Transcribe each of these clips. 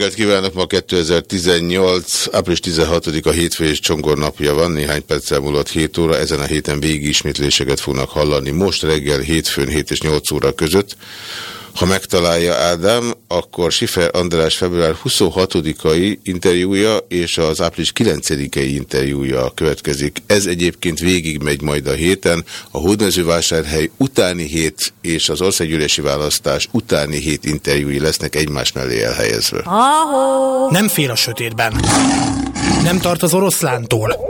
reggelt kívánok! Ma 2018. április 16-a hétfő és csongor napja van, néhány perccel múlott 7 óra. Ezen a héten végi ismétléseket fognak hallani most reggel hétfőn 7 és 8 óra között. Ha megtalálja Ádám, akkor Sifer András február 26-ai interjúja és az április 9-i interjúja következik. Ez egyébként végig megy majd a héten. A Hódmezővásárhely utáni hét és az országgyűlési választás utáni hét interjúi lesznek egymás mellé elhelyezve. Nem fél a sötétben. Nem tart az oroszlántól.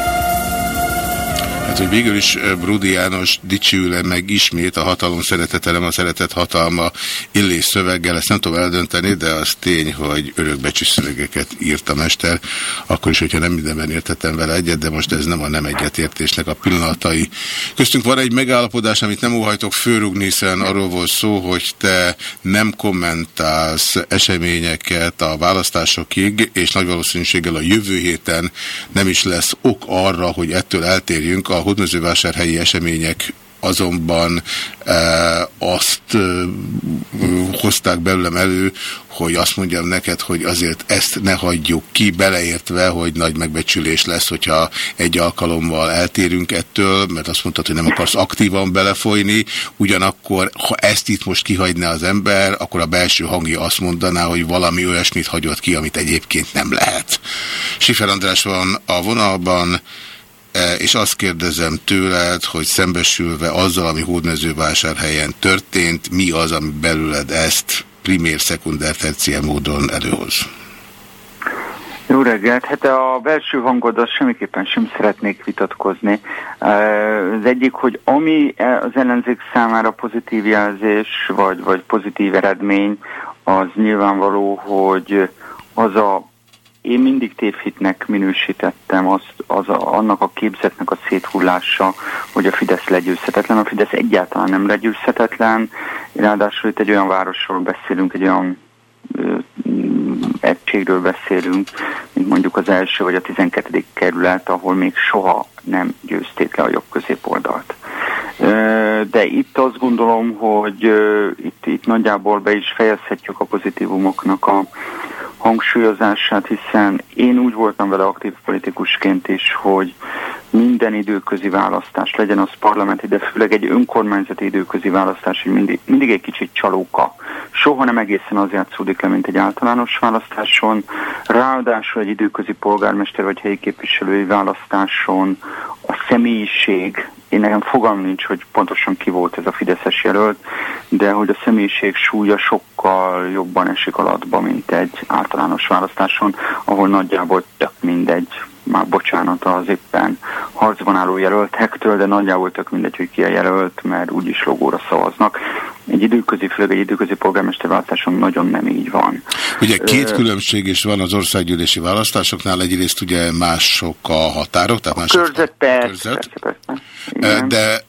Hát, hogy végül is Brudi János dicsül meg ismét a hatalom szeretetelem, a szeretet hatalma illés szöveggel, ezt nem tudom eldönteni, de az tény, hogy örökbecsű szövegeket írt a mester, akkor is, hogyha nem mindenben értettem vele egyet, de most ez nem a nem egyetértésnek a pillanatai. Köztünk van egy megállapodás, amit nem óhajtok főrugni, hiszen arról volt szó, hogy te nem kommentálsz eseményeket a választásokig, és nagy valószínűséggel a jövő héten nem is lesz ok arra, hogy ettől eltérjünk. A hódmezővásárhelyi események azonban e, azt e, hozták belőlem elő, hogy azt mondjam neked, hogy azért ezt ne hagyjuk ki, beleértve, hogy nagy megbecsülés lesz, hogyha egy alkalommal eltérünk ettől, mert azt mondtad, hogy nem akarsz aktívan belefolyni, ugyanakkor, ha ezt itt most kihagyná az ember, akkor a belső hangja azt mondaná, hogy valami olyasmit hagyott ki, amit egyébként nem lehet. Sifer András van a vonalban, és azt kérdezem tőled, hogy szembesülve azzal, ami hódmezővásárhelyen történt, mi az, ami belőled ezt primér, szekunder, terciál módon előhoz? Jó reggelt! Hát a belső hangoddal semmiképpen sem szeretnék vitatkozni. Az egyik, hogy ami az ellenzék számára pozitív jelzés, vagy, vagy pozitív eredmény, az nyilvánvaló, hogy az a én mindig tévhitnek minősítettem azt, az a, annak a képzetnek a széthullása, hogy a Fidesz legyőzhetetlen. A Fidesz egyáltalán nem legyőzhetetlen, ráadásul itt egy olyan városról beszélünk, egy olyan ö, egységről beszélünk, mint mondjuk az első vagy a 12. kerület, ahol még soha nem győzték le a jobb középoldalt. De itt azt gondolom, hogy itt, itt nagyjából be is fejezhetjük a pozitívumoknak a, hangsúlyozását, hiszen én úgy voltam vele aktív politikusként is, hogy minden időközi választás, legyen az parlamenti, de főleg egy önkormányzati időközi választás, hogy mindig, mindig egy kicsit csalóka. Soha nem egészen az játszódik le, mint egy általános választáson. Ráadásul egy időközi polgármester vagy helyi képviselői választáson a személyiség, én nekem fogalm nincs, hogy pontosan ki volt ez a Fideszes jelölt, de hogy a személyiség súlya sokkal jobban esik alatba, mint egy általános választáson, ahol nagyjából tök mindegy, már bocsánat az éppen harcban álló jelöltektől, de nagyjából tök mindegy, hogy ki a jelölt, mert úgyis logóra szavaznak. Egy időközi, főleg egy időközi polgármester választáson nagyon nem így van. Ugye két Ö... különbség is van az országgyűlési választásoknál, egyrészt ugye mások a határok, tehát mások körzet, persze, körzet. Persze, persze. De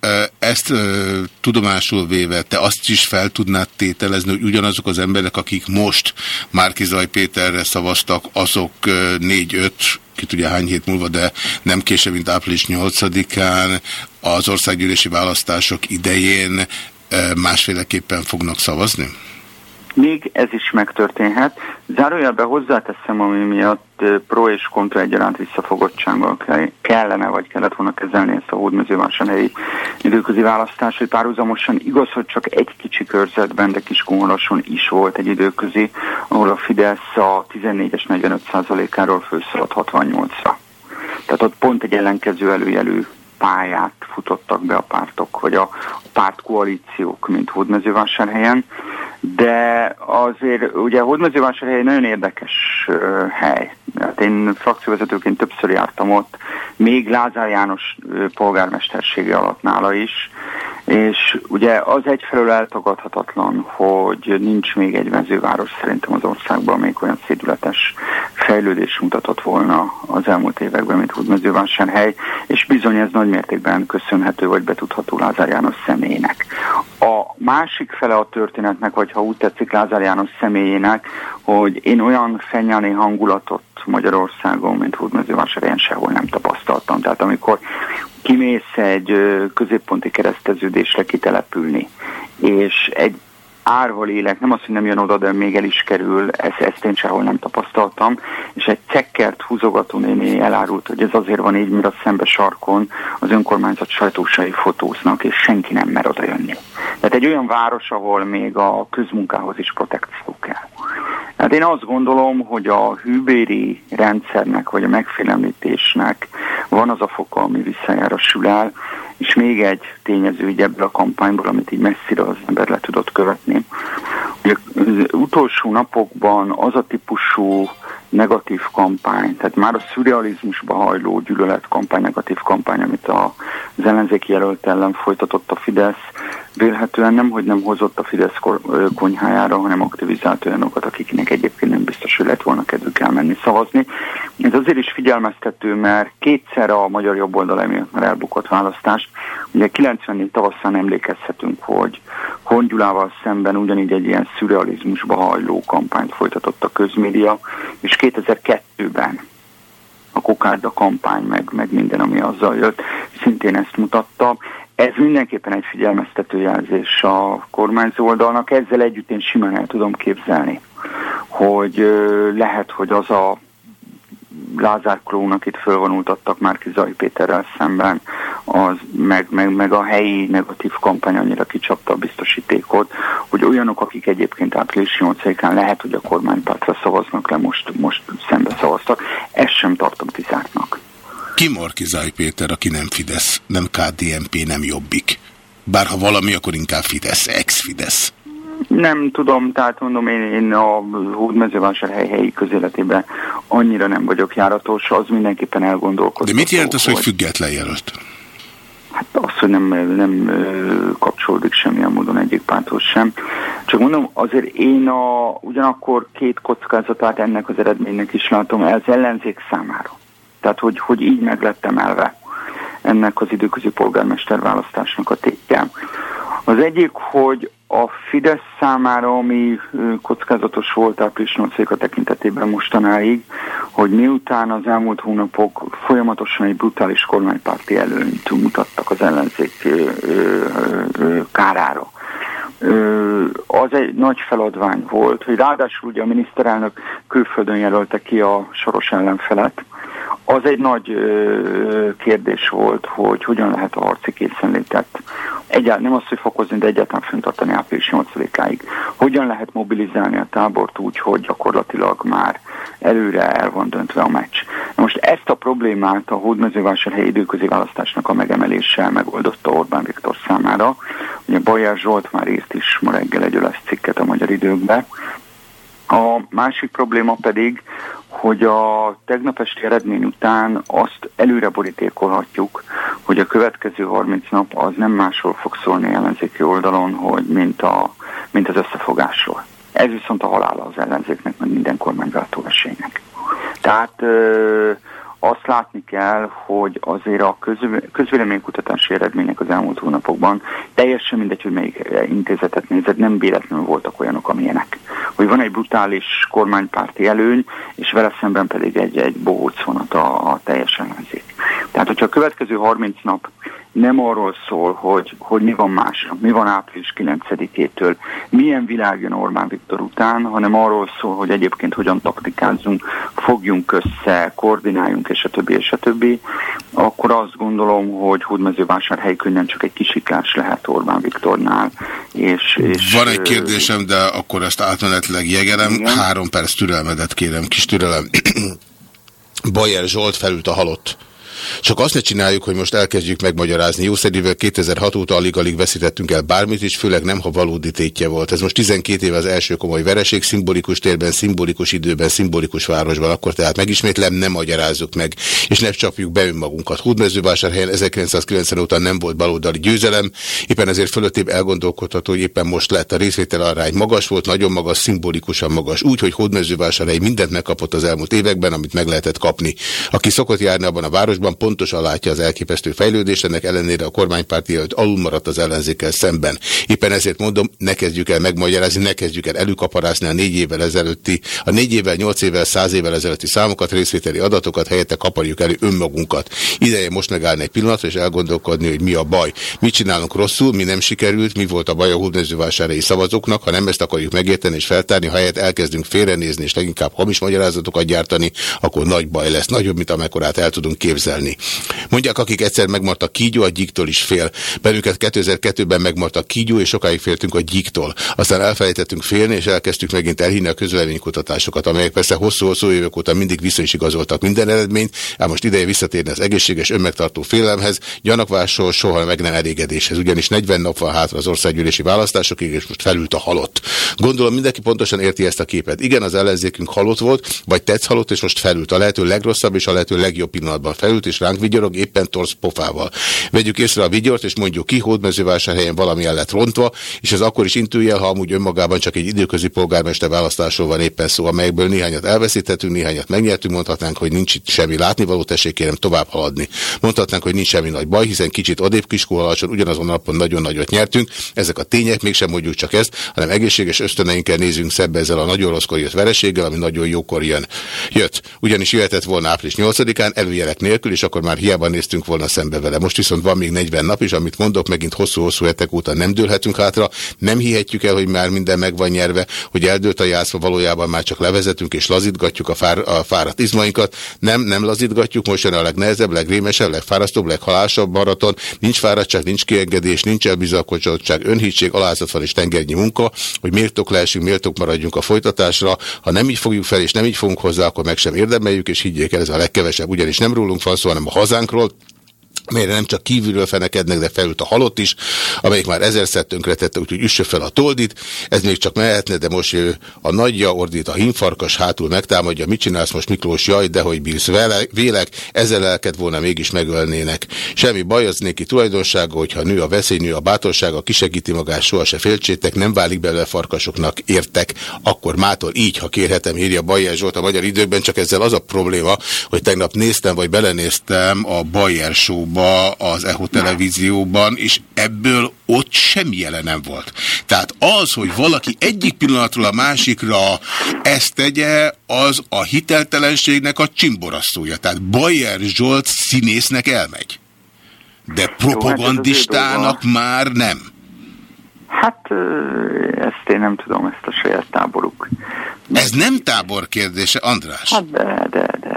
ezt tudomásul véve, te azt is fel tudnád tételezni, hogy ugyanazok az emberek, akik most Márkizaj Péterre szavaztak, azok négy-öt ki tudja hány hét múlva, de nem később, mint április 8-án az országgyűlési választások idején másféleképpen fognak szavazni? Még ez is megtörténhet. Zárójelben hozzáteszem, ami miatt pro és kontra egyaránt visszafogottsággal kellene, vagy kellett volna kezelni ezt a hódmezővásárhelyi időközi választás, hogy párhuzamosan igaz, hogy csak egy kicsi körzetben, de Kiskunhalason is volt egy időközi, ahol a Fidesz a 14-es 45%-áról főszaladt 68-ra. Tehát ott pont egy ellenkező előjelű pályát futottak be a pártok, vagy a pártkoalíciók, mint Hódmezővásárhelyen, de azért ugye Hódmezővásárhely nagyon érdekes uh, hely. Hát én frakcióvezetőként többször jártam ott, még Lázár János uh, polgármestersége alatt nála is, és ugye az egyfelől eltagadhatatlan, hogy nincs még egy mezőváros szerintem az országban, még olyan szédületes fejlődés mutatott volna az elmúlt években, mint Hódmezővásárhely, és bizony ez nagy mértékben köszönhető vagy betudható Lázár János személynek. A másik fele a történetnek, vagy ha úgy tetszik Lázár János személyének, hogy én olyan fenyelni hangulatot Magyarországon, mint Hódmezővásárhelyen sehol nem tapasztaltam. Tehát amikor kimész egy középponti kereszteződésre kitelepülni, és egy árva lélek, nem azt, hogy nem jön oda, de még el is kerül, ezt, ezt én sehol nem tapasztaltam, és egy cekkert húzogató néni elárult, hogy ez azért van így, mert a szembe sarkon az önkormányzat sajtósai fotóznak, és senki nem mer oda jönni. Tehát egy olyan város, ahol még a közmunkához is protekció kell. Hát én azt gondolom, hogy a hűbéri rendszernek, vagy a megfélemlítésnek van az a foka, ami visszajára sül el, és még egy tényező így ebből a kampányból, amit így messzire az ember le tudott követni. Ugye az utolsó napokban az a típusú negatív kampány, tehát már a szürrealizmusba hajló gyűlöletkampány, negatív kampány, amit az ellenzéki jelölt ellen folytatott a Fidesz, vélhetően nem, hogy nem hozott a Fidesz konyhájára, hanem aktivizált olyanokat, akiknek egyébként nem biztos, hogy lett volna kedvük elmenni szavazni. Ez azért is figyelmeztető, mert kétszer a magyar jobb oldal emiatt már elbukott választást. Ugye 94 tavasszán emlékezhetünk, hogy Hongyulával szemben ugyanígy egy ilyen szürrealizmusba hajló kampányt folytatott a közmédia, és 2002-ben a kokárda kampány, meg, meg minden, ami azzal jött, szintén ezt mutatta. Ez mindenképpen egy figyelmeztető jelzés a kormányzó oldalnak, ezzel együtt én simán el tudom képzelni, hogy lehet, hogy az a Lázár Klónak itt fölvonultattak már Zaj Péterrel szemben, az meg, meg, meg a helyi negatív kampány annyira kicsapta a biztosítékot, hogy olyanok, akik egyébként április 8-án lehet, hogy a kormánypártra szavaznak le, most, most szembe szavaztak, ezt sem tartom kizártnak. Ki Markizaj Péter, aki nem Fidesz, nem KDNP, nem Jobbik? Bárha valami, akkor inkább Fidesz, ex-Fidesz. Nem tudom, tehát mondom, én, én a hódmezővásárhely helyi közéletében annyira nem vagyok járatos, az mindenképpen elgondolkodott. De mit jelent az, hogy független jelölt? Hát az, hogy nem, nem kapcsolódik semmilyen módon egyik párthoz sem. Csak mondom, azért én a, ugyanakkor két kockázatát ennek az eredménynek is látom, ez ellenzék számára. Tehát, hogy, hogy így meg lett emelve ennek az időközi polgármester választásnak a tétje. Az egyik, hogy a Fidesz számára, ami kockázatos volt április 8 tekintetében mostanáig, hogy miután az elmúlt hónapok folyamatosan egy brutális kormánypárti előnyt mutattak az ellenzék kárára, az egy nagy feladvány volt, hogy ráadásul ugye a miniszterelnök külföldön jelölte ki a soros ellenfelet, az egy nagy ö, kérdés volt, hogy hogyan lehet a harci készenlétet egyáltalán nem azt, hogy fokozni, de egyáltalán fenntartani április 8-áig. Hogyan lehet mobilizálni a tábort úgy, hogy gyakorlatilag már előre el van döntve a meccs. Na most ezt a problémát a hódmezővásárhelyi időközi választásnak a megemeléssel megoldotta Orbán Viktor számára. Ugye Bajer Zsolt már írt is ma reggel egy cikket a magyar időkbe, a másik probléma pedig, hogy a tegnap esti eredmény után azt előre borítékolhatjuk, hogy a következő 30 nap az nem másról fog szólni ellenzéki oldalon, hogy mint, a, mint az összefogásról. Ez viszont a halála az ellenzéknek, meg minden kormányváltó esélynek. Tehát azt látni kell, hogy azért a közvéleménykutatási eredmények az elmúlt hónapokban teljesen mindegy, hogy melyik intézetet nézed, nem véletlenül voltak olyanok, amilyenek. Hogy van egy brutális kormánypárti előny, és vele szemben pedig egy, egy bohóc vonat a, a teljes ellenzék. Tehát, hogyha a következő 30 nap nem arról szól, hogy, hogy mi van másra, mi van április 9-től, milyen világ jön Orbán Viktor után, hanem arról szól, hogy egyébként hogyan taktikázzunk, fogjunk össze, koordináljunk, és a többi, és a többi, akkor azt gondolom, hogy Hódmezővásárhely könnyen csak egy kisiklás lehet Orbán Viktornál. És, és, van egy kérdésem, de akkor ezt átmenetleg jegelem. Igen? Három perc türelmedet kérem, kis türelem. Bajer Zsolt felült a halott. Csak azt ne csináljuk, hogy most elkezdjük megmagyarázni. Jószerivel 2006 óta alig-alig veszítettünk el bármit, és főleg nem, ha valódi tétje volt. Ez most 12 év az első komoly vereség, szimbolikus térben, szimbolikus időben, szimbolikus városban, akkor tehát megismétlem, nem magyarázzuk meg, és ne csapjuk be önmagunkat. Hódmezővásárhelyen 1990 óta nem volt baloldali győzelem, éppen ezért fölöttébb elgondolkodható, hogy éppen most lett a részvétel arány magas volt, nagyon magas, szimbolikusan magas. Úgy, hogy Hódmezővásárhely mindent megkapott az elmúlt években, amit meg lehetett kapni. Aki szokott járni abban a városban, pontosan látja az elképesztő fejlődést, ennek ellenére a kormánypárti hogy alul maradt az ellenzékkel szemben. Éppen ezért mondom, ne kezdjük el megmagyarázni, ne kezdjük el előkaparászni a négy évvel ezelőtti, a négy évvel, nyolc évvel, száz évvel ezelőtti számokat, részvételi adatokat, helyette kaparjuk elő önmagunkat. Ideje most megállni egy pillanatra és elgondolkodni, hogy mi a baj. Mit csinálunk rosszul, mi nem sikerült, mi volt a baj a hódmezővásárai szavazóknak, ha nem ezt akarjuk megérteni és feltárni, ha helyett elkezdünk félrenézni és leginkább hamis magyarázatokat gyártani, akkor nagy baj lesz, nagyobb, mint amekkorát el tudunk képzelni. Mondják, akik egyszer megmartak kígyó, a gyíktól is fél. Bennünket 2002-ben megmartak kígyó, és sokáig féltünk a gyíktól. Aztán elfelejtettünk félni, és elkezdtük megint elhinni a közvéleménykutatásokat, amelyek persze hosszú-hosszú évek óta mindig vissza is igazoltak minden eredményt, ám most ideje visszatérni az egészséges önmegtartó félelemhez, gyanakvásról soha meg nem elégedéshez, ugyanis 40 nap van hátra az országgyűlési választásokig, és most felült a halott. Gondolom mindenki pontosan érti ezt a képet. Igen, az ellenzékünk halott volt, vagy tetsz halott, és most felült. A lehető legrosszabb és a lehető legjobb pillanatban felült, ránk vigyorog éppen torsz pofával. Vegyük észre a vigyort, és mondjuk ki, hódmezővásárhelyen valami el lett rontva, és ez akkor is intőjel, ha amúgy önmagában csak egy időközi polgármester választásról van éppen szó, amelyekből néhányat elveszíthetünk, néhányat megnyertünk, mondhatnánk, hogy nincs itt semmi látnivaló, tessék kérem tovább haladni. Mondhatnánk, hogy nincs semmi nagy baj, hiszen kicsit odébb kiskuhalason ugyanazon napon nagyon nagyot nyertünk. Ezek a tények, mégsem mondjuk csak ezt, hanem egészséges ösztöneinkkel nézünk szembe ezzel a nagyon rosszkor jött vereséggel, ami nagyon jókor jön. Jött. Ugyanis jöhetett volna április 8-án, előjelek nélkül, és akkor már hiába néztünk volna szembe vele. Most viszont van még 40 nap, és amit mondok, megint hosszú-hosszú hetek óta nem dőlhetünk hátra, nem hihetjük el, hogy már minden meg van nyerve, hogy eldőlt a játszva, valójában már csak levezetünk és lazítgatjuk a, fár, a fáradt izmainkat. Nem, nem lazítgatjuk, most jön a legnehezebb, legrémesebb, legfárasztóbb, leghalásabb maraton. Nincs fáradtság, nincs kiengedés, nincs elbizakodtság, önhítség, alázat van és tengernyi munka, hogy méltók lehessünk, méltók maradjunk a folytatásra. Ha nem így fogjuk fel, és nem így fogunk hozzá, akkor meg sem érdemeljük, és higgyék el, ez a legkevesebb, ugyanis nem rólunk van szó, hanem a hazánkról, melyre nem csak kívülről fenekednek, de felült a halott is, amelyik már ezerszer tönkretette, úgyhogy üsse fel a toldit. Ez még csak mehetne, de most a nagyja ordít, a hínfarkas hátul megtámadja. Mit csinálsz most Miklós? Jaj, de hogy bírsz vele, vélek, ezzel lelket volna mégis megölnének. Semmi baj, az néki tulajdonsága, hogyha nő a veszélynő, a bátorsága, kisegíti magát, soha se féltsétek, nem válik belőle farkasoknak, értek. Akkor mától így, ha kérhetem, írja Bajer Zsolt a magyar időkben, csak ezzel az a probléma, hogy tegnap néztem, vagy belenéztem a Bajer show ba az EHO televízióban, és ebből ott semmi jele nem volt. Tehát az, hogy valaki egyik pillanatról a másikra ezt tegye, az a hiteltelenségnek a csimborasztója. Tehát Bayer Zsolt színésznek elmegy. De hát propagandistának már nem. Hát ezt én nem tudom, ezt a saját táboruk. Ez nem tábor kérdése, András? Hát de, de, de,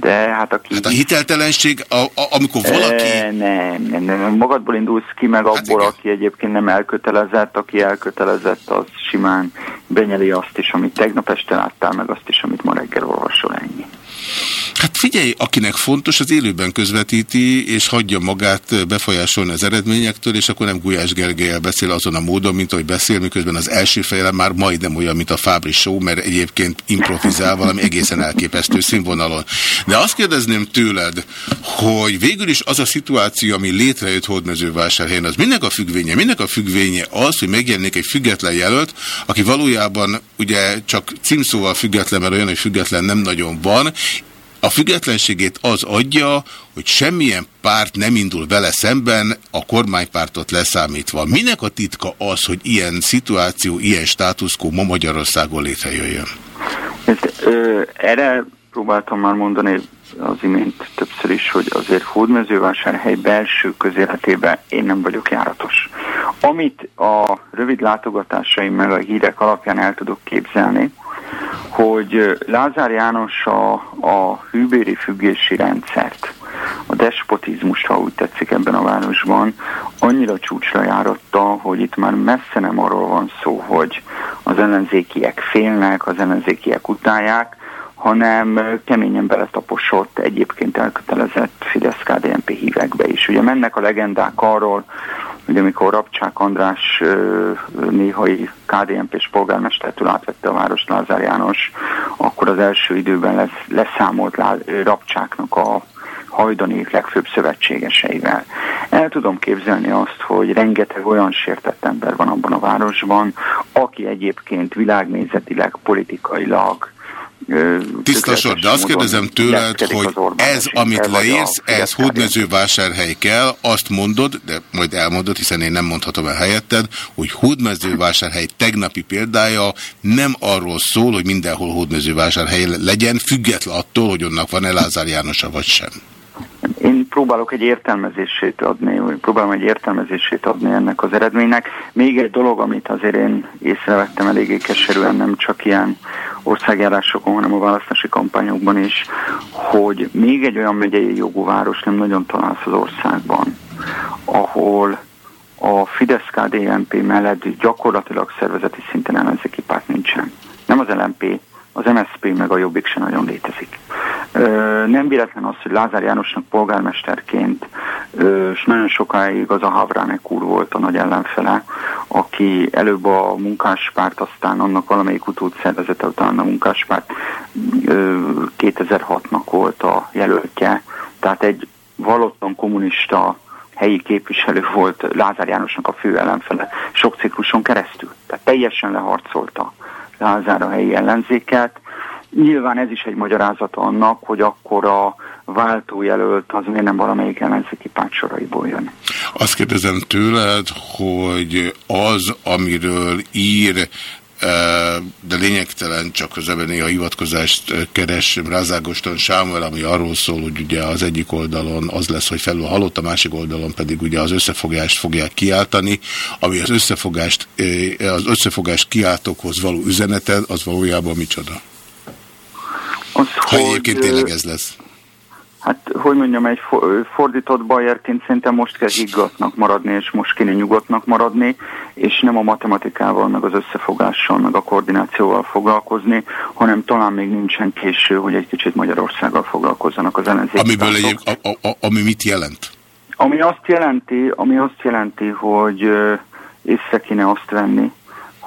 de, hát aki... Hát a hiteltelenség, a, a, amikor valaki... E, nem, nem, nem, magadból indulsz ki, meg hát abból, hát aki egyébként nem elkötelezett, aki elkötelezett, az simán benyeli azt is, amit tegnap este láttál, meg azt is, amit ma reggel olvasol, ennyi. Hát figyelj, akinek fontos, az élőben közvetíti, és hagyja magát befolyásolni az eredményektől, és akkor nem Gulyás Gergelyel beszél azon a módon, mint ahogy beszél, miközben az első fejele már majdnem olyan, mint a Fábri Show, mert egyébként improvizál valami egészen elképesztő színvonalon. De azt kérdezném tőled, hogy végül is az a szituáció, ami létrejött Hódmezővásárhelyen, az minek a függvénye? Minek a függvénye az, hogy megjelenik egy független jelölt, aki valójában ugye csak címszóval független, mert olyan, hogy független nem nagyon van, a függetlenségét az adja, hogy semmilyen párt nem indul vele szemben, a kormánypártot leszámítva. Minek a titka az, hogy ilyen szituáció, ilyen státuszkó ma Magyarországon létrejöjjön? Hát, ö, erre próbáltam már mondani az imént többször is, hogy azért Hódmezővásárhely belső közéletében én nem vagyok járatos. Amit a rövid látogatásaim meg a hírek alapján el tudok képzelni, hogy Lázár János a, a hűbéri függési rendszert, a despotizmust, ha úgy tetszik ebben a városban, annyira csúcsra járotta, hogy itt már messze nem arról van szó, hogy az ellenzékiek félnek, az ellenzékiek utálják, hanem keményen beletaposott egyébként elkötelezett Fidesz-KDNP hívekbe is. Ugye mennek a legendák arról, hogy amikor Rabcsák András néhai KDNP-s polgármestertől átvette a város Lázár János, akkor az első időben lesz, leszámolt Rabcsáknak a hajdani legfőbb szövetségeseivel. El tudom képzelni azt, hogy rengeteg olyan sértett ember van abban a városban, aki egyébként világnézetileg, politikailag, Tiszta sor, de azt kérdezem tőled, hogy ez, amit leírsz, ez hódmezővásárhely kell, azt mondod, de majd elmondod, hiszen én nem mondhatom el helyetted, hogy hódmezővásárhely tegnapi példája nem arról szól, hogy mindenhol hódmezővásárhely legyen, független attól, hogy onnak van-e Lázár Jánosa vagy sem. Én próbálok egy értelmezését adni, vagy próbálom egy értelmezését adni ennek az eredménynek. Még egy dolog, amit azért én észrevettem eléggé keserűen, nem csak ilyen országjárásokon, hanem a választási kampányokban is, hogy még egy olyan megyei jogú város nem nagyon találsz az országban, ahol a Fidesz-KDNP mellett gyakorlatilag szervezeti szinten ellenzéki párt nincsen. Nem az LNP, az MSZP meg a Jobbik se nagyon létezik. Nem véletlen az, hogy Lázár Jánosnak polgármesterként, és nagyon sokáig az a Havránek úr volt a nagy ellenfele, aki előbb a munkáspárt, aztán annak valamelyik utód szervezete után a munkáspárt 2006-nak volt a jelöltje, tehát egy valóban kommunista helyi képviselő volt Lázár Jánosnak a fő ellenfele sok cikluson keresztül. Tehát teljesen leharcolta Lázár a helyi ellenzéket. Nyilván ez is egy magyarázat annak, hogy akkor a váltójelölt az miért nem valamelyik ellenzéki párt soraiból jön. Azt kérdezem tőled, hogy az, amiről ír de lényegtelen, csak az ember néha hivatkozást keres Rázágoston Sámuel, ami arról szól, hogy ugye az egyik oldalon az lesz, hogy felül halott, a másik oldalon pedig ugye az összefogást fogják kiáltani, ami az összefogást, az összefogást kiáltókhoz való üzeneted, az valójában micsoda? Az, ha hogy... egyébként tényleg ez lesz hát hogy mondjam, egy fordított bajerként szerintem most kell higgatnak maradni, és most kéne nyugodtnak maradni, és nem a matematikával, meg az összefogással, meg a koordinációval foglalkozni, hanem talán még nincsen késő, hogy egy kicsit Magyarországgal foglalkozzanak az ellenzék. Amiből egy, a, a, ami mit jelent? Ami azt jelenti, ami azt jelenti hogy észre kéne azt venni,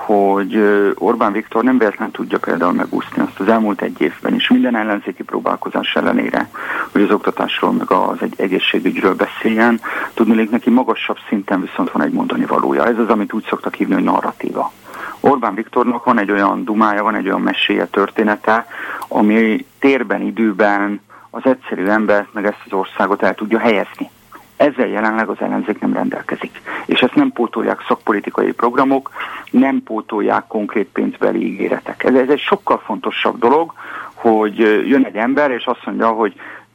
hogy Orbán Viktor nem véletlen tudja például megúszni azt az elmúlt egy évben is minden ellenzéki próbálkozás ellenére, hogy az oktatásról meg az egy egészségügyről beszéljen. Tudni neki magasabb szinten viszont van egy mondani valója. Ez az, amit úgy szoktak hívni, hogy narratíva. Orbán Viktornak van egy olyan dumája, van egy olyan meséje, története, ami térben, időben az egyszerű ember meg ezt az országot el tudja helyezni. Ezzel jelenleg az ellenzék nem rendelkezik. És ezt nem pótolják szakpolitikai programok, nem pótolják konkrét pénzbeli ígéretek. Ez, ez egy sokkal fontosabb dolog, hogy jön egy ember, és azt mondja, hogy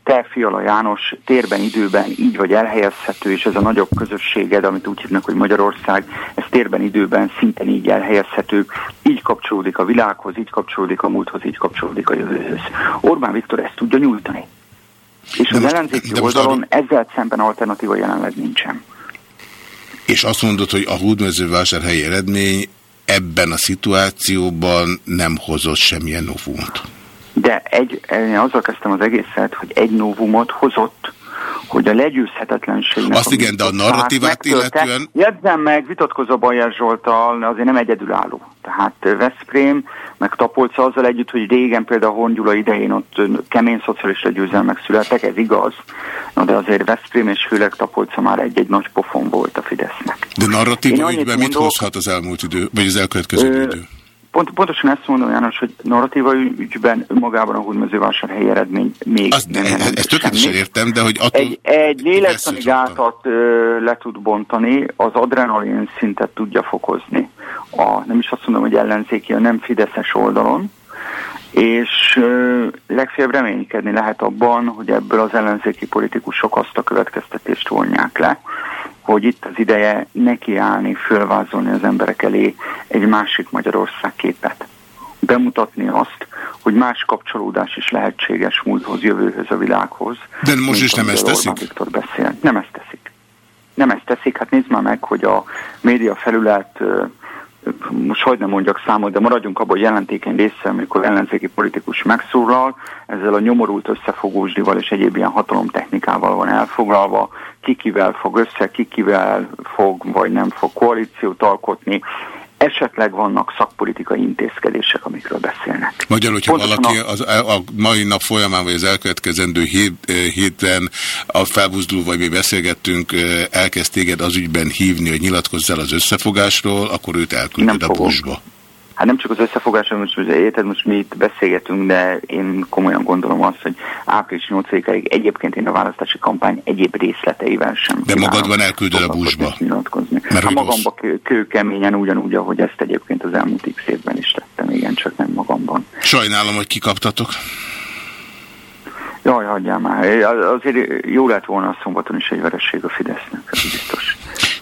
te, Fiala János, térben, időben így vagy elhelyezhető, és ez a nagyobb közösséged, amit úgy hívnak, hogy Magyarország, ez térben, időben szinten így elhelyezhető, így kapcsolódik a világhoz, így kapcsolódik a múlthoz, így kapcsolódik a jövőhöz. Orbán Viktor ezt tudja nyújtani. És az ellenzéki oldalon arra... ezzel szemben alternatíva jelenleg nincsen. És azt mondod, hogy a hódmezővásárhelyi eredmény ebben a szituációban nem hozott semmilyen novumot. De egy, én azzal kezdtem az egészet, hogy egy novumot hozott, hogy a legyőzhetetlenségnek... Azt igen, de a narratívát illetően... Jegyzem meg, vitatkozó Bajer Zsoltal, azért nem egyedülálló. Tehát Veszprém, meg Tapolca azzal együtt, hogy régen például Horn Gyula idején ott kemény szocialista győzelmek születtek, ez igaz, no, de azért Veszprém és főleg Tapolca már egy-egy nagy pofon volt a Fidesznek. De narratíva ügyben mit hozhat az elmúlt idő, vagy az elkövetkező idő? Pont, pontosan ezt mondom, János, hogy narratíva ügyben magában a hódmezővásárhely eredmény még Azt, nem nem Ezt tökéletesen értem, de hogy attól... Egy, egy lélektani gátat ö, le tud bontani, az adrenalin szintet tudja fokozni. A, nem is azt mondom, hogy ellenzéki, a nem fideszes oldalon, és ö, legfeljebb reménykedni lehet abban, hogy ebből az ellenzéki politikusok azt a következtetést vonják le, hogy itt az ideje nekiállni, fölvázolni az emberek elé egy másik Magyarország képet. Bemutatni azt, hogy más kapcsolódás is lehetséges múlthoz, jövőhöz, a világhoz. De most is nem ezt teszik? Viktor beszél. Nem ezt teszik. Nem ezt teszik. Hát nézd már meg, hogy a média felület most hogy nem mondjak számot, de maradjunk abban a jelentékeny része, amikor ellenzéki politikus megszólal, ezzel a nyomorult összefogósdival és egyéb ilyen hatalomtechnikával van elfoglalva, kikivel fog össze, kikivel fog vagy nem fog koalíciót alkotni, esetleg vannak szakpolitikai intézkedések, amikről beszélnek. Magyarul, hogyha Pontosan valaki az, a mai nap folyamán, vagy az elkövetkezendő hét, héten a felbuzdul, vagy mi beszélgettünk, elkezd téged az ügyben hívni, hogy nyilatkozzál az összefogásról, akkor őt elküldöd a busba. Hát nem csak az összefogásra, most, most érted, most mi itt beszélgetünk, de én komolyan gondolom azt, hogy április 8-ig egyébként én a választási kampány egyéb részleteivel sem. De magadban elküldöd a buszba. Mert ha magamba kő, kőkeményen ugyanúgy, ahogy ezt egyébként az elmúlt x évben is tettem, igen, csak nem magamban. Sajnálom, hogy kikaptatok. Jaj, hagyjál már. Azért jó lett volna a szombaton is egy veresség a Fidesznek, ez biztos.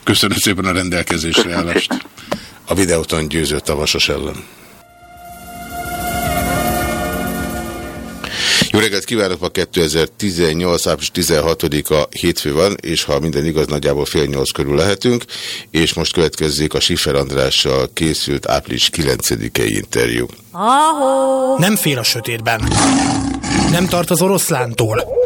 Köszönöm szépen a rendelkezésre állást. A videóton győzött tavasos ellen. Jó reggelt kívánok, a 2018. április 16-a hétfő van, és ha minden igaz, nagyjából fél nyolc körül lehetünk, és most következzék a Sifer Andrással készült április 9-i interjú. Ahó. Nem fél a sötétben. Nem tart az oroszlántól.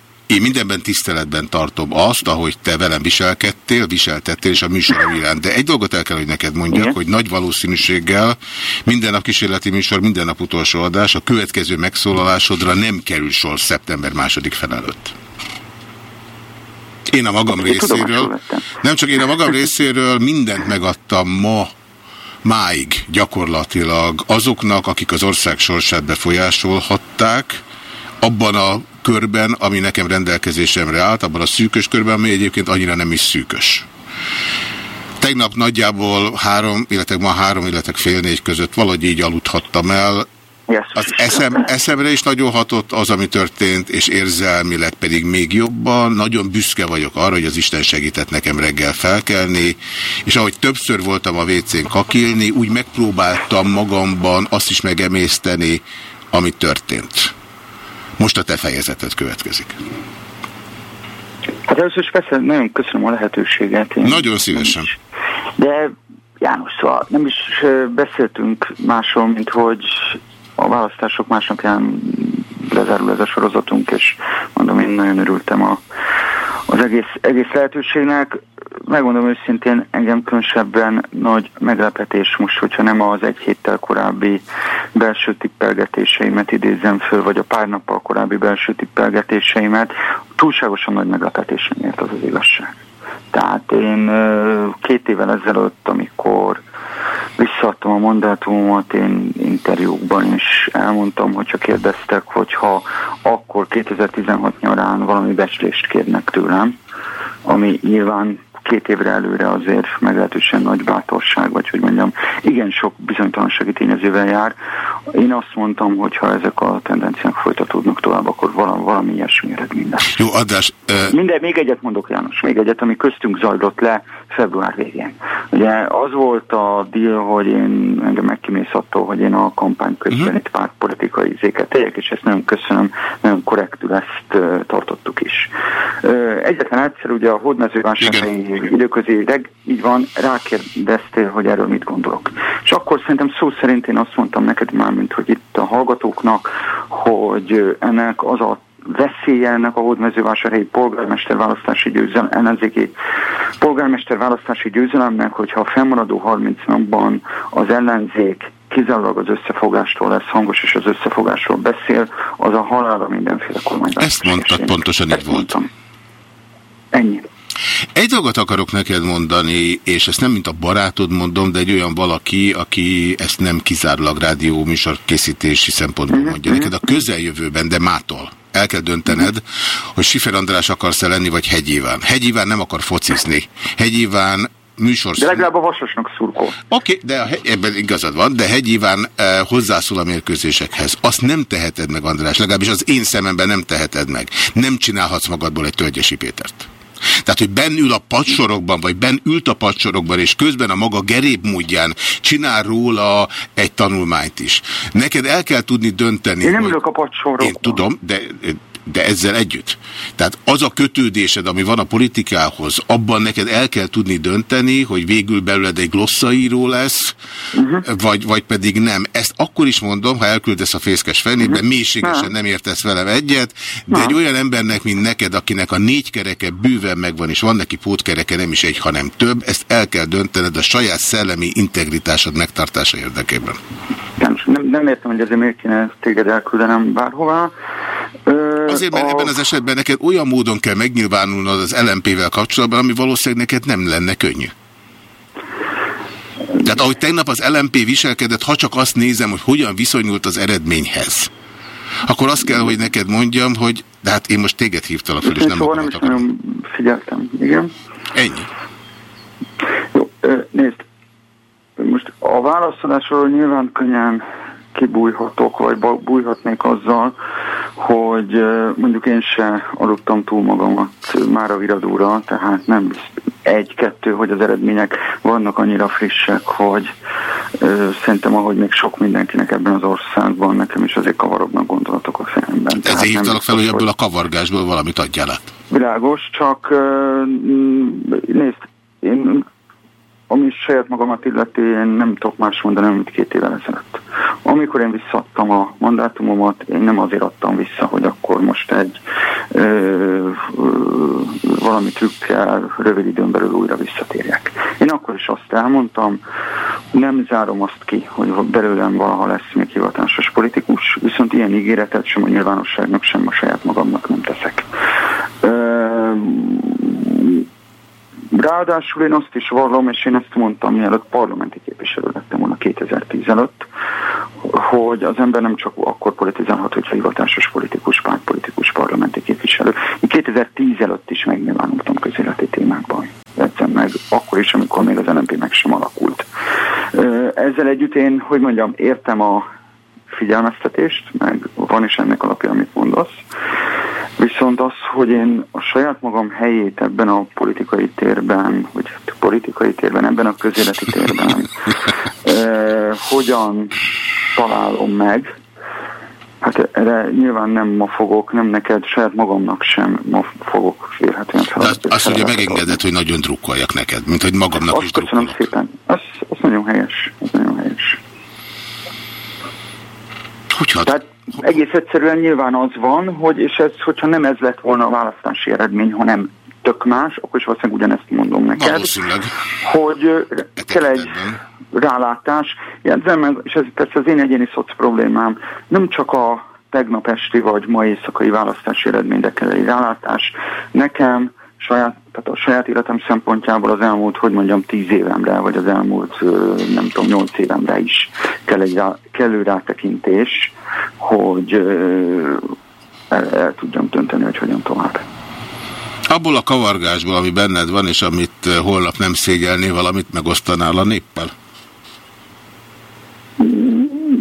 én mindenben tiszteletben tartom azt, ahogy te velem viselkedtél, viseltettél, és a műsorom iránt. De egy dolgot el kell, hogy neked mondjak, Igen? hogy nagy valószínűséggel minden nap kísérleti műsor, minden nap utolsó adás, a következő megszólalásodra nem kerül sor szeptember második felelőtt. Én a magam én részéről, nem csak én a magam részéről mindent megadtam ma, máig gyakorlatilag azoknak, akik az ország sorsát befolyásolhatták, abban a körben, ami nekem rendelkezésemre állt, abban a szűkös körben, ami egyébként annyira nem is szűkös. Tegnap nagyjából három, illetve ma három, illetve fél négy között valahogy így aludhattam el. Az eszem, eszemre is nagyon hatott az, ami történt, és érzelmileg pedig még jobban. Nagyon büszke vagyok arra, hogy az Isten segített nekem reggel felkelni, és ahogy többször voltam a WC-n kakilni, úgy megpróbáltam magamban azt is megemészteni, ami történt. Most a te fejezeted következik. Hát először is persze nagyon köszönöm a lehetőséget. Én nagyon szívesen. De János, szóval nem is beszéltünk másról, mint hogy a választások másnapján lezárul ez a sorozatunk, és mondom, én nagyon örültem a, az egész, egész lehetőségnek megmondom őszintén, engem különösebben nagy meglepetés most, hogyha nem az egy héttel korábbi belső tippelgetéseimet idézem föl, vagy a pár nappal korábbi belső tippelgetéseimet, túlságosan nagy meglepetés miért az az igazság. Tehát én két évvel ezelőtt, amikor visszaadtam a mandátumomat, én interjúkban is elmondtam, hogyha kérdeztek, hogyha akkor 2016 nyarán valami becslést kérnek tőlem, ami nyilván két évre előre azért meglehetősen nagy bátorság, vagy hogy mondjam, igen sok bizonytalansági tényezővel jár. Én azt mondtam, hogy ha ezek a tendenciák folytatódnak tovább, akkor valami, valami ilyesmi eredmény lesz. Jó, adás. Uh... Minden, még egyet mondok, János, még egyet, ami köztünk zajlott le február végén. Ugye az volt a deal, hogy én engem megkimész attól, hogy én a kampány közben uh-huh. itt pártpolitikai izéket tegyek, és ezt nagyon köszönöm, nagyon korrektül ezt uh, tartottuk is. Uh, egyetlen egyszer ugye a hódmezővásárhelyi időközi reg, így van, rákérdeztél, hogy erről mit gondolok. És akkor szerintem szó szerint én azt mondtam neked már, mint hogy itt a hallgatóknak, hogy ennek az a veszélye ennek a hódmezővásárhelyi polgármester választási győzelem, ellenzéki polgármester választási győzelemnek, hogyha a fennmaradó 30 napban az ellenzék kizárólag az összefogástól lesz hangos, és az összefogásról beszél, az a halála mindenféle kormányváltás. Ezt mondtad, pontosan így volt. Mondtam. Ennyi. Egy dolgot akarok neked mondani, és ezt nem mint a barátod mondom, de egy olyan valaki, aki ezt nem kizárólag rádió műsor készítési szempontból mhm, mondja. Neked a mhm. közeljövőben, de mától el kell döntened, hogy Sifer András akarsz -e lenni, vagy Hegyíván. Hegyíván nem akar focizni. Hegyíván műsor... De legalább a vasosnak szurkol. Oké, okay, de ebben igazad van, de Hegyíván eh, hozzászól a mérkőzésekhez. Azt nem teheted meg, András, legalábbis az én szememben nem teheted meg. Nem csinálhatsz magadból egy Tölgyesi Pétert. Tehát, hogy benn ül a padsorokban, vagy benn ült a padsorokban, és közben a maga geréb módján csinál róla egy tanulmányt is. Neked el kell tudni dönteni. Én nem ülök a padsorokban. Én tudom, de de ezzel együtt. Tehát az a kötődésed, ami van a politikához, abban neked el kell tudni dönteni, hogy végül belőled egy glossaíró lesz, uh -huh. vagy, vagy pedig nem. Ezt akkor is mondom, ha elküldesz a fészkes fenébe, uh -huh. mélységesen nem értesz velem egyet, de -huh. egy olyan embernek, mint neked, akinek a négy kereke bőven megvan, és van neki pótkereke nem is egy, hanem több, ezt el kell döntened a saját szellemi integritásod megtartása érdekében. Nem, nem, értem, hogy ezért miért kéne téged elküldenem bárhová. Azért, mert a... ebben az esetben neked olyan módon kell megnyilvánulnod az LMP-vel kapcsolatban, ami valószínűleg neked nem lenne könnyű. Tehát ahogy tegnap az LMP viselkedett, ha csak azt nézem, hogy hogyan viszonyult az eredményhez, akkor azt kell, hogy neked mondjam, hogy de hát én most téged hívtalak fel, és nem Szóval nem is nagyon figyeltem, igen. Ennyi. Jó, nézd, most a válaszolásról nyilván könnyen kibújhatok, vagy bújhatnék azzal, hogy mondjuk én se aludtam túl magamat már a viradúra, tehát nem egy-kettő, hogy az eredmények vannak annyira frissek, hogy ö, szerintem ahogy még sok mindenkinek ebben az országban, nekem is azért kavarognak gondolatok a fejemben. Ezért hívtalak fel, hogy ebből a kavargásból valamit adjál át. Világos, csak ö, nézd, én ami saját magamat illeti, én nem tudok más mondani, mint két évvel ezelőtt. Amikor én visszaadtam a mandátumomat, én nem azért adtam vissza, hogy akkor most egy ö, ö, valami trükkel rövid időn belül újra visszatérjek. Én akkor is azt elmondtam, nem zárom azt ki, hogy belőlem valaha lesz még hivatásos politikus, viszont ilyen ígéretet sem a nyilvánosságnak, sem a saját magamnak nem teszek. Ö, Ráadásul én azt is vallom, és én ezt mondtam, mielőtt parlamenti képviselő lettem volna 2010 előtt, hogy az ember nem csak akkor politizálhat, hogyha hivatásos politikus, pártpolitikus, parlamenti képviselő. Én 2010 előtt is megnyilvánultam közéleti témákban. Egyszer meg akkor is, amikor még az LNP meg sem alakult. Ezzel együtt én, hogy mondjam, értem a figyelmeztetést, meg van is ennek alapja, amit mondasz. Viszont az, hogy én a saját magam helyét ebben a politikai térben, vagy politikai térben, ebben a közéleti térben eh, hogyan találom meg, Hát erre nyilván nem ma fogok, nem neked, saját magamnak sem ma fogok félhetően fel. Azt ugye megengedett, hogy nagyon drukkoljak neked, mint hogy magamnak azt is drukkolok. Köszönöm szépen. Az, az nagyon helyes. Az nagyon helyes. Hogy hat? Tehát egész egyszerűen nyilván az van, hogy és ez, hogyha nem ez lett volna a választási eredmény, hanem tök más, akkor is valószínűleg ugyanezt mondom neked. Valószínűleg. Hogy e kell egy rálátás. És ez persze az én egyéni szoc problémám, nem csak a tegnap esti vagy ma éjszakai választási eredmény, de kell egy rálátás. Nekem saját, tehát a saját életem szempontjából az elmúlt, hogy mondjam, tíz évemre, vagy az elmúlt, nem tudom, nyolc évemre is kell egy rá, kellő rátekintés, hogy el, el tudjam dönteni, hogy hogyan tovább. Abból a kavargásból, ami benned van, és amit holnap nem szégyelné, valamit megosztanál a néppel?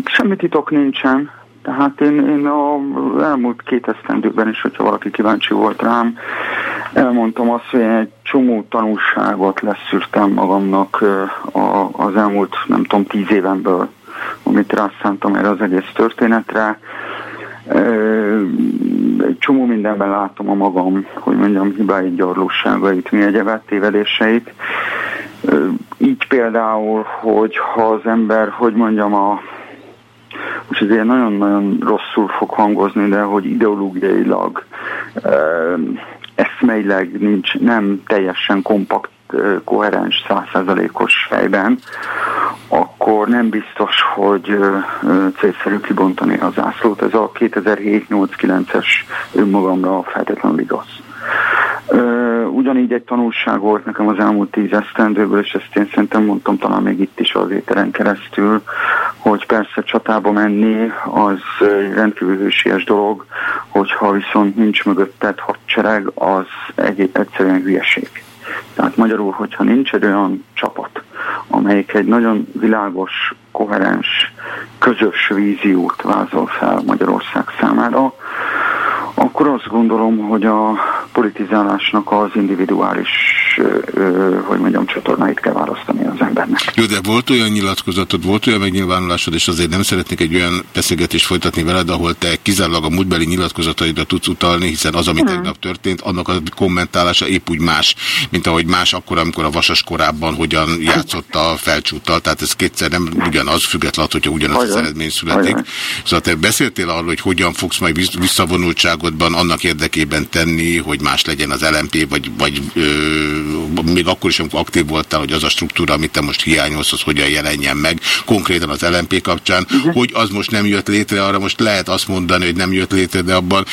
Semmi titok nincsen. Tehát én, én a elmúlt két esztendőben is, hogyha valaki kíváncsi volt rám, elmondtam azt, hogy egy csomó tanulságot leszűrtem magamnak az elmúlt, nem tudom, tíz évemből, amit rászántam erre az egész történetre. Egy csomó mindenben látom a magam, hogy mondjam, hibáit, gyarlóságait, mi egyebet, tévedéseit. Így például, hogy ha az ember, hogy mondjam, a most ez nagyon-nagyon rosszul fog hangozni, de hogy ideológiailag, eszmeileg nincs, nem teljesen kompakt, koherens, százszázalékos fejben, akkor nem biztos, hogy célszerű kibontani az zászlót. Ez a 2007-8-9-es önmagamra feltétlenül igaz. Ugyanígy egy tanulság volt nekem az elmúlt tíz esztendőből, és ezt én szerintem mondtam talán még itt is az éteren keresztül, hogy persze csatába menni az rendkívül hősies dolog, hogyha viszont nincs mögötted hadsereg, az egy, egyszerűen hülyeség. Tehát magyarul, hogyha nincs egy olyan csapat, amelyik egy nagyon világos, koherens, közös víziót vázol fel Magyarország számára, akkor azt gondolom, hogy a politizálásnak az individuális hogy mondjam, csatornáit kell választani az embernek. Jó, de volt olyan nyilatkozatod, volt olyan megnyilvánulásod, és azért nem szeretnék egy olyan beszélgetést folytatni veled, ahol te kizárólag a múltbeli nyilatkozataidra tudsz utalni, hiszen az, ami hmm. tegnap történt, annak a kommentálása épp úgy más, mint ahogy más akkor, amikor a vasas korábban hogyan játszott a felcsúttal, tehát ez kétszer nem ugyanaz, függetlenül, hogyha ugyanaz az eredmény születik. Szóval te beszéltél arról, hogy hogyan fogsz majd visszavonultságodban annak érdekében tenni, hogy más legyen az LMP, vagy, vagy ö, még akkor is, amikor aktív voltál, hogy az a struktúra, amit te most hiányolsz, az hogyan jelenjen meg, konkrétan az LMP kapcsán, uh. -huh. hogy az most nem jött létre, arra most lehet azt mondani, hogy nem jött létre, de abban,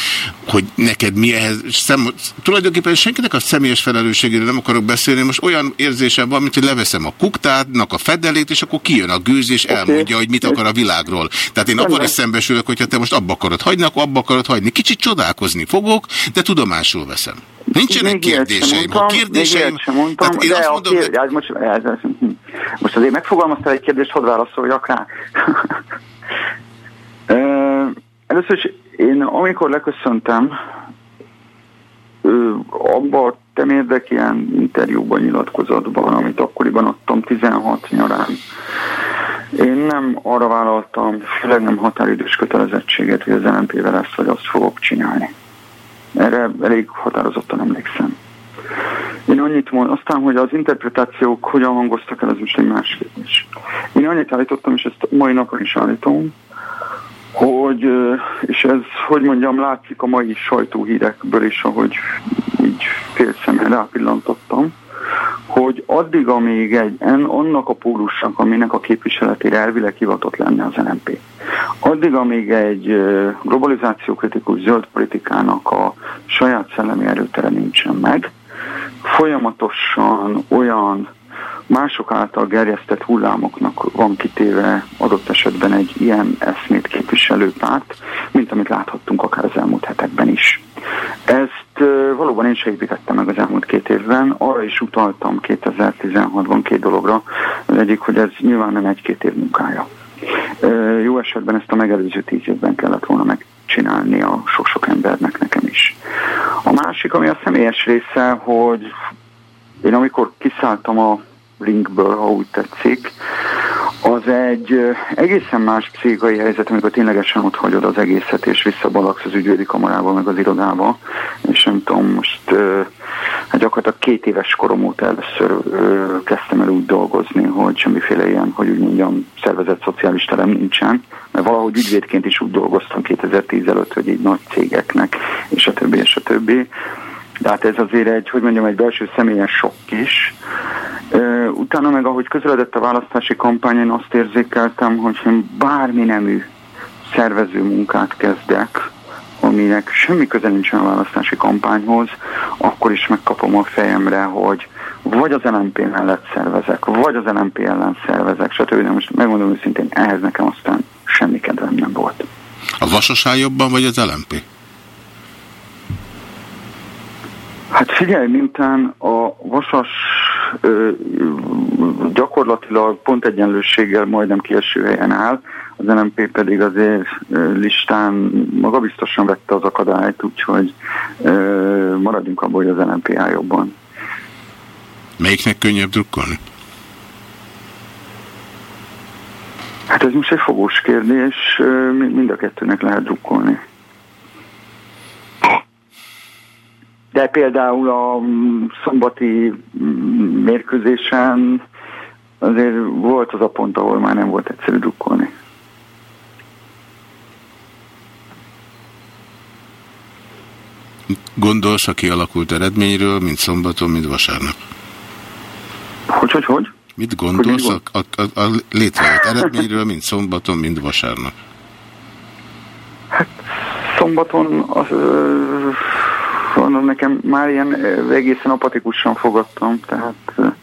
hogy neked mi ehhez, szem, tulajdonképpen senkinek a személyes felelősségére nem akarok beszélni, most olyan érzésem van, mint hogy leveszem a kuktádnak a fedelét, és akkor kijön a gőz, és elmondja, okay. hogy mit akar a világról. Tehát én abban is szembesülök, hogyha te most abba akarod hagyni, akkor abba akarod hagyni. Kicsit csodálkozni fogok, de tudomásul veszem. Nincsenek kérdéseim. Mondtam, a kérdéseim... Még sem mondtam, hát én de azt mondom, a kérdés, hogy... most, ez, ez, hm. most azért megfogalmaztál egy kérdést, hogy válaszoljak rá. Először is én amikor leköszöntem, abban tettem érdek ilyen interjúban, nyilatkozatban, amit akkoriban adtam 16 nyarán. Én nem arra vállaltam, főleg nem határidős kötelezettséget, hogy az LNP-vel ezt vagy azt fogok csinálni. Erre elég határozottan emlékszem. Én annyit mond, aztán, hogy az interpretációk hogyan hangoztak el, az most egy más kérdés. Én annyit állítottam, és ezt mai napon is állítom, hogy, és ez, hogy mondjam, látszik a mai sajtóhírekből is, ahogy így fél szemmel rápillantottam, hogy addig, amíg egy, en, annak a pólusnak, aminek a képviseletére elvileg hivatott lenne az NMP, addig, amíg egy globalizációkritikus zöld politikának a saját szellemi erőtere nincsen meg, folyamatosan olyan mások által gerjesztett hullámoknak van kitéve adott esetben egy ilyen eszmét képviselő párt, mint amit láthattunk akár az elmúlt hetekben is. Ezt valóban én se építettem meg az elmúlt két évben, arra is utaltam 2016-ban két dologra. Az egyik, hogy ez nyilván nem egy-két év munkája. Jó esetben ezt a megelőző tíz évben kellett volna megcsinálni a sok-sok embernek, nekem is. A másik, ami a személyes része, hogy én amikor kiszálltam a linkből, ha úgy tetszik, az egy egészen más pszichai helyzet, amikor ténylegesen ott hagyod az egészet, és visszabalaksz az ügyvédi kamarába, meg az irodába, és nem tudom, most hát gyakorlatilag két éves korom óta először kezdtem el úgy dolgozni, hogy semmiféle ilyen, hogy úgy mondjam, szervezett szociális terem nincsen, mert valahogy ügyvédként is úgy dolgoztam 2010 előtt, hogy így nagy cégeknek, és a többi, és a többi. De hát ez azért egy, hogy mondjam, egy belső személyes sok is, Utána meg, ahogy közeledett a választási kampány, én azt érzékeltem, hogy én bármi nemű szervező munkát kezdek, aminek semmi köze nincsen a választási kampányhoz, akkor is megkapom a fejemre, hogy vagy az LNP mellett szervezek, vagy az LNP ellen szervezek, stb. De most megmondom őszintén, ehhez nekem aztán semmi kedvem nem volt. A Vasas jobban, vagy az LNP? Hát figyelj, mintán a Vasas ö, gyakorlatilag pont egyenlőséggel majdnem kieső helyen áll, az NMP pedig azért listán magabiztosan vette az akadályt, úgyhogy ö, maradjunk abban, hogy az NMP áll jobban. Melyiknek könnyebb drukkolni? Hát ez most egy fogós kérdés, mind a kettőnek lehet drukkolni. De például a szombati mérkőzésen azért volt az a pont, ahol már nem volt egyszerű drukkolni. Gondolsz a kialakult eredményről, mint szombaton, mint vasárnap? Hogy, hogy, hogy? Mit gondolsz hogy a, a, a létrejött eredményről, mint szombaton, mint vasárnap? Hát szombaton az, ö, mondom, nekem már ilyen egészen apatikusan fogadtam, tehát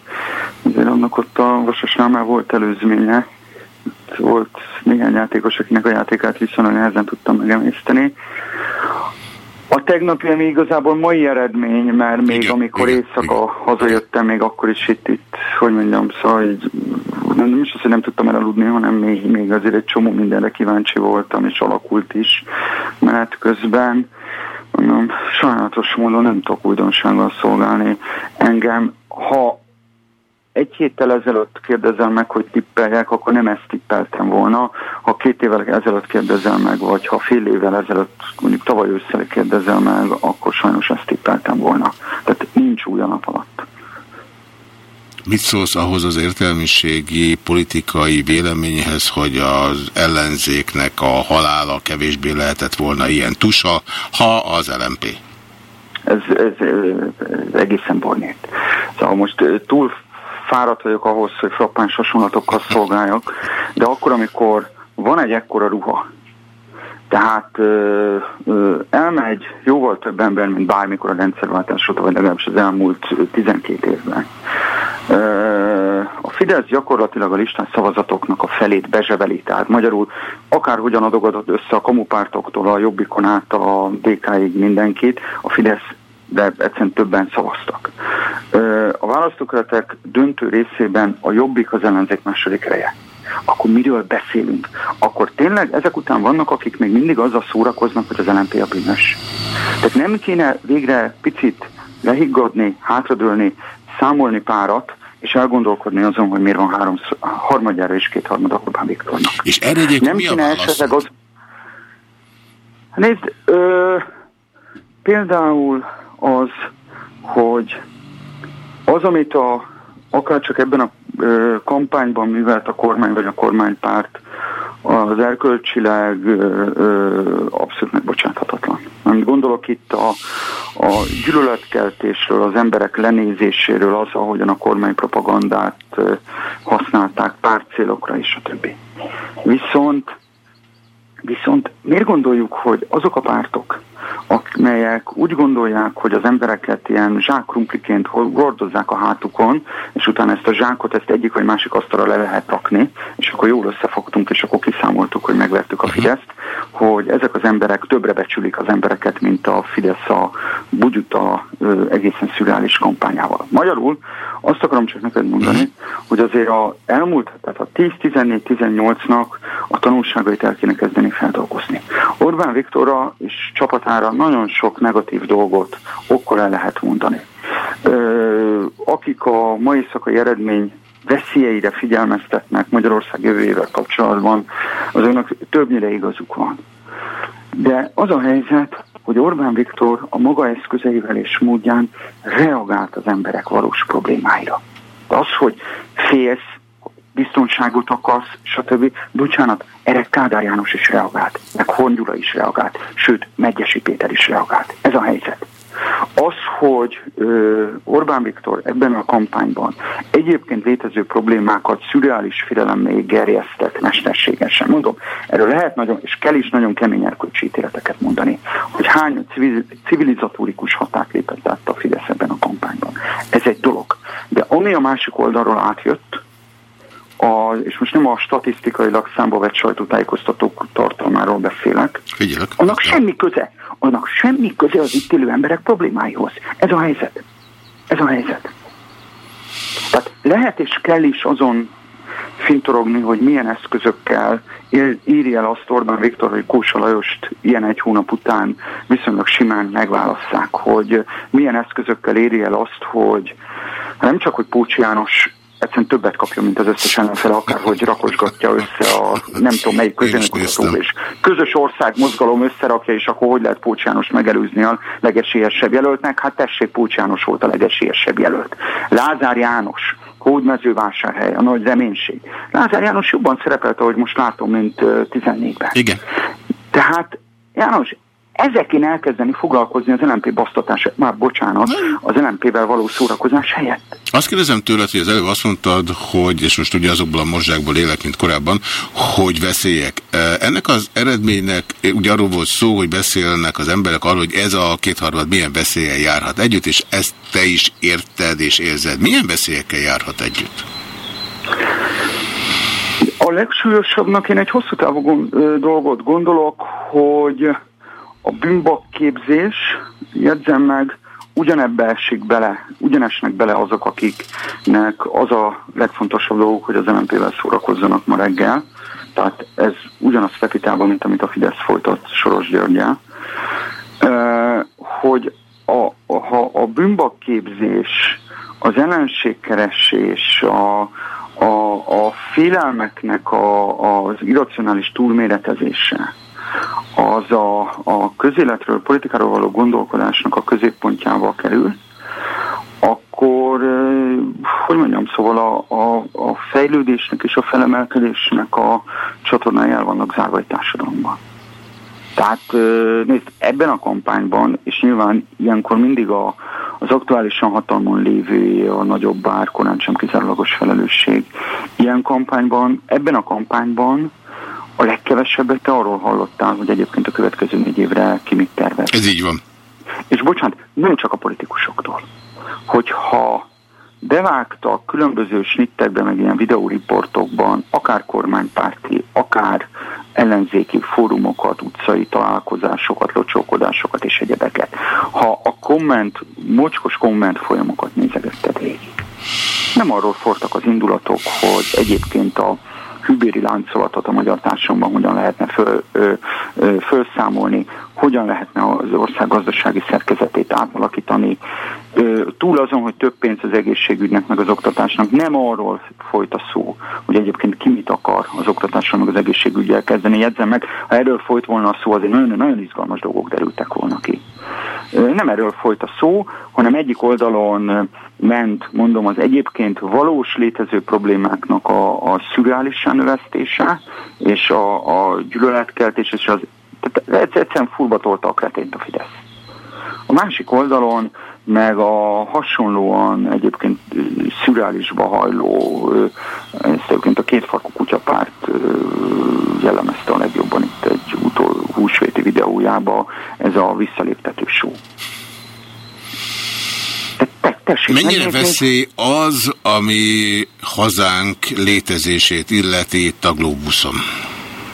azért annak ott a Vasasnál már volt előzménye, volt néhány játékos, akinek a játékát viszonylag nehezen tudtam megemészteni. A tegnapi, ami igazából mai eredmény, mert még igen, amikor igen, éjszaka igen. hazajöttem, még akkor is itt, itt hogy mondjam, szóval így, nem, nem is azt, hogy nem tudtam elaludni, hanem még, még azért egy csomó mindenre kíváncsi voltam, és alakult is menet közben mondom, sajnálatos módon nem tudok újdonsággal szolgálni. Engem ha egy héttel ezelőtt kérdezel meg, hogy tippeljek, akkor nem ezt tippeltem volna. Ha két évvel ezelőtt kérdezel meg, vagy ha fél évvel ezelőtt, mondjuk tavaly ősszel kérdezel meg, akkor sajnos ezt tippeltem volna. Tehát nincs új a nap alatt. Mit szólsz ahhoz az értelmiségi politikai véleményhez, hogy az ellenzéknek a halála kevésbé lehetett volna ilyen tusa, ha az LMP? Ez, ez, ez egészen bornét. Szóval most túl fáradt vagyok ahhoz, hogy frappáns hasonlatokkal szolgáljak, de akkor, amikor van egy ekkora ruha, tehát ö, ö, elmegy jóval több ember, mint bármikor a rendszerváltás óta, vagy legalábbis az elmúlt 12 évben. Ö, a Fidesz gyakorlatilag a listás szavazatoknak a felét bezseveli, tehát magyarul akárhogyan adogadott össze a kamupártoktól, a Jobbikon át a DK-ig mindenkit, a Fidesz de egyszerűen többen szavaztak. A választókörletek döntő részében a jobbik az ellenzék második reje. Akkor miről beszélünk? Akkor tényleg ezek után vannak, akik még mindig azzal szórakoznak, hogy az LNP a bűnös. Tehát nem kéne végre picit lehiggadni, hátradőlni, számolni párat, és elgondolkodni azon, hogy miért van három, harmadjára és kétharmad Orbán Viktornak. És erre nem mi a válasz? Az... Nézd, ö, például az, hogy az, amit a, akár csak ebben a kampányban művelt a kormány vagy a kormánypárt, az erkölcsileg abszolút megbocsáthatatlan. Amit gondolok itt a, a gyűlöletkeltésről, az emberek lenézéséről, az, ahogyan a kormánypropagandát ö, használták pártcélokra és a többi. Viszont Viszont miért gondoljuk, hogy azok a pártok, amelyek úgy gondolják, hogy az embereket ilyen zsákrumpliként gordozzák a hátukon, és utána ezt a zsákot, ezt egyik vagy másik asztalra le lehet rakni, és akkor jól összefogtunk, és akkor kiszámoltuk, hogy megvertük a Fideszt, hogy ezek az emberek többre becsülik az embereket, mint a Fidesz a bugyuta egészen szürreális kampányával. Magyarul azt akarom csak neked mondani, hogy azért a elmúlt, tehát a 10-14-18-nak a tanulságait el kéne kezdeni feldolgozni. Orbán Viktorra és csapatára nagyon sok negatív dolgot okkor el lehet mondani. Akik a mai szakai eredmény veszélyeire figyelmeztetnek Magyarország jövőjével kapcsolatban, azoknak többnyire igazuk van. De az a helyzet, hogy Orbán Viktor a maga eszközeivel és módján reagált az emberek valós problémáira. Az, hogy félsz, biztonságot akarsz, stb. Bocsánat, erre Kádár János is reagált, meg Hongyula is reagált, sőt, Megyesi Péter is reagált. Ez a helyzet. Az, hogy ö, Orbán Viktor ebben a kampányban egyébként létező problémákat szürreális még gerjesztett mesterségesen. Mondom, erről lehet nagyon, és kell is nagyon kemény erkölcsi ítéleteket mondani, hogy hány civil, civilizatórikus hatát lépett át a Fidesz ebben a kampányban. Ez egy dolog. De ami a másik oldalról átjött, a, és most nem a statisztikailag számba vett sajtótájékoztatók tartalmáról beszélek, Figyelek. annak semmi köze, annak semmi köze az itt élő emberek problémáihoz. Ez a helyzet. Ez a helyzet. Tehát lehet és kell is azon fintorogni, hogy milyen eszközökkel írja el azt Orbán Viktor, hogy Kósa Lajost ilyen egy hónap után viszonylag simán megválasszák, hogy milyen eszközökkel írja el azt, hogy nem csak, hogy Pócs János egyszerűen többet kapjon, mint az összes ellenfele, akárhogy rakosgatja össze a nem tudom melyik közönkutató és közös ország mozgalom összerakja, és akkor hogy lehet Pócs János megelőzni a legesélyesebb jelöltnek? Hát tessék, Pócs János volt a legesélyesebb jelölt. Lázár János, Hódmezővásárhely, a nagy reménység. Lázár János jobban szerepelt, ahogy most látom, mint 14-ben. Igen. Tehát János ezekén elkezdeni foglalkozni az LMP basztatás, már bocsánat, az LMP-vel való szórakozás helyett. Azt kérdezem tőled, hogy az előbb azt mondtad, hogy, és most ugye azokból a mozsákból élek, mint korábban, hogy veszélyek. Ennek az eredménynek, ugye arról volt szó, hogy beszélnek az emberek arról, hogy ez a kétharmad milyen veszélyen járhat együtt, és ezt te is érted és érzed. Milyen veszélyekkel járhat együtt? A legsúlyosabbnak én egy hosszú távú dolgot gondolok, hogy a bűnbakképzés, jegyzem meg, ugyanebbe esik bele, ugyanesnek bele azok, akiknek az a legfontosabb dolguk, hogy az MNP-vel szórakozzanak ma reggel. Tehát ez ugyanaz fekitában, mint amit a Fidesz folytat Soros Györgyel. hogy a, ha a bűnbakképzés az ellenségkeresés, a, a, a félelmeknek a, az irracionális túlméretezése, az a, a közéletről, politikáról való gondolkodásnak a középpontjába kerül, akkor, hogy mondjam, szóval a, a, a fejlődésnek és a felemelkedésnek a csatornái el vannak zárva egy társadalomban. Tehát nézd, ebben a kampányban, és nyilván ilyenkor mindig a, az aktuálisan hatalmon lévő a nagyobb bár, korán sem kizárólagos felelősség. Ilyen kampányban, ebben a kampányban a legkevesebbet te arról hallottál, hogy egyébként a következő négy évre ki mit tervez. Ez így van. És bocsánat, nem csak a politikusoktól. Hogyha bevágtak különböző snittekben, meg ilyen videóriportokban, akár kormánypárti, akár ellenzéki fórumokat, utcai találkozásokat, locsókodásokat és egyebeket. Ha a komment, mocskos komment folyamokat nézegetted végig. Nem arról fortak az indulatok, hogy egyébként a hűbéri láncolatot a magyar társadalomban hogyan lehetne föl, ö, ö, fölszámolni, hogyan lehetne az ország gazdasági szerkezetét átalakítani. Túl azon, hogy több pénz az egészségügynek, meg az oktatásnak, nem arról folyt a szó, hogy egyébként ki mit akar az oktatással, meg az egészségügyel kezdeni. Jegyzem meg, ha erről folyt volna a szó, azért nagyon, nagyon izgalmas dolgok derültek volna ki. Nem erről folyt a szó, hanem egyik oldalon ment, mondom, az egyébként valós létező problémáknak a, a szürreálisan növesztése, és a, a gyűlöletkeltés, és az tehát egyszerűen fullba tolta a kretént a Fidesz. A másik oldalon meg a hasonlóan egyébként szürreálisba hajló, ezt egyébként a kétfarkú kutyapárt jellemezte a legjobban itt egy utol húsvéti videójába, ez a visszaléptető show. Tessék, Mennyire veszély az, ami hazánk létezését illeti itt a Globuson?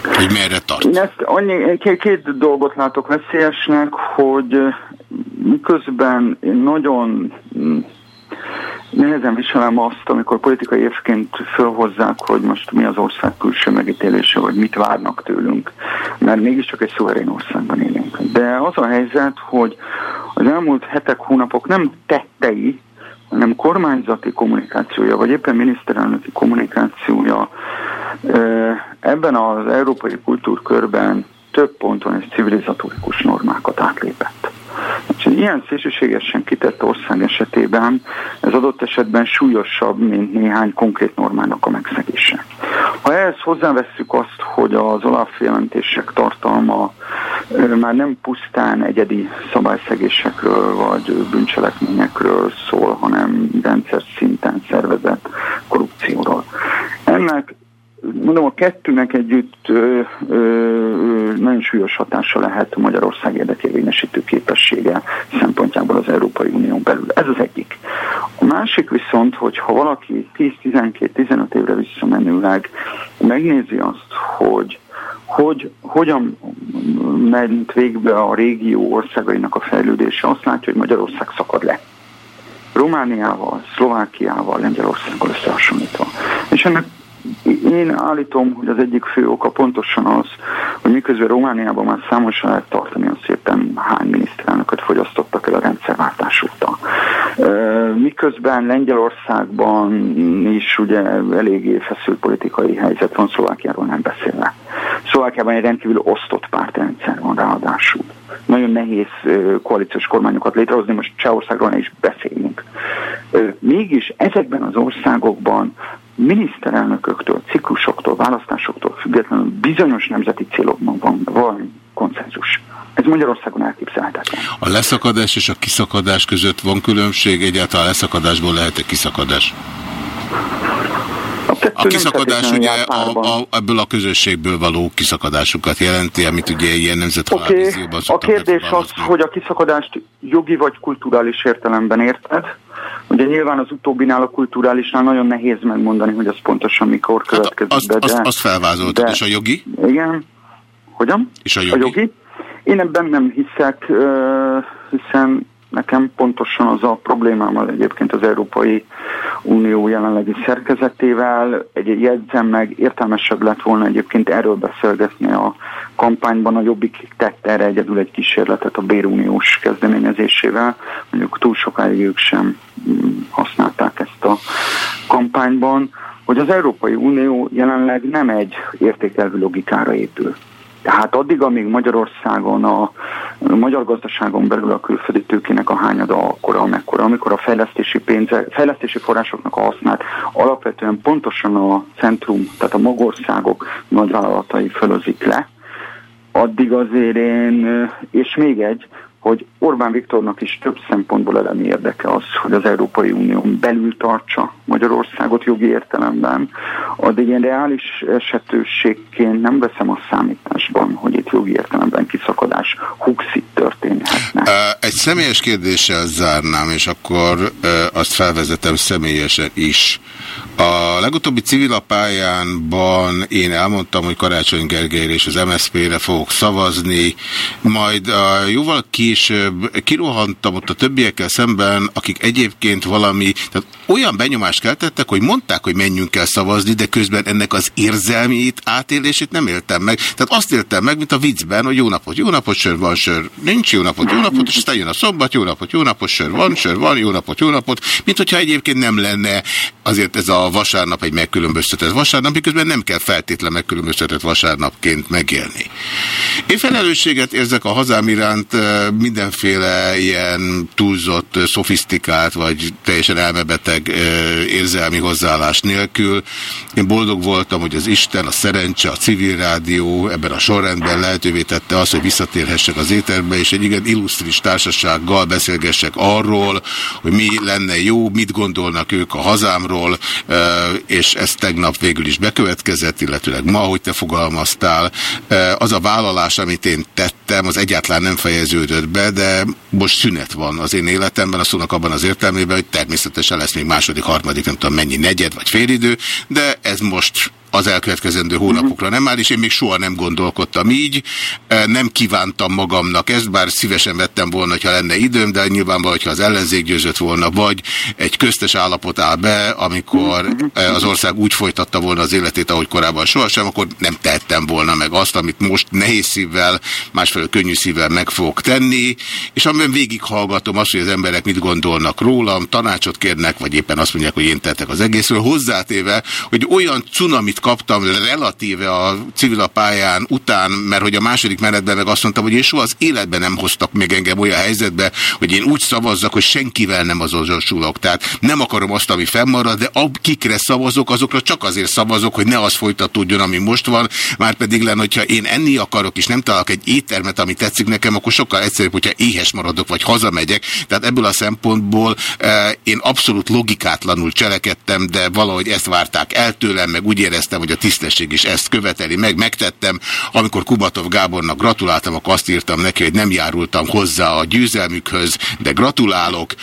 Hogy merre tart? Ezt annyi, két, dolgot látok veszélyesnek, hogy miközben nagyon mm, nehezen viselem azt, amikor politikai évként fölhozzák, hogy most mi az ország külső megítélése, vagy mit várnak tőlünk, mert mégiscsak egy szuverén országban élünk. De az a helyzet, hogy az elmúlt hetek, hónapok nem tettei, hanem kormányzati kommunikációja, vagy éppen miniszterelnöki kommunikációja ebben az európai kultúrkörben több ponton és civilizatórikus normákat átlépett. És ilyen szélsőségesen kitett ország esetében ez adott esetben súlyosabb, mint néhány konkrét normának a megszegése. Ha ehhez hozzávesszük azt, hogy az Olaf jelentések tartalma már nem pusztán egyedi szabályszegésekről vagy bűncselekményekről szól, hanem rendszer szinten szervezett korrupcióról. Ennek mondom, a kettőnek együtt ö, ö, nagyon súlyos hatása lehet Magyarország érdekérvényesítő képessége szempontjából az Európai Unión belül. Ez az egyik. A másik viszont, hogy ha valaki 10-12-15 évre visszamenőleg megnézi azt, hogy hogy hogyan ment végbe a régió országainak a fejlődése, azt látja, hogy Magyarország szakad le. Romániával, Szlovákiával, Lengyelországgal összehasonlítva. És ennek én állítom, hogy az egyik fő oka pontosan az, hogy miközben Romániában már számos lehet tartani, az szépen hány miniszterelnököt fogyasztottak el a rendszerváltás óta. Miközben Lengyelországban is ugye eléggé feszült politikai helyzet van, Szlovákiáról nem beszélve. Szlovákiában egy rendkívül osztott pártrendszer van ráadásul. Nagyon nehéz koalíciós kormányokat létrehozni, most Csehországról ne is beszéljünk. Mégis ezekben az országokban miniszterelnököktől, ciklusoktól, választásoktól függetlenül bizonyos nemzeti célokban van, van konszenzus. Ez Magyarországon elképzelhetetlen. A leszakadás és a kiszakadás között van különbség? Egyáltalán leszakadásból lehet-e kiszakadás? A, kiszakadás ugye a, a, ebből a közösségből való kiszakadásukat jelenti, amit ugye ilyen nemzethalálvízióban okay. A kérdés az, hogy a kiszakadást jogi vagy kulturális értelemben érted? Ugye nyilván az utóbbinál, a kulturálisnál nagyon nehéz megmondani, hogy az pontosan mikor hát következik hát azt, be. De, azt, azt felvázoltad, de, és a jogi? Igen. Hogyan? És a jogi? A jogi? Én ebben nem hiszek, hiszen nekem pontosan az a problémám egyébként az európai Unió jelenlegi szerkezetével. Egy jegyzem meg, értelmesebb lett volna egyébként erről beszélgetni a kampányban. A Jobbik tett erre egyedül egy kísérletet a béruniós kezdeményezésével. Mondjuk túl sokáig ők sem mm, használták ezt a kampányban, hogy az Európai Unió jelenleg nem egy értékelvű logikára épül. Tehát addig, amíg Magyarországon a, a magyar gazdaságon belül a külföldi tőkének a hányada akkora, amekkora, amikor a fejlesztési, pénze, fejlesztési forrásoknak a hasznát alapvetően pontosan a centrum, tehát a magországok nagyvállalatai fölözik le, addig azért én, és még egy, hogy Orbán Viktornak is több szempontból elemi érdeke az, hogy az Európai Unión belül tartsa Magyarországot jogi értelemben, addig én reális esetőségként nem veszem a számításban, hogy itt jogi értelemben kiszakadás huxit történhetne. Egy személyes kérdéssel zárnám, és akkor azt felvezetem személyesen is. A legutóbbi civilapályánban én elmondtam, hogy Karácsony Gergelyre és az MSZP-re fogok szavazni, majd jóval később kirohantam ott a többiekkel szemben, akik egyébként valami, tehát olyan benyomást keltettek, hogy mondták, hogy menjünk el szavazni, de közben ennek az érzelmét, átélését nem éltem meg. Tehát azt éltem meg, mint a viccben, hogy jó napot, jó napot, sör van, sör nincs, jó napot, jó napot, és aztán jön a szombat, jó napot, jó napot, sör van, sör van, jó napot, jó napot, mint hogyha egyébként nem lenne azért ez a vasárnap egy megkülönböztetett vasárnap, miközben nem kell feltétlen megkülönböztetett vasárnapként megélni. Én felelősséget érzek a hazám iránt mindenféle ilyen túlzott, szofisztikált, vagy teljesen elmebeteg érzelmi hozzáállás nélkül. Én boldog voltam, hogy az Isten, a szerencse, a civil rádió ebben a sorrendben lehetővé tette azt, hogy visszatérhessek az éterbe, és egy igen illusztris társasággal beszélgessek arról, hogy mi lenne jó, mit gondolnak ők a hazámról, és ez tegnap végül is bekövetkezett, illetőleg ma, hogy te fogalmaztál. Az a vállalás, amit én tettem, az egyáltalán nem fejeződött be, de most szünet van az én életemben, a szónak abban az értelmében, hogy természetesen lesz még második, harmadik, nem tudom mennyi negyed vagy félidő, de ez most az elkövetkezendő hónapokra nem? Áll, és én még soha nem gondolkodtam így, e, nem kívántam magamnak ezt, bár szívesen vettem volna, ha lenne időm, de nyilvánvalóan, hogyha az ellenzék győzött volna, vagy egy köztes állapot áll be, amikor e, az ország úgy folytatta volna az életét, ahogy korábban sohasem, akkor nem tettem volna meg azt, amit most nehéz szívvel, másfelől könnyű szívvel meg fogok tenni, és amiben végighallgatom azt, hogy az emberek mit gondolnak rólam, tanácsot kérnek, vagy éppen azt mondják, hogy én tettek az egészről, hozzátéve, hogy olyan cunamit kaptam relatíve a civil pályán után, mert hogy a második menetben meg azt mondtam, hogy én soha az életben nem hoztak még engem olyan helyzetbe, hogy én úgy szavazzak, hogy senkivel nem azonosulok. Tehát nem akarom azt, ami fennmarad, de akikre szavazok, azokra csak azért szavazok, hogy ne az folytatódjon, ami most van. Már pedig lenne, hogyha én enni akarok, és nem találok egy éttermet, ami tetszik nekem, akkor sokkal egyszerűbb, hogyha éhes maradok, vagy hazamegyek. Tehát ebből a szempontból eh, én abszolút logikátlanul cselekedtem, de valahogy ezt várták el tőlem, meg úgy éreztem, éreztem, hogy a tisztesség is ezt követeli meg, megtettem. Amikor Kubatov Gábornak gratuláltam, akkor azt írtam neki, hogy nem járultam hozzá a győzelmükhöz, de gratulálok.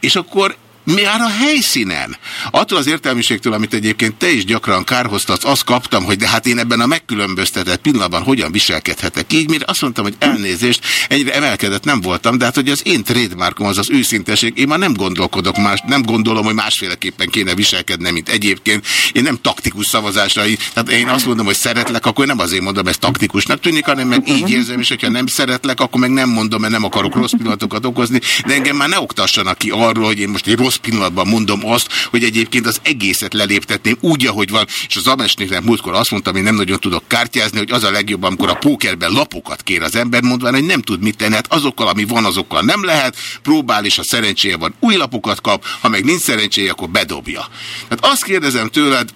És akkor már a helyszínen. Attól az értelmiségtől, amit egyébként te is gyakran kárhoztatsz, azt kaptam, hogy de hát én ebben a megkülönböztetett pillanatban hogyan viselkedhetek így, mire azt mondtam, hogy elnézést, egyre emelkedett nem voltam, de hát hogy az én trademarkom az az őszinteség, én már nem gondolkodok más, nem gondolom, hogy másféleképpen kéne viselkednem, mint egyébként. Én nem taktikus szavazásra, tehát én azt mondom, hogy szeretlek, akkor nem azért mondom, ez taktikusnak tűnik, hanem meg így érzem, és hogyha nem szeretlek, akkor meg nem mondom, mert nem akarok rossz pillanatokat okozni, de engem már ne oktassanak ki arról, hogy én most egy rossz rossz pillanatban mondom azt, hogy egyébként az egészet leléptetném úgy, ahogy van, és az Amesnéknek múltkor azt mondtam, hogy nem nagyon tudok kártyázni, hogy az a legjobb, amikor a pókerben lapokat kér az ember, mondván, hogy nem tud mit tenni, hát azokkal, ami van, azokkal nem lehet, próbál, és ha szerencséje van, új lapokat kap, ha meg nincs szerencséje, akkor bedobja. Tehát azt kérdezem tőled,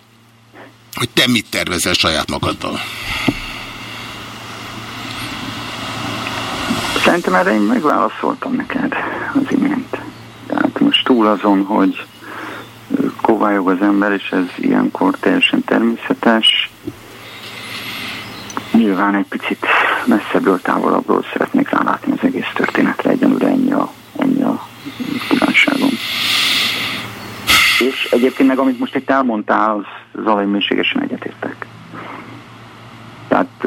hogy te mit tervezel saját magaddal? Szerintem erre én megválaszoltam neked az imént. Most túl azon, hogy kovályog az ember, és ez ilyenkor teljesen természetes. Nyilván egy picit messzebbről, távolabbról szeretnék rálátni az egész történetre, egyenlőre ennyi a, ennyi a kívánságom. És egyébként meg amit most itt elmondtál, az, az mélységesen egyetértek. Tehát,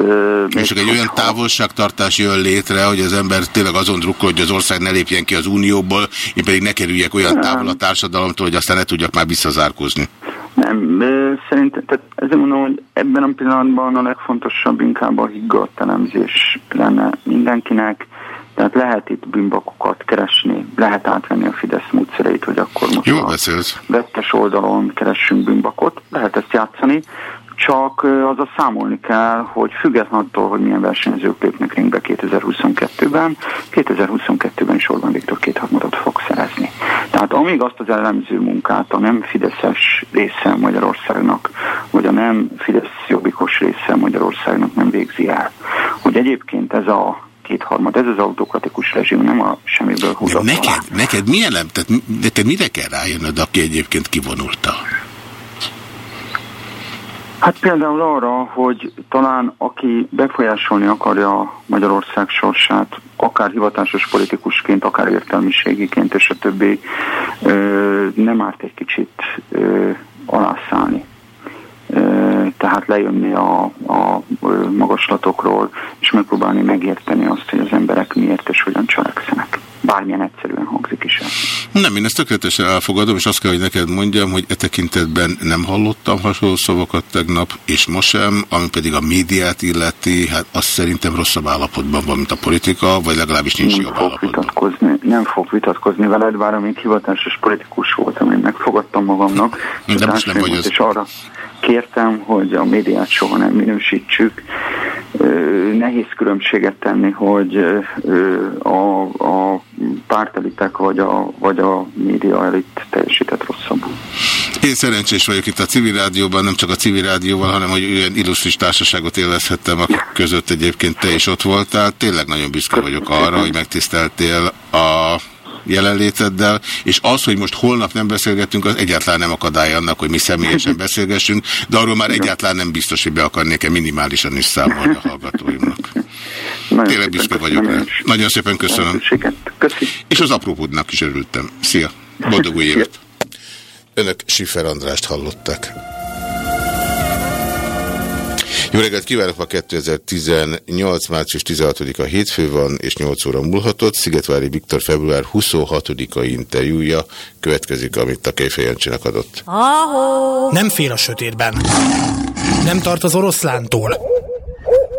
és egy olyan távolságtartás jön létre, hogy az ember tényleg azon drukkol, hogy az ország ne lépjen ki az unióból, én pedig ne kerüljek olyan távol a társadalomtól, hogy aztán ne tudjak már visszazárkózni. Nem, szerintem, tehát ezért mondom, hogy ebben a pillanatban a legfontosabb inkább a higgadt elemzés lenne mindenkinek, tehát lehet itt bűnbakokat keresni, lehet átvenni a Fidesz módszereit, hogy akkor most Jó a beszélsz. vesztes oldalon keressünk bűnbakot, lehet ezt játszani, csak az a számolni kell, hogy független attól, hogy milyen versenyzők lépnek ringbe 2022-ben, 2022-ben is Orbán Viktor kétharmadot fog szerezni. Tehát amíg azt az elemző munkát a nem Fideszes része Magyarországnak, vagy a nem Fidesz jobbikos része Magyarországnak nem végzi el, hogy egyébként ez a kétharmad, ez az autokratikus rezsim, nem a semmiből húzott neked, neked milyen tehát neked mire kell rájönnöd, aki egyébként kivonulta? Hát például arra, hogy talán aki befolyásolni akarja Magyarország sorsát, akár hivatásos politikusként, akár értelmiségiként és a többi, nem árt egy kicsit alászállni. Tehát lejönni a, a magaslatokról, és megpróbálni megérteni azt, hogy az emberek miért és hogyan cselekszenek bármilyen egyszerűen hangzik is. Nem, én ezt tökéletesen elfogadom, és azt kell, hogy neked mondjam, hogy e tekintetben nem hallottam hasonló szavakat tegnap, és most sem, ami pedig a médiát illeti, hát azt szerintem rosszabb állapotban van, mint a politika, vagy legalábbis nincs nem jobb fog. Vitatkozni, nem fog vitatkozni veled, bár amíg hivatásos politikus voltam, én megfogadtam magamnak, De most nem vagy az. és arra kértem, hogy a médiát soha nem minősítsük. Nehéz különbséget tenni, hogy a, a pártelitek vagy a, vagy a média elit teljesített rosszabbul. Én szerencsés vagyok itt a civil rádióban, nem csak a civil rádióval, hanem hogy olyan illusztris társaságot élvezhettem, akik között egyébként te is ott voltál. Tényleg nagyon büszke vagyok arra, hogy megtiszteltél a jelenléteddel, és az, hogy most holnap nem beszélgetünk, az egyáltalán nem akadály annak, hogy mi személyesen beszélgessünk, de arról már egyáltalán nem biztos, hogy be akarnék-e minimálisan is számolni a hallgatóimnak. Nagyon Tényleg büszke vagyok rá. Nagyon szépen köszönöm. Köszi. És az aprópodnak is örültem. Szia! Boldog új évet! Önök Sifer Andrást hallották. Jó reggelt kívánok! Ma 2018. március 16-a hétfő van, és 8 óra múlhatott. Szigetvári Viktor február 26-a interjúja következik, amit a Kejfejancsinak adott. Nem fél a sötétben. Nem tart az oroszlántól.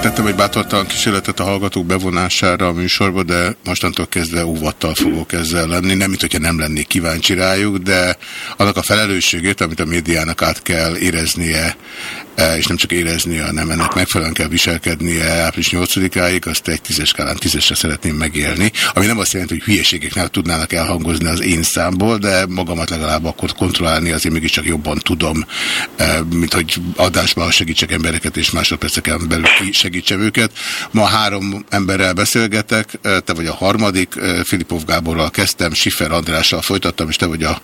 Tettem egy bátortalan kísérletet a hallgatók bevonására a műsorba, de mostantól kezdve óvattal fogok ezzel lenni. Nem, mint hogyha nem lennék kíváncsi rájuk, de annak a felelősségét, amit a médiának át kell éreznie, és nem csak éreznie, hanem ennek megfelelően kell viselkednie április 8-áig, azt egy tízes skálán tízesre szeretném megélni. Ami nem azt jelenti, hogy hülyeségek nem tudnának elhangozni az én számból, de magamat legalább akkor kontrollálni azért mégiscsak jobban tudom, e, mint hogy adásban segítsek embereket, és másodperceken belül segítsem őket. Ma három emberrel beszélgetek, e, te vagy a harmadik, e, Filipov Gáborral kezdtem, Sifer Andrással folytattam, és te vagy az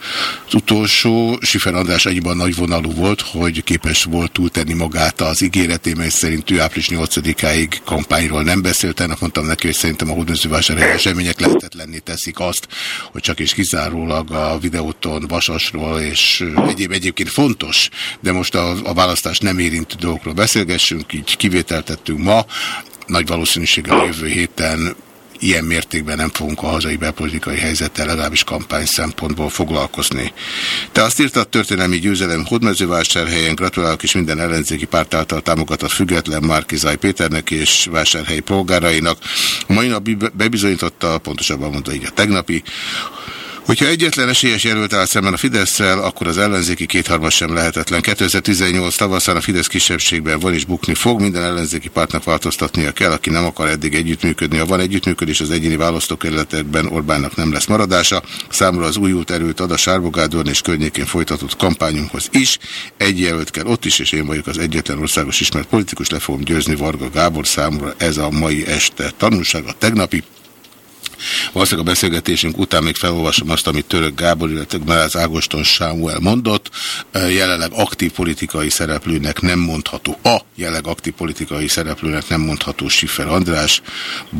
utolsó. Sifer András annyiban nagyvonalú volt, hogy képes volt túltenni magát az ígéretében, és szerint ő április 8-áig kampányról nem beszélt. Tegnap mondtam neki, hogy szerintem a hódmezővásárhelyi események lehetetlenné teszik azt, hogy csak és kizárólag a videóton Vasasról és egyéb egyébként fontos, de most a, a választás nem érintő dolgokról beszélgessünk, így kivételtettünk ma. Nagy valószínűséggel jövő héten ilyen mértékben nem fogunk a hazai belpolitikai helyzettel, legalábbis kampány szempontból foglalkozni. Te azt írtad, történelmi győzelem Hódmezővásárhelyen, gratulálok is minden ellenzéki párt által támogatott független Márkizaj Péternek és vásárhelyi polgárainak. A mai nap bebizonyította, pontosabban mondta így a tegnapi, Hogyha egyetlen esélyes jelölt áll szemben a fidesz akkor az ellenzéki kétharmad sem lehetetlen. 2018 tavaszán a Fidesz kisebbségben van és bukni fog, minden ellenzéki pártnak változtatnia kell, aki nem akar eddig együttműködni. Ha van együttműködés az egyéni választókerületekben, Orbánnak nem lesz maradása. Számomra az újult erőt ad a Sárbogádorn és környékén folytatott kampányunkhoz is. Egy jelölt kell ott is, és én vagyok az egyetlen országos ismert politikus, le fogom győzni Varga Gábor számomra ez a mai este tanulság, a tegnapi Valószínűleg a beszélgetésünk után még felolvasom azt, amit Török Gábor, illetve Meláz Ágoston Sámuel mondott. Jelenleg aktív politikai szereplőnek nem mondható, a jelenleg aktív politikai szereplőnek nem mondható Siffer András,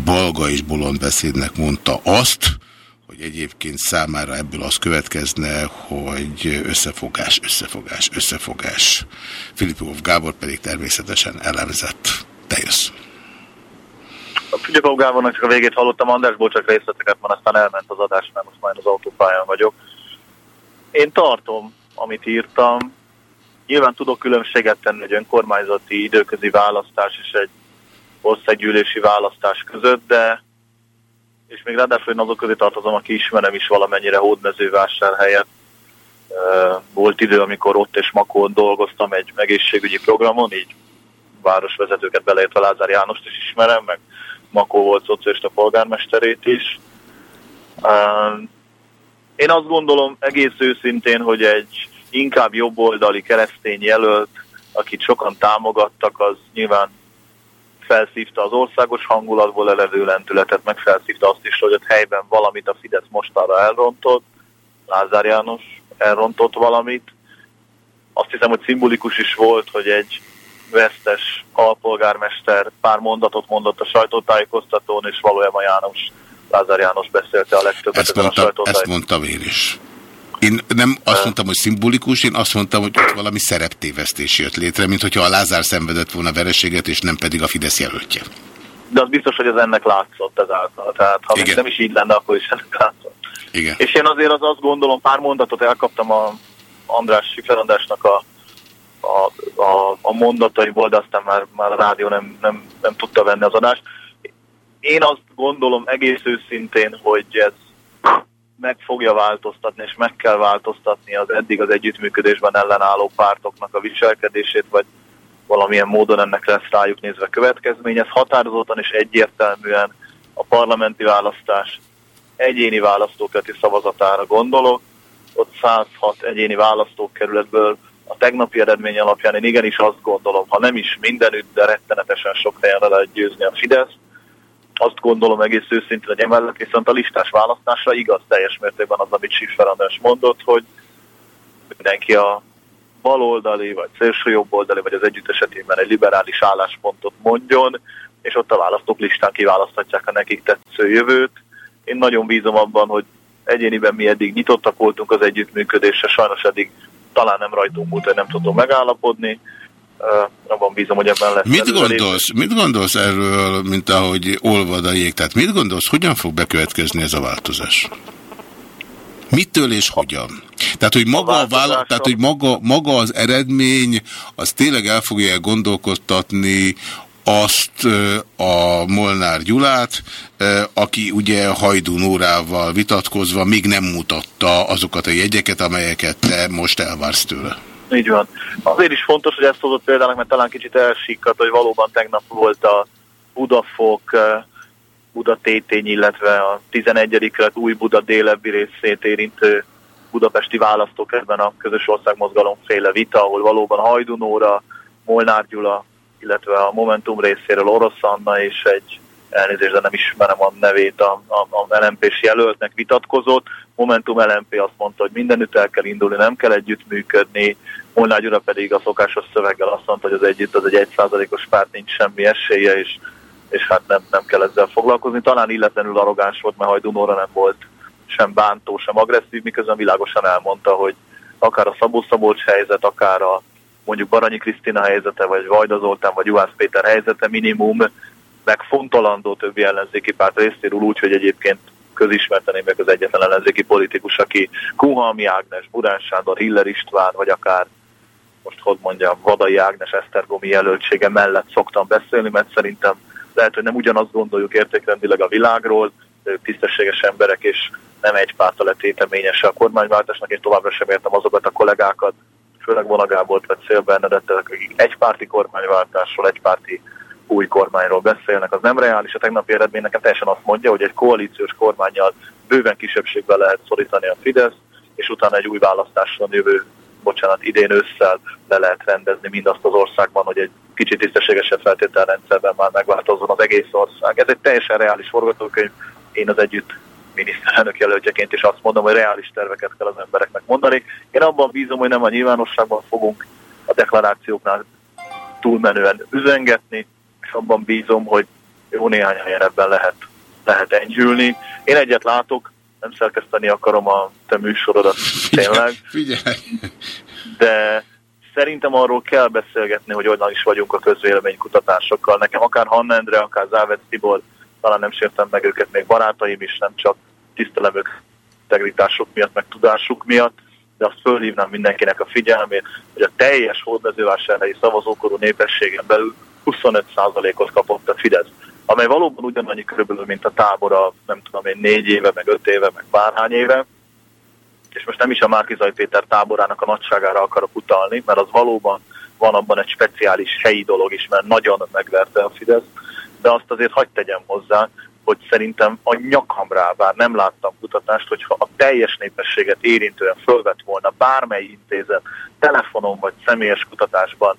balga és bolond beszédnek mondta azt, hogy egyébként számára ebből az következne, hogy összefogás, összefogás, összefogás. Filipov Gábor pedig természetesen elemzett. Te jössz. A Gábornak csak a végét hallottam, Andrásból csak részleteket van, aztán elment az adás, mert most majd az autópályán vagyok. Én tartom, amit írtam. Nyilván tudok különbséget tenni egy önkormányzati időközi választás és egy országgyűlési választás között, de és még ráadásul én azok közé tartozom, aki ismerem is valamennyire hódmezővásárhelyet. Volt idő, amikor ott és Makón dolgoztam egy egészségügyi programon, így városvezetőket beleértve Lázár Jánost is ismerem, meg Makó volt szocialista polgármesterét is. Én azt gondolom egész őszintén, hogy egy inkább jobboldali keresztény jelölt, akit sokan támogattak, az nyilván felszívta az országos hangulatból elevő lentületet, meg felszívta azt is, hogy ott helyben valamit a Fidesz mostanra elrontott, Lázár János elrontott valamit. Azt hiszem, hogy szimbolikus is volt, hogy egy vesztes alpolgármester pár mondatot mondott a sajtótájékoztatón, és valójában János, Lázár János beszélte a legtöbbet ezt mondta, a sajtótájékoztatón. Ezt mondtam én is. Én nem azt mondtam, hogy szimbolikus, én azt mondtam, hogy ott valami szereptévesztés jött létre, mint hogyha a Lázár szenvedett volna vereséget, és nem pedig a Fidesz jelöltje. De az biztos, hogy ez ennek látszott ezáltal. Tehát ha Igen. nem is így lenne, akkor is ennek látszott. Igen. És én azért az azt gondolom, pár mondatot elkaptam a András Sifer Andrásnak a, a, a, a mondataiból, de aztán már, már a rádió nem, nem, nem tudta venni az adást. Én azt gondolom egész őszintén, hogy ez meg fogja változtatni, és meg kell változtatni az eddig az együttműködésben ellenálló pártoknak a viselkedését, vagy valamilyen módon ennek lesz rájuk nézve következmény. Ez határozottan és egyértelműen a parlamenti választás egyéni választókerületi szavazatára gondolok. Ott 106 egyéni választókerületből a tegnapi eredmény alapján én igenis azt gondolom, ha nem is mindenütt, de rettenetesen sok helyen le lehet győzni a Fidesz azt gondolom egész őszintén, hogy emellett viszont a listás választásra igaz teljes mértékben az, amit Siffer András mondott, hogy mindenki a baloldali, vagy szélső jobboldali, vagy az együtt esetében egy liberális álláspontot mondjon, és ott a választók listán kiválaszthatják a nekik tetsző jövőt. Én nagyon bízom abban, hogy egyéniben mi eddig nyitottak voltunk az együttműködésre, sajnos eddig talán nem rajtunk múlt, hogy nem tudunk megállapodni, abban bízom, hogy ebben lesz. Mit gondolsz, mit gondolsz erről, mint ahogy olvad a jég? Tehát mit gondolsz, hogyan fog bekövetkezni ez a változás? Mitől és hogyan? Tehát, hogy maga, a vála tehát, hogy maga, maga az eredmény, az tényleg el fogja gondolkoztatni azt a Molnár Gyulát, aki ugye Hajdú Nórával vitatkozva még nem mutatta azokat a jegyeket, amelyeket te most elvársz tőle. Így van. Azért is fontos, hogy ezt hozott példának, mert talán kicsit elsikkat, hogy valóban tegnap volt a Budafok, Buda tétény, illetve a 11. kelet új Buda délebbi részét érintő budapesti választókerben a közös országmozgalom féle vita, ahol valóban Hajdunóra, Molnár Gyula, illetve a Momentum részéről Orosz Anna és egy elnézést, de nem ismerem a nevét a, a, a LMP-s jelöltnek vitatkozott. Momentum LMP azt mondta, hogy mindenütt el kell indulni, nem kell együttműködni. Molnár Gyura pedig a szokásos szöveggel azt mondta, hogy az együtt az egy egyszázalékos párt, nincs semmi esélye, és, és hát nem, nem kell ezzel foglalkozni. Talán illetlenül arrogáns volt, mert Hajdunóra nem volt sem bántó, sem agresszív, miközben világosan elmondta, hogy akár a Szabó Szabolcs helyzet, akár a mondjuk Baranyi Krisztina helyzete, vagy Vajda Zoltán, vagy Juhász Péter helyzete minimum megfontolandó többi ellenzéki párt részéről úgy, hogy egyébként közismerten meg az egyetlen ellenzéki politikus, aki Kuhalmi Ágnes, Burán Sándor, Hiller István, vagy akár most hogy mondjam, Vadai Ágnes Esztergomi jelöltsége mellett szoktam beszélni, mert szerintem lehet, hogy nem ugyanazt gondoljuk értékrendileg a világról, de ők tisztességes emberek, és nem egy párta letéteményese a kormányváltásnak, én továbbra sem értem azokat a kollégákat, főleg Vonagábolt vagy Szél Bernadettet, akik egypárti kormányváltásról, egypárti új kormányról beszélnek, az nem reális. A tegnapi eredmény nekem teljesen azt mondja, hogy egy koalíciós kormányjal bőven kisebbségbe lehet szorítani a Fidesz, és utána egy új választáson jövő, bocsánat, idén ősszel le lehet rendezni mindazt az országban, hogy egy kicsit tisztességesebb feltételrendszerben már megváltozzon az egész ország. Ez egy teljesen reális forgatókönyv, én az együtt miniszterelnök jelöltjeként is azt mondom, hogy reális terveket kell az embereknek mondani. Én abban bízom, hogy nem a nyilvánosságban fogunk a deklarációknál túlmenően üzengetni, és abban bízom, hogy jó néhány helyen ebben lehet, lehet enyhülni. Én egyet látok, nem szerkeszteni akarom a te műsorodat tényleg. Figyelj. De szerintem arról kell beszélgetni, hogy olyan is vagyunk a közvéleménykutatásokkal. Nekem akár Hanna Endre, akár Závec Tibor, talán nem sértem meg őket, még barátaim is, nem csak tisztelemök integritásuk miatt, meg tudásuk miatt, de azt fölhívnám mindenkinek a figyelmét, hogy a teljes hódmezővásárhelyi szavazókorú népességen belül 25%-ot kapott a Fidesz, amely valóban ugyanannyi körülbelül, mint a tábor a nem tudom én négy éve, meg öt éve, meg bárhány éve, és most nem is a Márkizaj Péter táborának a nagyságára akarok utalni, mert az valóban van abban egy speciális helyi dolog is, mert nagyon megverte a Fidesz, de azt azért hagyd tegyem hozzá, hogy szerintem a nyakamrá, bár nem láttam kutatást, hogyha a teljes népességet érintően fölvett volna bármely intézet telefonon vagy személyes kutatásban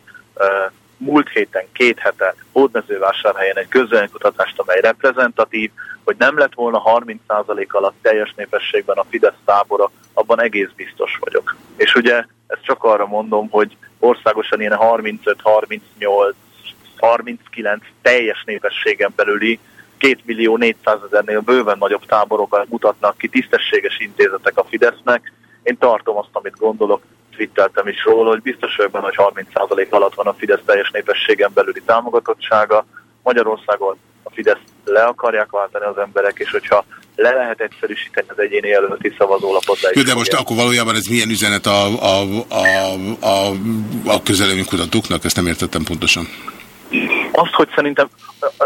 múlt héten, két hete Hódmezővásárhelyen egy kutatást, amely reprezentatív, hogy nem lett volna 30% alatt teljes népességben a Fidesz tábora, abban egész biztos vagyok. És ugye ezt csak arra mondom, hogy országosan ilyen 35, 38, 39 teljes népességen belüli 2 millió 400 ezernél bőven nagyobb táborokat mutatnak ki tisztességes intézetek a Fidesznek. Én tartom azt, amit gondolok, twitteltem is róla, hogy biztos vagyok benne, hogy 30% alatt van a Fidesz teljes népességen belüli támogatottsága. Magyarországon a Fidesz le akarják váltani az emberek, és hogyha le lehet egyszerűsíteni az egyéni jelölti szavazólapot. De most akkor valójában ez milyen üzenet a, a, a, a, a kutatóknak? Ezt nem értettem pontosan. Azt, hogy szerintem,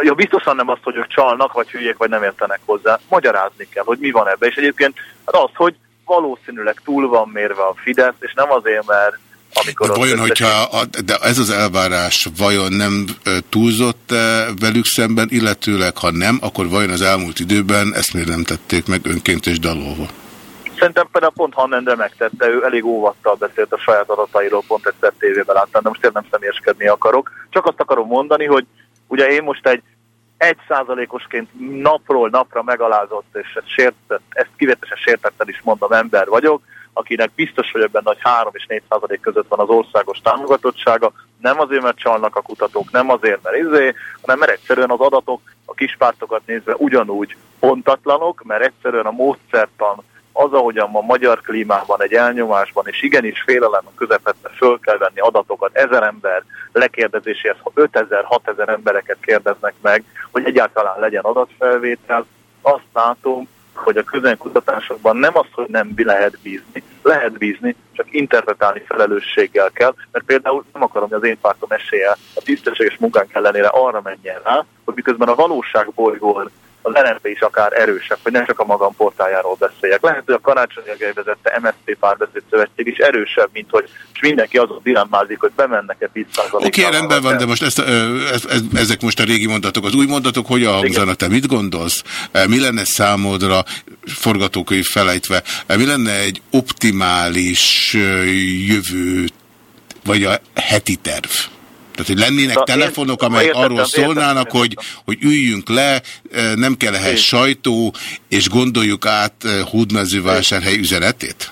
ja, biztosan nem azt, hogy ők csalnak, vagy hülyék, vagy nem értenek hozzá. Magyarázni kell, hogy mi van ebbe. És egyébként az, hogy valószínűleg túl van mérve a Fidesz, és nem azért, mert amikor de vajon, hogyha, a, de ez az elvárás vajon nem túlzott velük szemben, illetőleg ha nem, akkor vajon az elmúlt időben ezt miért nem tették meg önként és dalolva? Szerintem például pont Hannende megtette, ő elég óvattal beszélt a saját adatairól, pont egyszer tévében láttam, de most én nem személyeskedni akarok. Csak azt akarom mondani, hogy ugye én most egy egy százalékosként napról napra megalázott, és sértett, ezt kivetesen sértettel is mondom, ember vagyok, akinek biztos vagyok benne, hogy 3 és 4 százalék között van az országos támogatottsága, nem azért, mert csalnak a kutatók, nem azért, mert izé, hanem mert egyszerűen az adatok a kispártokat nézve ugyanúgy pontatlanok, mert egyszerűen a módszertan az, ahogyan ma magyar klímában, egy elnyomásban, és igenis félelem közepette föl kell venni adatokat, ezer ember lekérdezéséhez, ha 5000, 6000 embereket kérdeznek meg, hogy egyáltalán legyen adatfelvétel, azt látom, hogy a közenkutatásokban nem az, hogy nem lehet bízni, lehet bízni, csak interpretálni felelősséggel kell, mert például nem akarom, hogy az én pártom esélye a tisztességes munkánk ellenére arra menjen rá, hogy miközben a valóság bolygón az LNP is akár erősebb, hogy nem csak a magam portájáról beszéljek. Lehet, hogy a Karácsony Gergely vezette MSZP párbeszéd szövetség is erősebb, mint hogy és mindenki azon dilemmázik, hogy bemennek-e 10%-ra. Oké, okay, rendben van, de most ezt, ez, ez, ezek most a régi mondatok. Az új mondatok hogyan hangzanak? Te mit gondolsz? Mi lenne számodra, forgatókönyv felejtve, mi lenne egy optimális jövő, vagy a heti terv? Tehát, hogy lennének Na, telefonok, amelyek értettem, arról szólnának, értettem, hogy, hogy üljünk le, nem kell ehhez sajtó, és gondoljuk át Húdmezővásárhely üzenetét?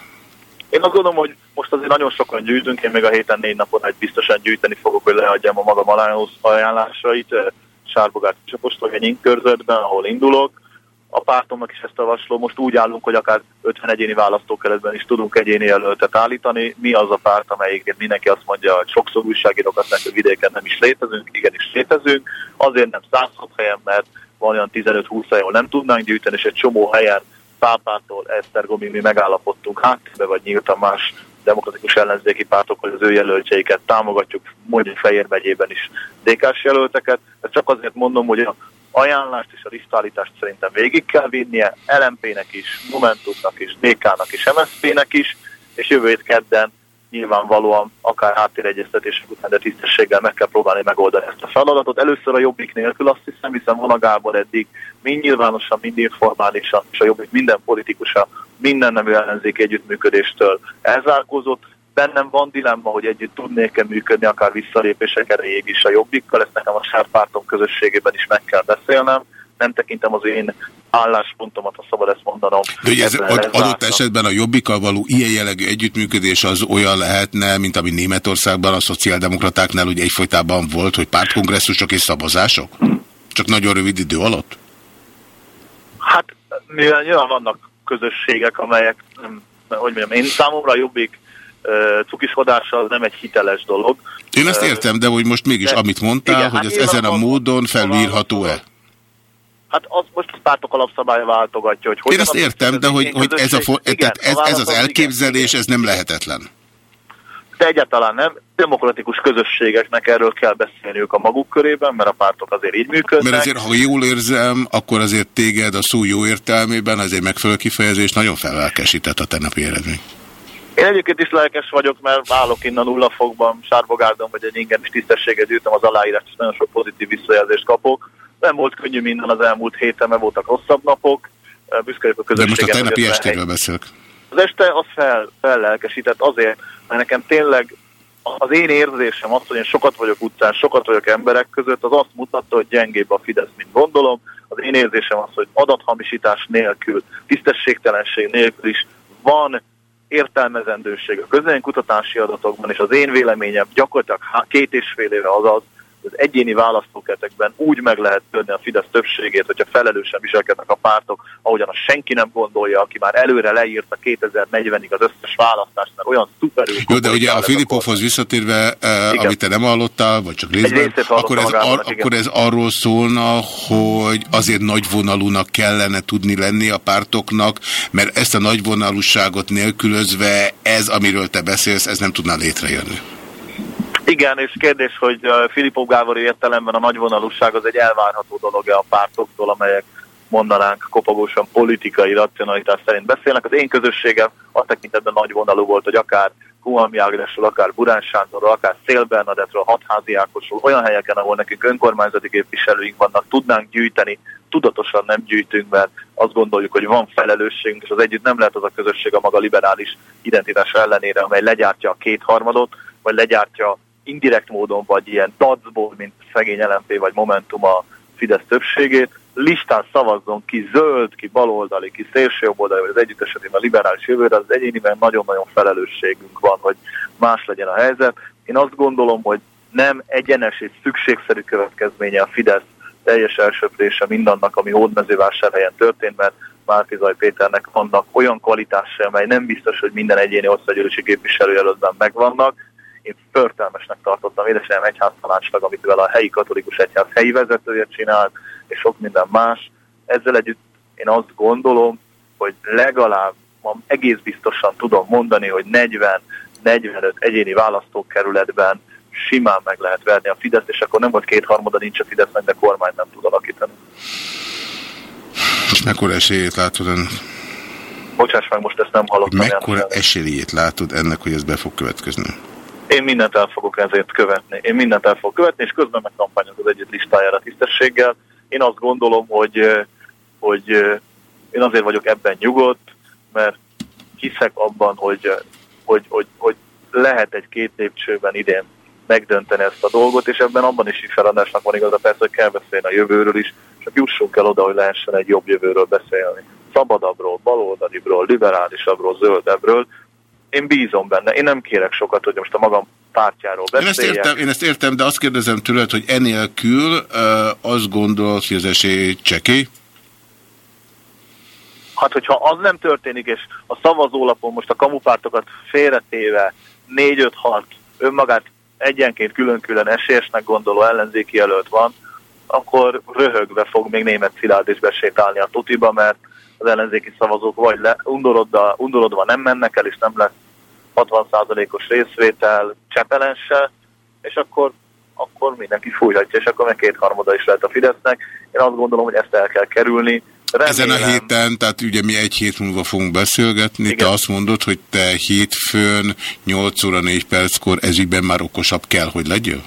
Én azt gondolom, hogy most azért nagyon sokan gyűjtünk, én még a héten négy napon egy biztosan gyűjteni fogok, hogy leadjam a magam ajánlásait a Postolgányink körzetben, ahol indulok a pártomnak is ezt javasló. Most úgy állunk, hogy akár 50 egyéni választókeretben is tudunk egyéni jelöltet állítani. Mi az a párt, amelyiket mindenki azt mondja, hogy sokszor újságírókat a vidéken nem is létezünk, igenis létezünk. Azért nem 106 helyen, mert van olyan 15-20 helyen, nem tudnánk gyűjteni, és egy csomó helyen Pápától, Esztergomi mi megállapodtunk háttérbe, vagy nyíltan más demokratikus ellenzéki pártok, hogy az ő jelöltjeiket támogatjuk, mondjuk Fejér megyében is DK-s jelölteket. Ezt csak azért mondom, hogy a ajánlást és a listállítást szerintem végig kell vinnie, LMP-nek is, Momentumnak is, DK-nak is, MSZP-nek is, és jövő kedden nyilvánvalóan akár háttéregyeztetések után, de tisztességgel meg kell próbálni megoldani ezt a feladatot. Először a Jobbik nélkül azt hiszem, hiszen van a Gábor eddig mind nyilvánosan, mind informálisan, és a Jobbik minden politikusa minden nemű ellenzéki együttműködéstől elzárkózott, bennem van dilemma, hogy együtt tudnék-e működni, akár visszalépések erejéig is a jobbikkal, ezt nekem a sárpártom közösségében is meg kell beszélnem, nem tekintem az én álláspontomat, ha szabad ezt mondanom. De ugye ez adott esetben a jobbikkal való ilyen jellegű együttműködés az olyan lehetne, mint ami Németországban a szociáldemokratáknál ugye egyfolytában volt, hogy pártkongresszusok és szavazások? Csak nagyon rövid idő alatt? Hát, mivel nyilván vannak közösségek, amelyek, nem, hogy mondjam, én számomra a jobbik cukiskodása az nem egy hiteles dolog. Én ezt értem, de hogy most mégis, de, amit mondtál, igen, hogy hát ez ezen a módon felülírható-e? Hát az most a pártok alapszabálya váltogatja, hogy Én ezt értem, de hogy, hogy ez, a for, igen, ez, ez az elképzelés, ez nem lehetetlen. De egyáltalán nem. Demokratikus közösségeknek erről kell beszélniük a maguk körében, mert a pártok azért így működnek. Mert azért, ha jól érzem, akkor azért téged a szó jó értelmében, azért megfelelő kifejezés nagyon fellelkesített a tennapi eredmény. Én egyébként is lelkes vagyok, mert állok innen nulla fogban, sárbogárdon, hogy egy ingyen is tisztességet gyűjtöm az aláírást, és nagyon sok pozitív visszajelzést kapok. Nem volt könnyű minden az elmúlt héten, mert voltak rosszabb napok. Büszke a közösségen. De most a tegnapi estéről beszélek. Az este az fel, fellelkesített azért, mert nekem tényleg az én érzésem az, hogy én sokat vagyok utcán, sokat vagyok emberek között, az azt mutatta, hogy gyengébb a Fidesz, mint gondolom. Az én érzésem az, hogy adathamisítás nélkül, tisztességtelenség nélkül is van értelmezendőség a kutatási adatokban, és az én véleményem gyakorlatilag két és fél éve az az, az egyéni választóketekben úgy meg lehet törni a Fidesz többségét, hogyha felelősen viselkednek a pártok, ahogyan a senki nem gondolja, aki már előre leírta 2040-ig az összes választást, mert olyan szuperül... Jó, de ugye a Filipovhoz visszatérve, eh, amit te nem hallottál, vagy csak részben, akkor ez, ar, akkor ez arról szólna, hogy azért nagyvonalúnak kellene tudni lenni a pártoknak, mert ezt a nagyvonalúságot nélkülözve ez, amiről te beszélsz, ez nem tudna létrejönni. Igen, és kérdés, hogy Filippo Gávori értelemben a nagyvonalúság az egy elvárható dolog-e a pártoktól, amelyek mondanánk kopogósan politikai racionalitás szerint beszélnek. Az én közösségem a tekintetben nagyvonalú volt, hogy akár Kuhalmi Ágnesről, akár Burán Sándorról, akár Szél Bernadettről, Hatházi Ákosról, olyan helyeken, ahol nekünk önkormányzati képviselőink vannak, tudnánk gyűjteni, tudatosan nem gyűjtünk, mert azt gondoljuk, hogy van felelősségünk, és az együtt nem lehet az a közösség a maga liberális identitása ellenére, amely legyártja a kétharmadot, vagy legyártja indirekt módon, vagy ilyen dacból, mint szegény LMP vagy Momentum a Fidesz többségét, listán szavazzon ki zöld, ki baloldali, ki szélsőjobboldali, vagy az együtt esetében liberális jövőre, az egyéniben nagyon-nagyon felelősségünk van, hogy más legyen a helyzet. Én azt gondolom, hogy nem egyenes és szükségszerű következménye a Fidesz teljes elsöprése mindannak, ami Hódmezővásárhelyen történt, mert Márkizaj Péternek vannak olyan kvalitásai, amely nem biztos, hogy minden egyéni országgyűlési képviselőjelöltben megvannak, én förtelmesnek tartottam édesanyám egyháztanácsnak, amit vele a helyi katolikus egyház helyi vezetője csinált, és sok minden más. Ezzel együtt én azt gondolom, hogy legalább ma egész biztosan tudom mondani, hogy 40-45 egyéni választókerületben simán meg lehet verni a Fidesz, és akkor nem volt kétharmada nincs a Fidesznek, de kormány nem tud alakítani. És mekkora esélyét látod ennek? Bocsáss meg, most ezt nem hallottam. Mekkora esélyét látod ennek, hogy ez be fog következni? Én mindent el fogok ezért követni. Én mindent el fogok követni, és közben meg kampányok az együtt listájára tisztességgel. Én azt gondolom, hogy, hogy én azért vagyok ebben nyugodt, mert hiszek abban, hogy, hogy, hogy, hogy lehet egy két lépcsőben idén megdönteni ezt a dolgot, és ebben abban is feladásnak van igaza, persze, hogy kell beszélni a jövőről is, csak jussunk el oda, hogy lehessen egy jobb jövőről beszélni. Szabadabbról, baloldalibról, liberálisabbról, zöldebbről, én bízom benne. Én nem kérek sokat, hogy most a magam pártjáról beszéljek. Én ezt értem, én ezt értem de azt kérdezem tőled, hogy enélkül uh, azt gondolod, hogy az esély cseki? Hát, hogyha az nem történik, és a szavazólapon most a kamupártokat félretéve 4-5-6 önmagát egyenként külön-külön esélyesnek gondoló ellenzéki jelölt van, akkor röhögve fog még német Szilárd is besétálni a tutiba, mert az ellenzéki szavazók vagy le, undorodva, undorodva nem mennek el, és nem lesz 60%-os részvétel Csepelen se, és akkor, akkor mindenki fújhatja, és akkor meg kétharmada is lehet a Fidesznek. Én azt gondolom, hogy ezt el kell kerülni. Remélem... Ezen a héten, tehát ugye mi egy hét múlva fogunk beszélgetni, Igen. te azt mondod, hogy te hétfőn 8 óra 4 perckor ezügyben már okosabb kell, hogy legyél?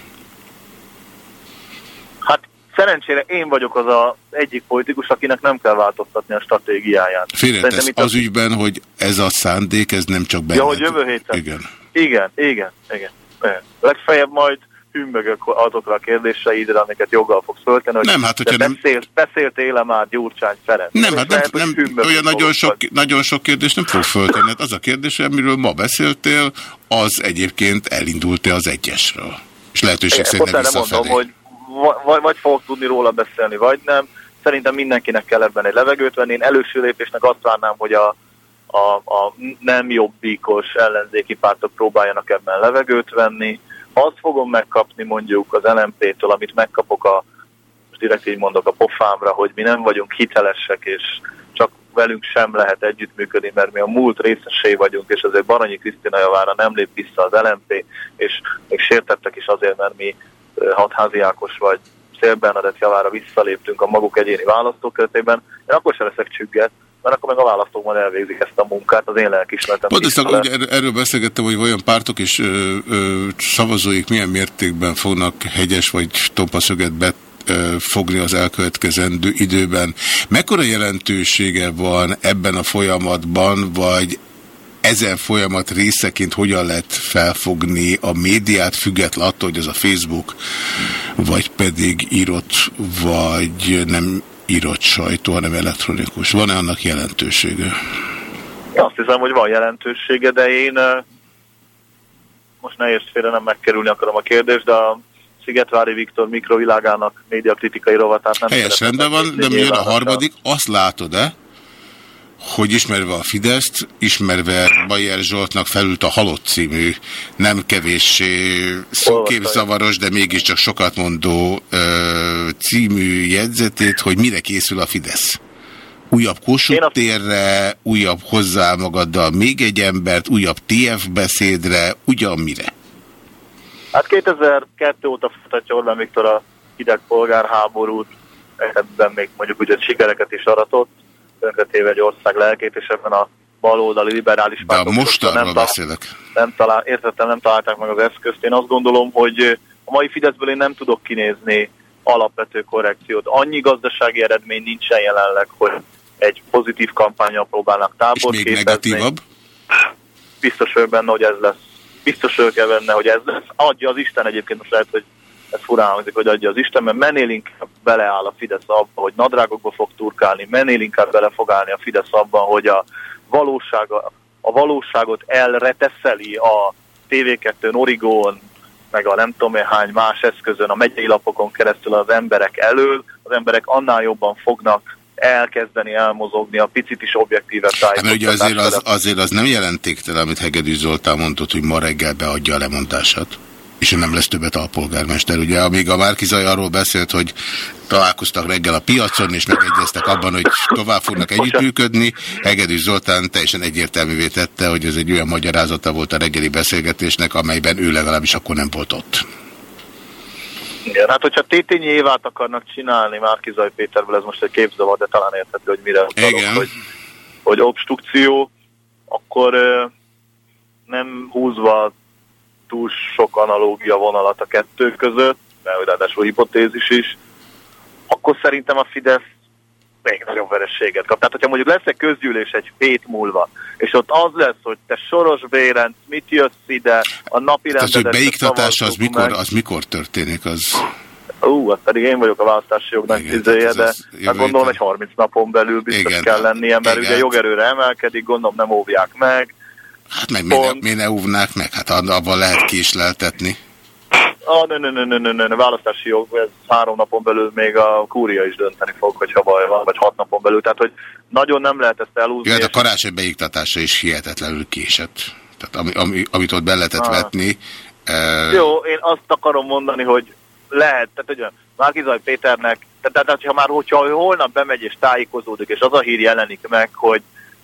Szerencsére én vagyok az a egyik politikus, akinek nem kell változtatni a stratégiáját. Félretesz az ügyben, hogy ez a szándék, ez nem csak benned. Ja, hogy jövő héten? Igen. Igen, igen, igen. igen. Legfeljebb majd hümmögök azokra a kérdéseidre, amiket joggal fogsz föltenni, hogy nem, hát, hogyha nem... beszélt, beszéltél már Gyurcsány Ferenc. Nem, hát nem, lehet, nem olyan nagyon sok, nagyon sok kérdést nem fog föltenni. Hát az a kérdés, amiről ma beszéltél, az egyébként elindult-e az egyesről. És lehetőség szerint nem mondom, hogy vagy, vagy fogok tudni róla beszélni, vagy nem. Szerintem mindenkinek kell ebben egy levegőt venni. Én előső lépésnek azt várnám, hogy a, a, a nem jobbikos ellenzéki pártok próbáljanak ebben levegőt venni. Azt fogom megkapni mondjuk az LMP-től, amit megkapok a, most direkt így mondok a pofámra, hogy mi nem vagyunk hitelesek, és csak velünk sem lehet együttműködni, mert mi a múlt részesei vagyunk, és azért Baranyi Krisztina javára nem lép vissza az LMP, és még sértettek is azért, mert mi hatházi Ákos vagy Szél Bernadett javára visszaléptünk a maguk egyéni választókörtében, én akkor sem leszek csügget, mert akkor meg a választók majd elvégzik ezt a munkát, az én lelkismeretem. Pontosan, ugye erről beszélgettem, hogy olyan pártok és ö, ö, szavazóik milyen mértékben fognak hegyes vagy tompaszöget bet fogni az elkövetkezendő időben. Mekkora jelentősége van ebben a folyamatban, vagy ezen folyamat részeként hogyan lehet felfogni a médiát, független attól, hogy az a Facebook, vagy pedig írott, vagy nem írott sajtó, hanem elektronikus. Van-e annak jelentősége? Azt hiszem, hogy van jelentősége, de én most ne félre, nem megkerülni akarom a kérdést, de a Szigetvári Viktor mikrovilágának médiakritikai rovatát nem Helyes rendben van, de mi jön a harmadik, azt látod-e, hogy ismerve a Fideszt, ismerve Bajer Zsoltnak felült a Halott című nem kevéssé szóképzavaros, de mégiscsak sokat mondó című jegyzetét, hogy mire készül a Fidesz. Újabb Kossuth térre, újabb hozzá magaddal még egy embert, újabb TF beszédre, ugyan mire? Hát 2002 óta folytatja Orbán Viktor a hideg polgárháborút, ebben még mondjuk ugye sikereket is aratott, tönkretéve egy ország lelkét, és ebben a baloldali liberális. De most nem, beszélek. Nem talál, értettem, nem találták meg az eszközt. Én azt gondolom, hogy a mai Fideszből én nem tudok kinézni alapvető korrekciót. Annyi gazdasági eredmény nincsen jelenleg, hogy egy pozitív kampányal próbálnak tábort És még képezni. negatívabb? Biztos vagyok benne, hogy ez lesz. Biztos vagyok benne, hogy ez lesz. Adja az Isten egyébként, most lehet, hogy ez furán hangzik, hogy adja az Isten, mert menél inkább beleáll a Fidesz abba, hogy nadrágokba fog turkálni, menél inkább bele fog állni a Fidesz abban, hogy a, valósága, a valóságot elreteszeli a TV2-n, Origón, meg a nem tudom hány más eszközön, a megyei lapokon keresztül az emberek elől, az emberek annál jobban fognak elkezdeni elmozogni, a picit is objektíve tájékoztatás. Hát, ugye azért az, azért az nem jelentéktelen, amit Hegedű Zoltán mondott, hogy ma reggel beadja a lemondását és nem lesz többet a polgármester. Ugye, amíg a Márkizaj arról beszélt, hogy találkoztak reggel a piacon, és megegyeztek abban, hogy tovább fognak együttműködni, Hegedű Zoltán teljesen egyértelművé tette, hogy ez egy olyan magyarázata volt a reggeli beszélgetésnek, amelyben ő legalábbis akkor nem volt ott. Igen, hát hogyha Tétényi évát akarnak csinálni Márkizaj Péterből, ez most egy képzavar, de talán érthető, hogy mire utalok, hogy, hogy obstrukció, akkor nem húzva túl sok analógia vonalat a kettő között, mert ráadásul hipotézis is, akkor szerintem a Fidesz még nagyobb verességet kap. Tehát, hogyha mondjuk lesz egy közgyűlés egy hét múlva, és ott az lesz, hogy te Soros Bérenc, mit jössz ide, a napi rendedet... Tehát, hogy beiktatás az mikor, az mikor történik? Az... Ú, hát pedig én vagyok a választási jognak tizéje, de hát gondolom, hogy 30 napon belül biztos Igen, kell lennie, mert Igen. ugye jogerőre emelkedik, gondolom nem óvják meg, Hát meg mi ne, úvnák meg? Hát abban lehet késleltetni. Ah, ne, ne, ne, ne, ne, ne, ne, választási jog, ez három napon belül még a kúria is dönteni fog, hogyha baj van, vagy hat napon belül, tehát hogy nagyon nem lehet ezt elúzni. Ja, hát a karácsony beiktatása is hihetetlenül késett. Tehát ami, ami, amit ott be lehetett ah. vetni. Uh... Jó, én azt akarom mondani, hogy lehet, tehát hogy Márkizaj Péternek, tehát, tehát ha már hogyha holnap bemegy és tájékozódik, és az a hír jelenik meg, hogy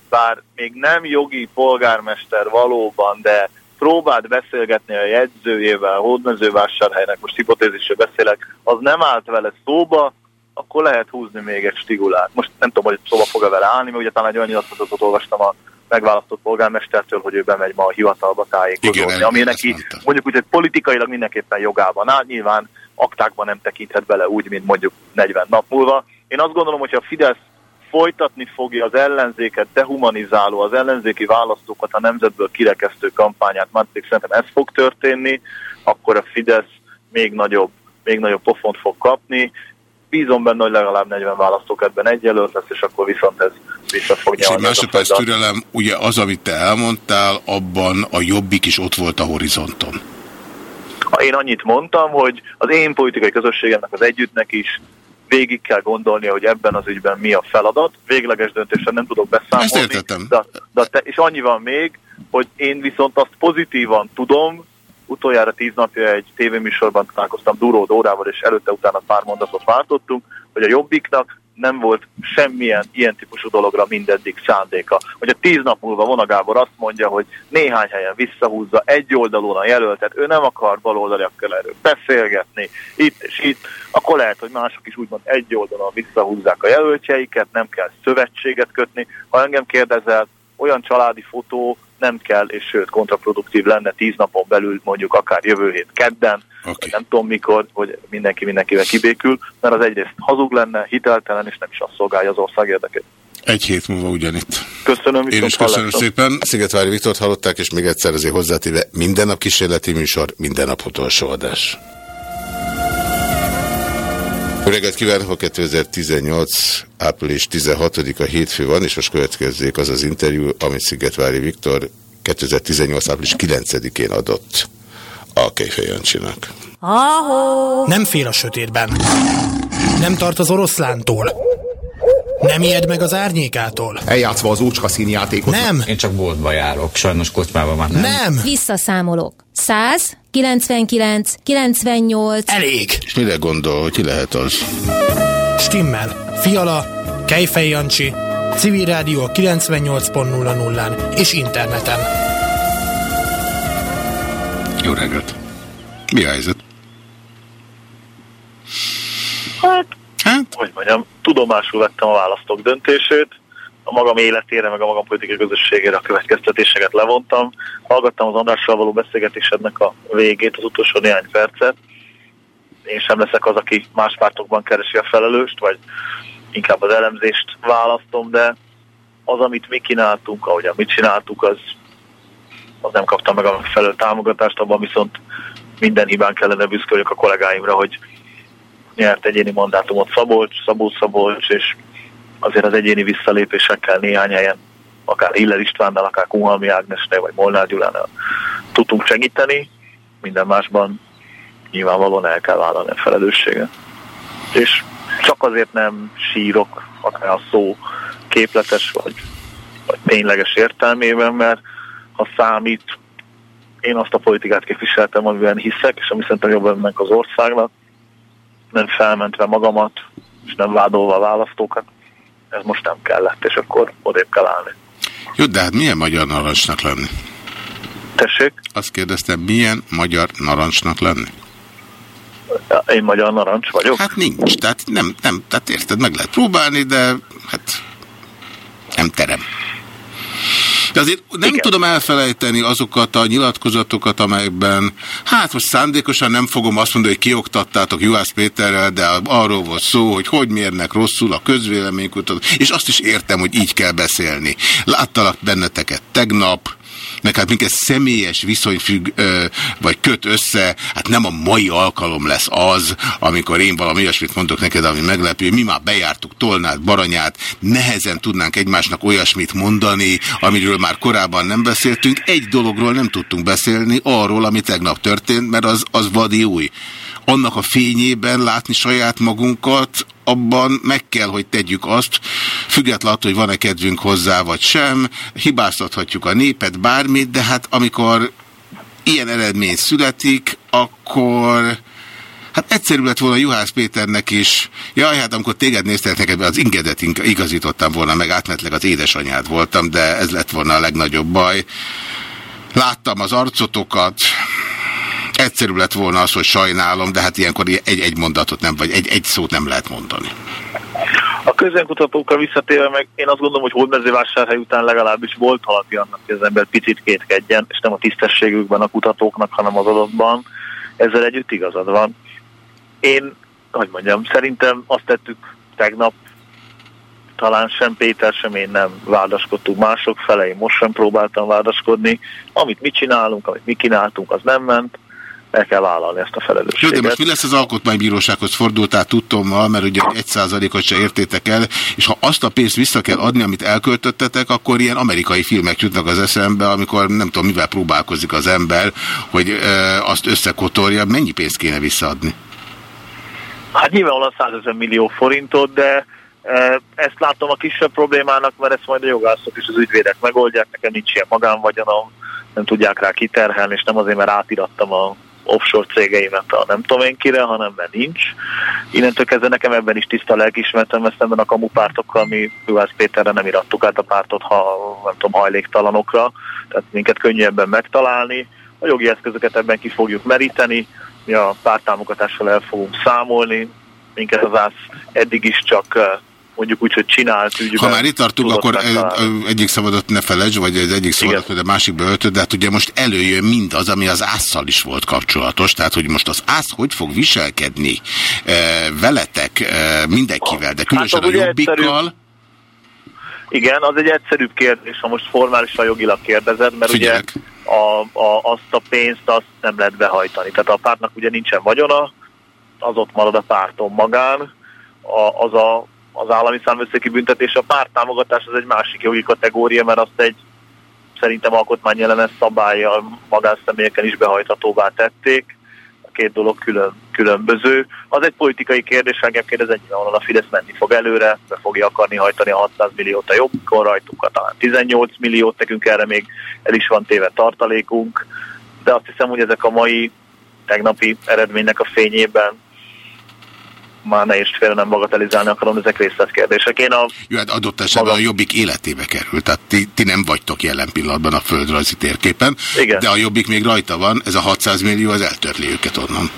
bár még nem jogi polgármester valóban, de próbált beszélgetni a jegyzőjével, hódmezővásárhelynek, most hipotézisre beszélek, az nem állt vele szóba, akkor lehet húzni még egy stigulát. Most nem tudom, hogy szóba fog-e vele állni, mert ugye talán egy olyan nyilatkozatot olvastam a megválasztott polgármestertől, hogy ő bemegy ma a hivatalba tájékozódni, ami neki mondjuk úgy, hogy politikailag mindenképpen jogában áll, nyilván aktákban nem tekinthet bele úgy, mint mondjuk 40 nap múlva. Én azt gondolom, hogy a Fidesz folytatni fogja az ellenzéket dehumanizáló, az ellenzéki választókat a nemzetből kirekesztő kampányát, már szerintem ez fog történni, akkor a Fidesz még nagyobb, még nagyobb pofont fog kapni. Bízom benne, hogy legalább 40 választókertben egyelőtt lesz, és akkor viszont ez vissza fog És egy másodperc türelem, ugye az, amit te elmondtál, abban a jobbik is ott volt a horizonton. Én annyit mondtam, hogy az én politikai közösségemnek, az együttnek is végig kell gondolnia, hogy ebben az ügyben mi a feladat. Végleges döntésen nem tudok beszámolni. Ezt értettem. De, de te, és annyi van még, hogy én viszont azt pozitívan tudom, utoljára tíz napja egy tévéműsorban találkoztam Duró Dórával, és előtte-utána pár mondatot váltottunk, hogy a Jobbiknak nem volt semmilyen ilyen típusú dologra mindeddig szándéka. Hogy a tíz nap múlva Vona azt mondja, hogy néhány helyen visszahúzza egy oldalon a jelöltet, ő nem akar baloldaliakkal erről beszélgetni, itt és itt, akkor lehet, hogy mások is úgymond egy oldalon visszahúzzák a jelöltjeiket, nem kell szövetséget kötni. Ha engem kérdezel, olyan családi fotó nem kell, és sőt kontraproduktív lenne tíz napon belül, mondjuk akár jövő hét kedden, Oké. nem tudom mikor, hogy mindenki mindenkivel kibékül, mert az egyrészt hazug lenne, hiteltelen, és nem is azt szolgálja az ország érdekét. Egy hét múlva ugyanitt. Köszönöm, Én is köszönöm hallásra. szépen. Szigetvári Viktort hallották, és még egyszer azért hozzátéve minden nap kísérleti műsor, minden nap utolsó adás. Jó reggelt kívánok! 2018. április 16-a hétfő van, és most következzék az az interjú, amit Szigetvári Viktor 2018. április 9-én adott a Kejfej Jancsinak. Nem fél a sötétben. Nem tart az oroszlántól. Nem ijed meg az árnyékától. Eljátszva az ócska színjátékot. Nem, Én csak boltba járok, sajnos kocsmában már nem. nem, Visszaszámolok. 100, 99, 98, elég. És mire gondol, hogy ki lehet az? Stimmel. Fiala, Kejfej Jancsi, Civil Rádió 98.00-án és interneten. Jó reggelt! Mi a helyzet? Hát, Hát, hogy mondjam, tudomásul vettem a választók döntését, a magam életére, meg a magam politikai közösségére a következtetéseket levontam. Hallgattam az Andrással való beszélgetésednek a végét, az utolsó néhány percet. Én sem leszek az, aki más pártokban keresi a felelőst, vagy inkább az elemzést választom, de az, amit mi kínáltunk, ahogyan mit csináltuk, az, az nem kaptam meg a megfelelő támogatást, abban viszont minden hibán kellene büszköljük a kollégáimra, hogy nyert egyéni mandátumot Szabolcs, Szabó Szabolcs, és azért az egyéni visszalépésekkel néhány helyen, akár Hiller Istvánnal, akár Kunhalmi Ágnesnél, vagy Molnár Gyulánál tudtunk segíteni, minden másban nyilvánvalóan el kell vállalni a felelősséget. És csak azért nem sírok, akár a szó képletes vagy, vagy tényleges értelmében, mert ha számít, én azt a politikát képviseltem, amiben hiszek, és ami szerintem jobb ennek az országnak, nem felmentve magamat, és nem vádolva a választókat, ez most nem kellett, és akkor odébb kell állni. jó, de hát milyen magyar narancsnak lenni? Tessék, Azt kérdeztem, milyen magyar narancsnak lenni? én magyar narancs vagyok. Hát nincs, tehát nem, nem, tehát érted, meg lehet próbálni, de hát nem terem. De azért nem Igen. Tudom elfelejteni azokat a nyilatkozatokat, amelyekben, hát most szándékosan nem fogom azt mondani, hogy kioktattátok Juhász Péterrel, de arról volt szó, hogy hogy mérnek rosszul a közvéleménykutató, és azt is értem, hogy így kell beszélni. Láttalak benneteket tegnap, meg hát minket személyes viszony függ, vagy köt össze, hát nem a mai alkalom lesz az, amikor én valami olyasmit mondok neked, ami meglepő. Mi már bejártuk Tolnát, Baranyát, nehezen tudnánk egymásnak olyasmit mondani, amiről már korábban nem beszéltünk. Egy dologról nem tudtunk beszélni, arról, ami tegnap történt, mert az, az vadi új. Annak a fényében látni saját magunkat, abban meg kell, hogy tegyük azt, függetlenül attól, hogy van-e kedvünk hozzá, vagy sem, hibáztathatjuk a népet, bármit, de hát amikor ilyen eredmény születik, akkor hát egyszerű lett volna Juhász Péternek is, jaj, hát amikor téged néztek neked, az ingedet igazítottam volna, meg átmetleg az édesanyád voltam, de ez lett volna a legnagyobb baj. Láttam az arcotokat, egyszerű lett volna az, hogy sajnálom, de hát ilyenkor egy-egy mondatot nem, vagy egy-egy szót nem lehet mondani. A közönkutatókra visszatérve meg én azt gondolom, hogy Hódmezővásárhely után legalábbis volt alapja annak, hogy az ember picit kétkedjen, és nem a tisztességükben a kutatóknak, hanem az adatban. Ezzel együtt igazad van. Én, hogy mondjam, szerintem azt tettük tegnap, talán sem Péter, sem én nem vádaskodtunk mások fele, én most sem próbáltam vádaskodni. Amit mi csinálunk, amit mi kínáltunk, az nem ment. El kell vállalni ezt a Jó, felelősséget. de most mi lesz az alkotmánybírósághoz fordultál tudtommal, mert ugye egy százalékot se értétek el, és ha azt a pénzt vissza kell adni, amit elköltöttetek, akkor ilyen amerikai filmek jutnak az eszembe, amikor nem tudom, mivel próbálkozik az ember, hogy e, azt összekotorja, mennyi pénzt kéne visszaadni? Hát nyilvánvalóan 100 ezer millió forintot, de ezt látom a kisebb problémának, mert ezt majd a jogászok és az ügyvédek megoldják, nekem nincs ilyen magánvagyonom, nem tudják rá kiterhelni, és nem azért, mert átirattam a offshore cégeimet a nem tudom én kire, hanem mert nincs. Innentől kezdve nekem ebben is tiszta lelkismertem, ezt ebben a kamupártokkal mi Juhász Péterre nem irattuk át a pártot, ha nem tudom, hajléktalanokra, tehát minket könnyebben megtalálni. A jogi eszközöket ebben ki fogjuk meríteni, mi a pártámogatással el fogunk számolni, minket az ász eddig is csak eh, mondjuk úgy, hogy csinált ügyben. Ha már itt tartunk, akkor egyik szabadot ne felejtsd, vagy az egyik szabadot, hogy a másikba öltöd, de hát ugye most előjön mindaz, ami az ásszal is volt kapcsolatos, tehát hogy most az ász hogy fog viselkedni e, veletek, e, mindenkivel, de különösen Hát a jobbikkal. egyszerű. Igen, az egy egyszerűbb kérdés, ha most formálisan jogilag kérdezed, mert Figyelek. ugye a, a, azt a pénzt azt nem lehet behajtani. Tehát a pártnak ugye nincsen vagyona, az ott marad a párton magán, a, az a, az állami számvőszéki büntetés, a párttámogatás az egy másik jogi kategória, mert azt egy szerintem alkotmányjelenes szabályjal magánszemélyeken is behajthatóvá tették. A két dolog külön, különböző. Az egy politikai kérdés, engem kérdez, nyilvánvalóan a Fidesz menni fog előre, be fogja akarni hajtani a 600 milliót a jobbkor, rajtunk talán 18 milliót, nekünk erre még el is van téve tartalékunk, de azt hiszem, hogy ezek a mai tegnapi eredménynek a fényében már ne is félre nem bagatelizálni akarom, ezek részletkérdések. Én a Jó, hát adott esetben Maga. a jobbik életébe került, tehát ti, ti nem vagytok jelen pillanatban a földrajzi térképen, Igen. de a jobbik még rajta van, ez a 600 millió, ez eltörli őket onnan.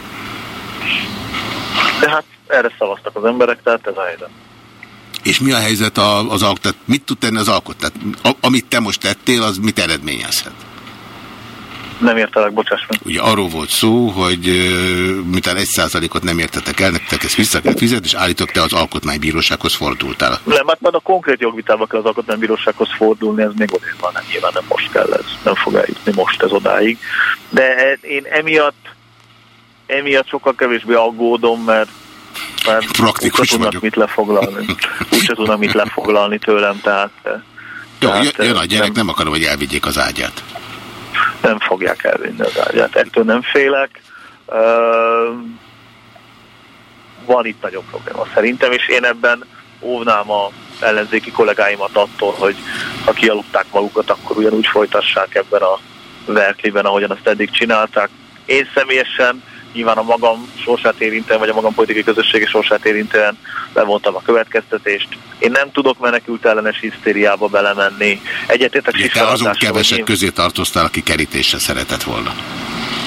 De hát erre szavaztak az emberek, tehát ez a helyzet. És mi a helyzet az alkot? Mit tud tenni az alkot? Tehát, amit te most tettél, az mit eredményezhet? Nem értelek, bocsáss meg. Ugye arról volt szó, hogy miután egy százalékot nem értetek el, nektek ezt vissza kell fizetni, és állítok te az alkotmánybírósághoz fordultál. Nem, hát majd a konkrét jogvitába kell az alkotmánybírósághoz fordulni, ez még odébb van, nem nyilván nem most kell ez, nem fog eljutni most ez odáig. De én emiatt, emiatt sokkal kevésbé aggódom, mert, mert Praktikus tudnak vagyok. mit lefoglalni. Úgyse tudnak mit lefoglalni tőlem, tehát, Jó, tehát jön a gyerek, nem, nem akarom, hogy elvigyék az ágyát. Nem fogják elvinni az ágyát. Ettől nem félek. Van itt nagyobb probléma szerintem, és én ebben óvnám a ellenzéki kollégáimat attól, hogy ha kialudták magukat, akkor ugyanúgy folytassák ebben a verkliben, ahogyan azt eddig csinálták. Én személyesen nyilván a magam sorsát érintően, vagy a magam politikai közösségi sorsát érintően levontam a következtetést. Én nem tudok menekült ellenes hisztériába belemenni. Egyetértek Ugye te hogy kevesek én- közé tartoztál, aki kerítésre szeretett volna.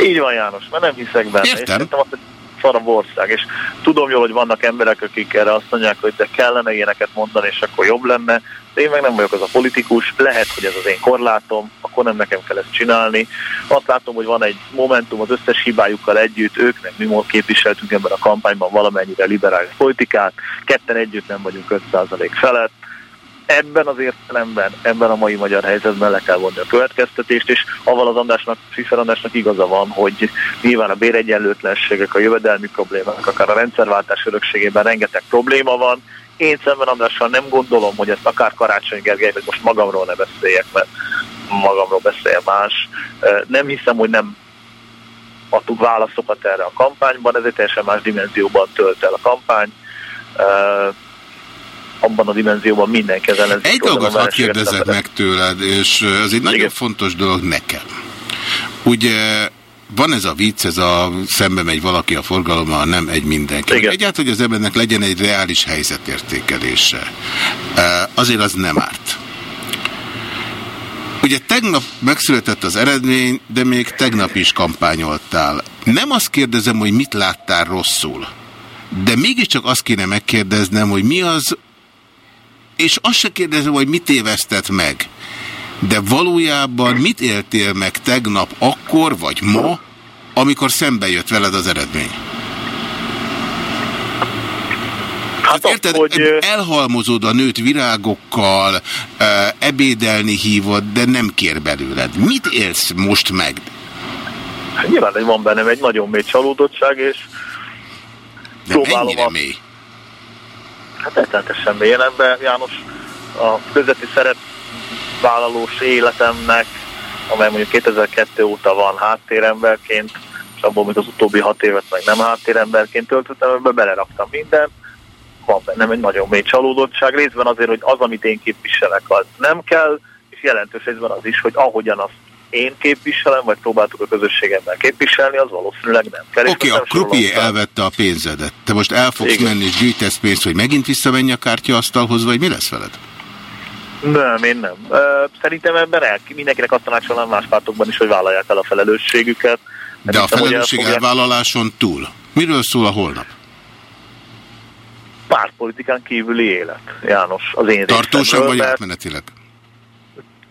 így van János, mert nem hiszek benne. Értem. És szerintem azt, hogy szarabb ország, és tudom jól, hogy vannak emberek, akik erre azt mondják, hogy de kellene ilyeneket mondani, és akkor jobb lenne, de én meg nem vagyok az a politikus, lehet, hogy ez az én korlátom, akkor nem nekem kell ezt csinálni. Azt látom, hogy van egy momentum az összes hibájukkal együtt, ők meg mi képviseltünk ebben a kampányban valamennyire liberális politikát, ketten együtt nem vagyunk 5% felett, ebben az értelemben, ebben a mai magyar helyzetben le kell vonni a következtetést, és avval az Andrásnak, Fischer Andrásnak igaza van, hogy nyilván a béregyenlőtlenségek, a jövedelmi problémák, akár a rendszerváltás örökségében rengeteg probléma van. Én szemben Andrással nem gondolom, hogy ezt akár Karácsony Gergely, vagy most magamról ne beszéljek, mert magamról beszélje más. Nem hiszem, hogy nem adtuk válaszokat erre a kampányban, ez egy teljesen más dimenzióban tölt el a kampány abban a dimenzióban mindenki az ellenzék. Egy dolgot hadd kérdezzek meg tőled, és ez egy nagyon Igen. fontos dolog nekem. Ugye van ez a vicc, ez a szembe megy valaki a forgalommal, nem egy mindenki. Igen. Egyáltalán, hogy az embernek legyen egy reális helyzetértékelése. Azért az nem árt. Ugye tegnap megszületett az eredmény, de még tegnap is kampányoltál. Nem azt kérdezem, hogy mit láttál rosszul, de mégiscsak azt kéne megkérdeznem, hogy mi az, és azt se kérdezem, hogy mit tévesztett meg, de valójában mit éltél meg tegnap akkor, vagy ma, amikor szembe jött veled az eredmény? Hát azt, érted, hogy elhalmozod a nőt virágokkal, ebédelni hívod, de nem kér belőled. Mit élsz most meg? Nyilván hogy van bennem egy nagyon mély csalódottság, és De Próbálom mennyire a- mély? Hát rettenetesen mélyen ebbe, János, a közveti szerepvállalós életemnek, amely mondjuk 2002 óta van háttéremberként, és abból még az utóbbi hat évet meg nem háttéremberként töltöttem, ebbe beleraktam mindent, van bennem egy nagyon mély csalódottság, részben azért, hogy az, amit én képviselek, az nem kell, és jelentős részben az is, hogy ahogyan azt én képviselem, vagy próbáltuk a közösségemmel képviselni, az valószínűleg nem kell. Oké, most a krupié elvette a pénzedet. Te most el fogsz Igen. menni és gyűjtesz pénzt, hogy megint visszamenj a kártyaasztalhoz, vagy mi lesz veled? Nem, én nem. Szerintem ebben el, mindenkinek azt tanácsolnám más pártokban is, hogy vállalják el a felelősségüket. De a felelősség el fogják- elvállaláson túl. Miről szól a holnap? pártpolitikán kívüli élet, János, az én Tartósan vagy mert átmenetileg?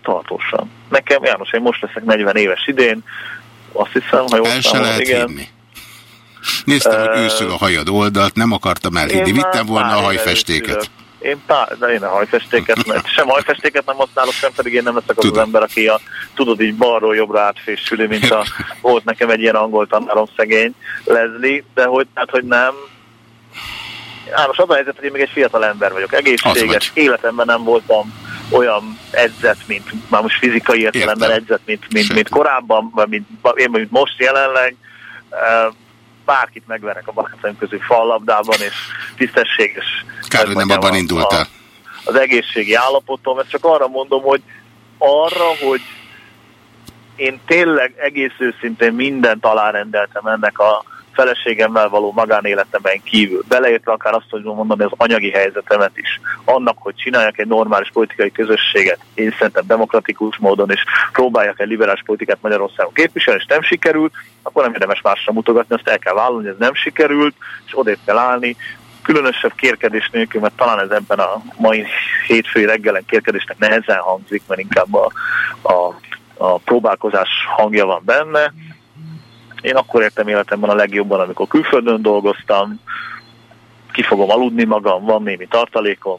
Tartósan. Nekem, János, én most leszek 40 éves idén, azt hiszem, ha jól El se számolom, lehet igen. hinni. Néztem, hogy Ö, őszül a hajad oldalt, nem akartam elhinni. Vittem volna a hajfestéket. Én pár, de én a hajfestéket, nem, sem hajfestéket nem használok, sem pedig én nem leszek az, az ember, aki a, tudod, így balról jobbra átfésüli, mint a, volt nekem egy ilyen angol tanárom szegény Leslie, de hogy, tehát, hogy nem. János, az a helyzet, hogy én még egy fiatal ember vagyok, egészséges, vagy. életemben nem voltam olyan edzett, mint már most fizikai értelemben Értem. edzett, mint, mint, mint korábban, vagy mint, én mint most jelenleg. Bárkit megverek a barátaim közül fallabdában, és tisztességes. Kár, hogy nem abban indultál. a- Az egészségi állapotom, ezt csak arra mondom, hogy arra, hogy én tényleg egész őszintén mindent alárendeltem ennek a feleségemmel való magánéletemben kívül. Beleértve akár azt, hogy mondani az anyagi helyzetemet is. Annak, hogy csináljak egy normális politikai közösséget, én szerintem demokratikus módon, és próbáljak egy liberális politikát Magyarországon képviselni, és nem sikerült, akkor nem érdemes másra mutogatni, azt el kell vállalni, hogy ez nem sikerült, és odébb kell állni, különösebb kérkedés nélkül, mert talán ez ebben a mai hétfői reggelen kérkedésnek nehezen hangzik, mert inkább a, a, a próbálkozás hangja van benne. Én akkor értem életemben a legjobban, amikor külföldön dolgoztam, ki fogom aludni magam, van némi tartalékom,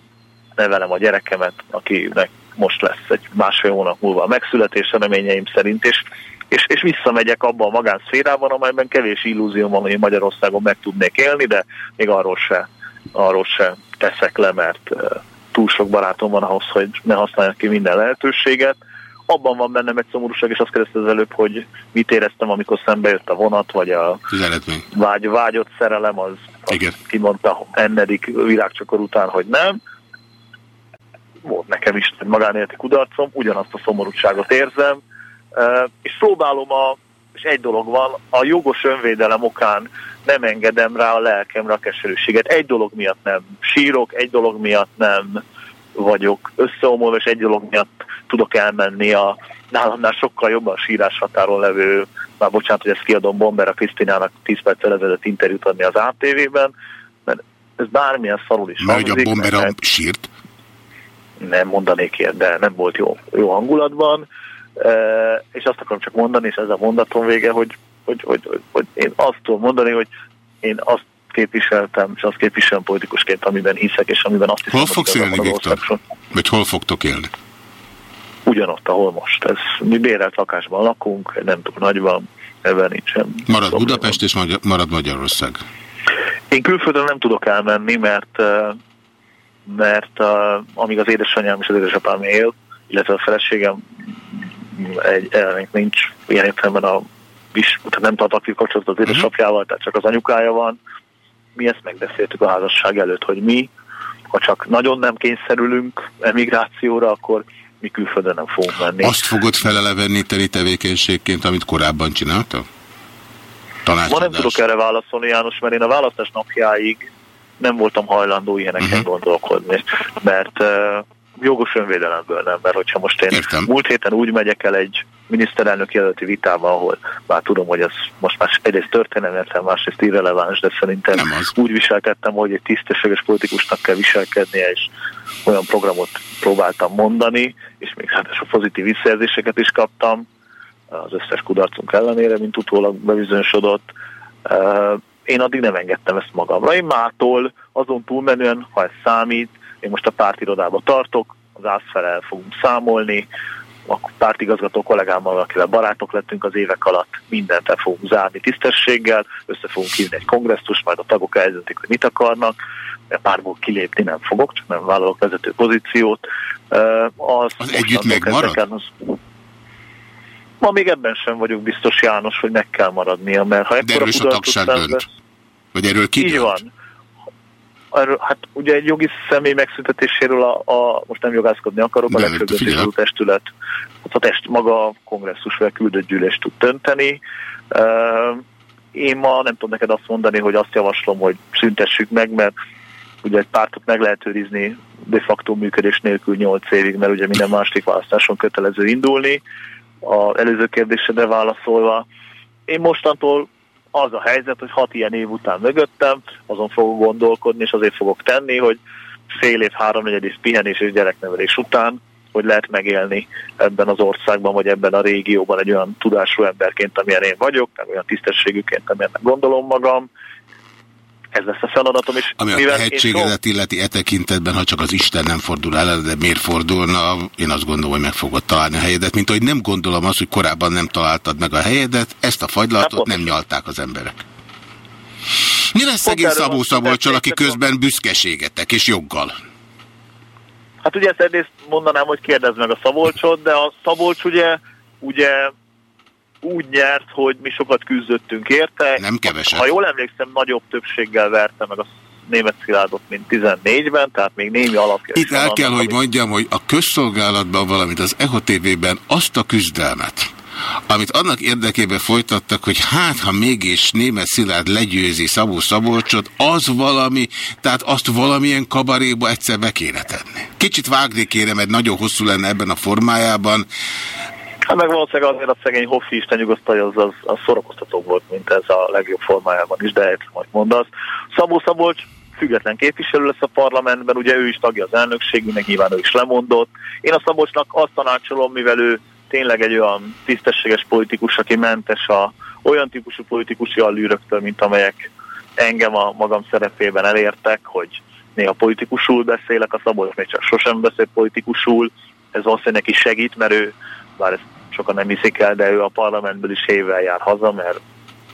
nevelem a gyerekemet, akinek most lesz egy másfél hónap múlva a megszületés reményeim szerint, és, és, és visszamegyek abba a magánszférában, amelyben kevés illúzióm van, hogy Magyarországon meg tudnék élni, de még arról se, arról se teszek le, mert túl sok barátom van ahhoz, hogy ne használjak ki minden lehetőséget. Abban van bennem egy szomorúság, és azt kérdezte az előbb, hogy mit éreztem, amikor szembe jött a vonat, vagy a vágy, vágyott szerelem, az, az Igen. kimondta ennedik virágcsokor után, hogy nem. Volt nekem is egy magánéleti kudarcom, ugyanazt a szomorúságot érzem, és próbálom a, és egy dolog van, a jogos önvédelem okán nem engedem rá a lelkemre a keserűséget. Egy dolog miatt nem sírok, egy dolog miatt nem vagyok összeomolva, és egy dolog miatt tudok elmenni a nálamnál sokkal jobban sírás határon levő, már bocsánat, hogy ezt kiadom Bomber a Krisztinának 10 perccel ezelőtt interjút adni az ATV-ben, mert ez bármilyen szarul is Mert hogy a bombera mert- sírt. nem mondanék ilyet, de nem volt jó, jó hangulatban, e, és azt akarom csak mondani, és ez a mondatom vége, hogy, hogy, hogy, hogy, hogy én azt tudom mondani, hogy én azt képviseltem, és azt képviselem politikusként, amiben hiszek, és amiben azt hiszem, Hol fogsz élni, Viktor? Vagy hol fogtok élni? Ugyanott, ahol most. Ez, mi bérelt lakásban lakunk, nem túl nagyban, ebben nincsen. Marad probléma. Budapest és Magyar- marad Magyarország. Én külföldön nem tudok elmenni, mert, mert amíg az édesanyám és az édesapám él, illetve a feleségem egy, egy nincs ilyen értelemben a is, tehát nem tart aktív kapcsolatot az édesapjával, tehát csak az anyukája van. Mi ezt megbeszéltük a házasság előtt, hogy mi, ha csak nagyon nem kényszerülünk emigrációra, akkor mi külföldön nem fogunk menni. Azt fogod feleleveníteni tevékenységként, amit korábban csináltál? Ma Tanácsadás. nem tudok erre válaszolni, János, mert én a választás napjáig nem voltam hajlandó ilyeneken Mhm. uh-huh. gondolkodni, mert uh, jogos önvédelemből nem, mert hogyha most én Értem. múlt héten úgy megyek el egy miniszterelnök jelölti vitába, ahol már tudom, hogy ez most már egyrészt történelmetlen, másrészt irreleváns, de szerintem úgy viselkedtem, hogy egy tisztességes politikusnak kell viselkednie, és olyan programot próbáltam mondani, és még hát a pozitív visszajelzéseket is kaptam, az összes kudarcunk ellenére, mint utólag bebizonyosodott. Én addig nem engedtem ezt magamra. Én mától azon túlmenően, ha ez számít, én most a pártirodába tartok, az ászfel el fogunk számolni, a pártigazgató kollégámmal, akivel barátok lettünk az évek alatt, mindent el fogunk zárni tisztességgel, össze fogunk hívni egy kongresszus, majd a tagok eldöntik, hogy mit akarnak, mert párból kilépni nem fogok, csak nem vállalok vezető pozíciót. Az, az együtt megmarad? Az... Ma még ebben sem vagyok biztos, János, hogy meg kell maradnia, mert ha De erről a tagság dönt. Vagy erről ki Így van arról, hát ugye egy jogi személy megszüntetéséről a, a most nem jogászkodni akarok, a legfőbb testület, hát a test maga a kongresszus vagy küldött gyűlés tud dönteni. Én ma nem tudom neked azt mondani, hogy azt javaslom, hogy szüntessük meg, mert ugye egy pártot meg lehet őrizni de facto működés nélkül 8 évig, mert ugye minden másik választáson kötelező indulni. A előző kérdésedre válaszolva, én mostantól az a helyzet, hogy hat ilyen év után mögöttem, azon fogok gondolkodni, és azért fogok tenni, hogy fél év, háromnegyed pihenés és gyereknevelés után, hogy lehet megélni ebben az országban, vagy ebben a régióban egy olyan tudású emberként, amilyen én vagyok, meg olyan tisztességűként, amilyennek gondolom magam, ez lesz a feladatom is. Ami a tehetségedet illeti e tekintetben, ha csak az Isten nem fordul el, de miért fordulna, én azt gondolom, hogy meg fogod találni a helyedet, mint hogy nem gondolom azt, hogy korábban nem találtad meg a helyedet, ezt a fagylatot hát, nem nyalták az emberek. Mi lesz szegény Szabó Szabolcsal, aki közben büszkeségetek, és joggal? Hát ugye ezt egyrészt mondanám, hogy kérdezd meg a Szabolcsot, de a Szabolcs ugye, ugye úgy nyert, hogy mi sokat küzdöttünk érte. Nem keveset. Ha jól emlékszem, nagyobb többséggel verte meg a német Szilárdot, mint 14-ben, tehát még némi alapja. Itt el kell, hogy mondjam, hogy a közszolgálatban, valamint az EHO TV-ben azt a küzdelmet, amit annak érdekében folytattak, hogy hát, ha mégis német Szilárd legyőzi Szabó Szabolcsot, az valami, tehát azt valamilyen kabaréba egyszer be kéne tenni. Kicsit vágni kéne, mert nagyon hosszú lenne ebben a formájában, Hát meg valószínűleg azért a szegény Hoffi Isten nyugosztalja, az, az, az szórakoztató volt, mint ez a legjobb formájában is, de értem, hogy mondasz. Szabó Szabolcs független képviselő lesz a parlamentben, ugye ő is tagja az elnökségünknek, nyilván ő is lemondott. Én a Szabolcsnak azt tanácsolom, mivel ő tényleg egy olyan tisztességes politikus, aki mentes a olyan típusú politikusi allűröktől, mint amelyek engem a magam szerepében elértek, hogy néha politikusul beszélek, a Szabolcs még csak sosem beszél politikusul, ez valószínűleg neki segít, mert ő, bár ezt sokan nem hiszik el, de ő a parlamentből is évvel jár haza, mert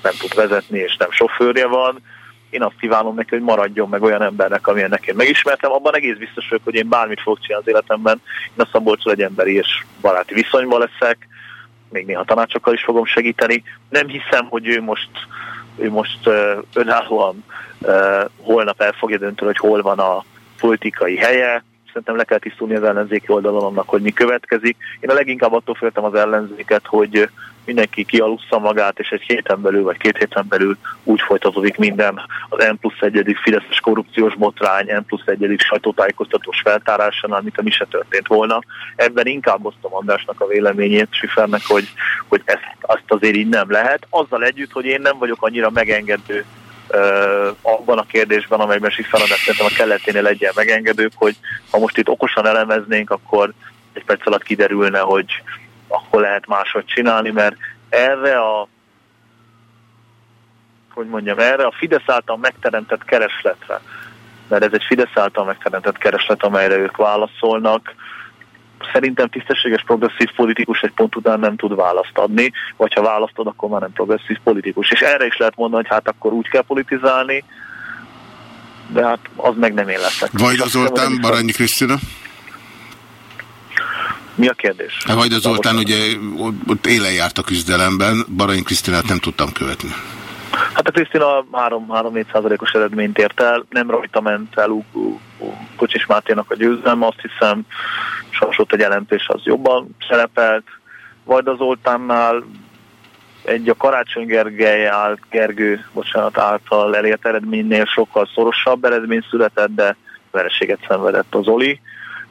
nem tud vezetni, és nem sofőrje van. Én azt kívánom neki, hogy maradjon meg olyan embernek, amilyennek én megismertem. Abban egész biztos vagyok, hogy én bármit fogok csinálni az életemben. Én a Szabolcsal egy emberi és baráti viszonyban leszek, még néha tanácsokkal is fogom segíteni. Nem hiszem, hogy ő most, ő most uh, önállóan holnap el fogja dönteni, hogy hol van a politikai helye szerintem le kell tisztulni az ellenzéki oldalon annak, hogy mi következik. Én a leginkább attól féltem az ellenzéket, hogy mindenki kialussza magát, és egy héten belül, vagy két héten belül úgy folytatódik minden. Az N plusz egyedik Fideszes korrupciós botrány, N plusz egyedik sajtótájékoztatós feltárásánál, mint ami se történt volna. Ebben inkább osztom Andrásnak a véleményét, Sifernek, hogy, hogy ezt, azt azért így nem lehet. Azzal együtt, hogy én nem vagyok annyira megengedő abban a kérdésben, amelyben Sifának szerintem a kelleténél legyen megengedőbb, hogy ha most itt okosan elemeznénk, akkor egy perc alatt kiderülne, hogy akkor lehet máshogy csinálni, mert erre a hogy mondjam, erre a Fidesz által megteremtett keresletre, mert ez egy Fidesz által megteremtett kereslet, amelyre ők válaszolnak, szerintem tisztességes progresszív politikus egy pont után nem tud választ adni, vagy ha választod, akkor már nem progresszív politikus. És erre is lehet mondani, hogy hát akkor úgy kell politizálni, de hát az meg nem én leszek. Vajda Zoltán, Baranyi Krisztina? Mi a kérdés? Vajda Zoltán ugye ott élen járt a küzdelemben, Baranyi Krisztinát nem tudtam követni. Hát a Krisztina 3-4 százalékos eredményt ért el, nem rajta ment el Kocsis Máténak a győzelme, azt hiszem sajnos ott a jelentés az jobban szerepelt. Vajda Zoltánnál egy a Karácsony Gergely állt, Gergő bocsánat, által elért eredménynél sokkal szorosabb eredmény született, de vereséget szenvedett az Oli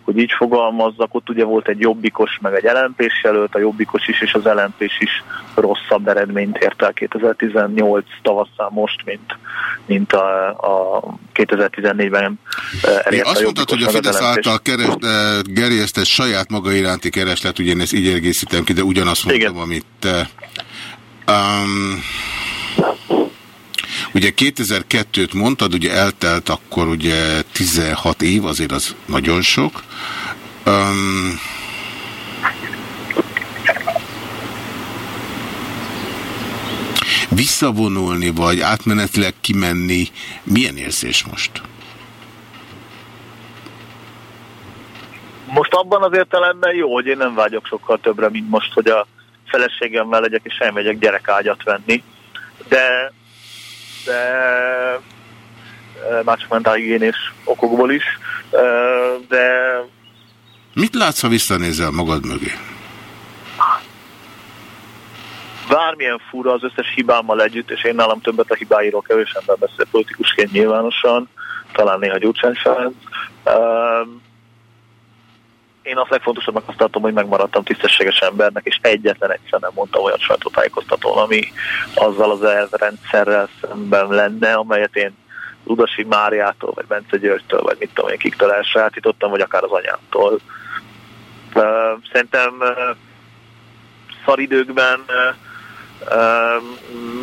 hogy így fogalmazzak, ott ugye volt egy jobbikos, meg egy lmp jelölt, a jobbikos is és az lmp is rosszabb eredményt ért el 2018 tavaszán most, mint, mint a, a 2014-ben elért Azt mondtad, hogy a Fidesz által keres, gerjesztett saját maga iránti kereslet, ugye én ezt így egészítem ki, de ugyanazt mondtam, Igen. amit te. Um, Ugye 2002-t mondtad, ugye eltelt akkor ugye 16 év, azért az nagyon sok. Um, visszavonulni, vagy átmenetileg kimenni, milyen érzés most? Most abban az értelemben jó, hogy én nem vágyok sokkal többre, mint most, hogy a feleségemmel legyek és elmegyek gyerekágyat venni. De de már csak mentálhigiénés okokból is, de... Mit látsz, ha visszanézel magad mögé? Bármilyen fura az összes hibámmal együtt, és én nálam többet a hibáiról kevés ember beszél politikusként nyilvánosan, talán néha Gyurcsány Ferenc. Én azt legfontosabbnak azt tartom, hogy megmaradtam tisztességes embernek, és egyetlen egyszer nem mondtam olyan sajtótájékoztatón, ami azzal az elvrendszerrel szemben lenne, amelyet én Ludasi Máriától, vagy Bence Györgytől, vagy mit tudom én kiktől elsajátítottam, vagy akár az anyámtól. Szerintem szaridőkben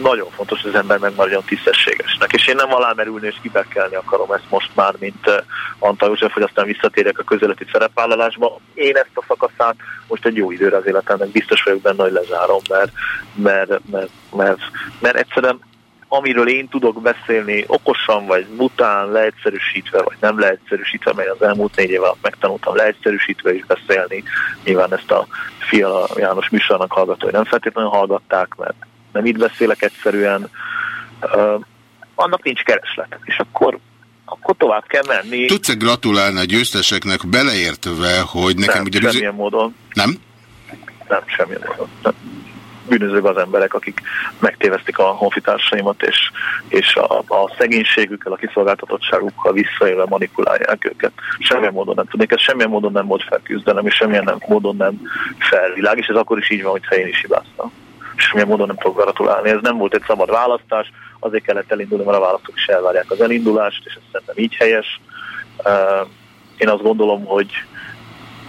nagyon fontos, hogy az ember megmaradjon tisztességesnek. És én nem alámerülni és kibekkelni akarom ezt most már, mint Antal József, hogy aztán visszatérek a közeleti szerepvállalásba. Én ezt a szakaszát most egy jó időre az életemnek biztos vagyok benne, hogy lezárom, mert, mert, mert, mert, mert egyszerűen amiről én tudok beszélni okosan, vagy bután, leegyszerűsítve, vagy nem leegyszerűsítve, mert az elmúlt négy év alatt megtanultam leegyszerűsítve is beszélni. Nyilván ezt a Fiala János műsornak hallgatói nem feltétlenül hallgatták, mert nem így beszélek egyszerűen. Uh, annak nincs kereslet. És akkor akkor tovább kell menni. Tudsz-e gratulálni a győzteseknek beleértve, hogy nekem nem, ugye... semmilyen módon. Nem? Nem, semmilyen módon. Nem bűnözők az emberek, akik megtévesztik a honfitársaimat, és, és a, a szegénységükkel, a kiszolgáltatottságukkal visszaélve manipulálják őket. Semmilyen módon nem tudnék, ez semmilyen módon nem volt felküzdenem, és semmilyen nem, módon nem felvilág, és ez akkor is így van, hogyha én is hibáztam. Semmilyen módon nem tudok gratulálni. Ez nem volt egy szabad választás, azért kellett elindulni, mert a választók is elvárják az elindulást, és ez szerintem így helyes. Én azt gondolom, hogy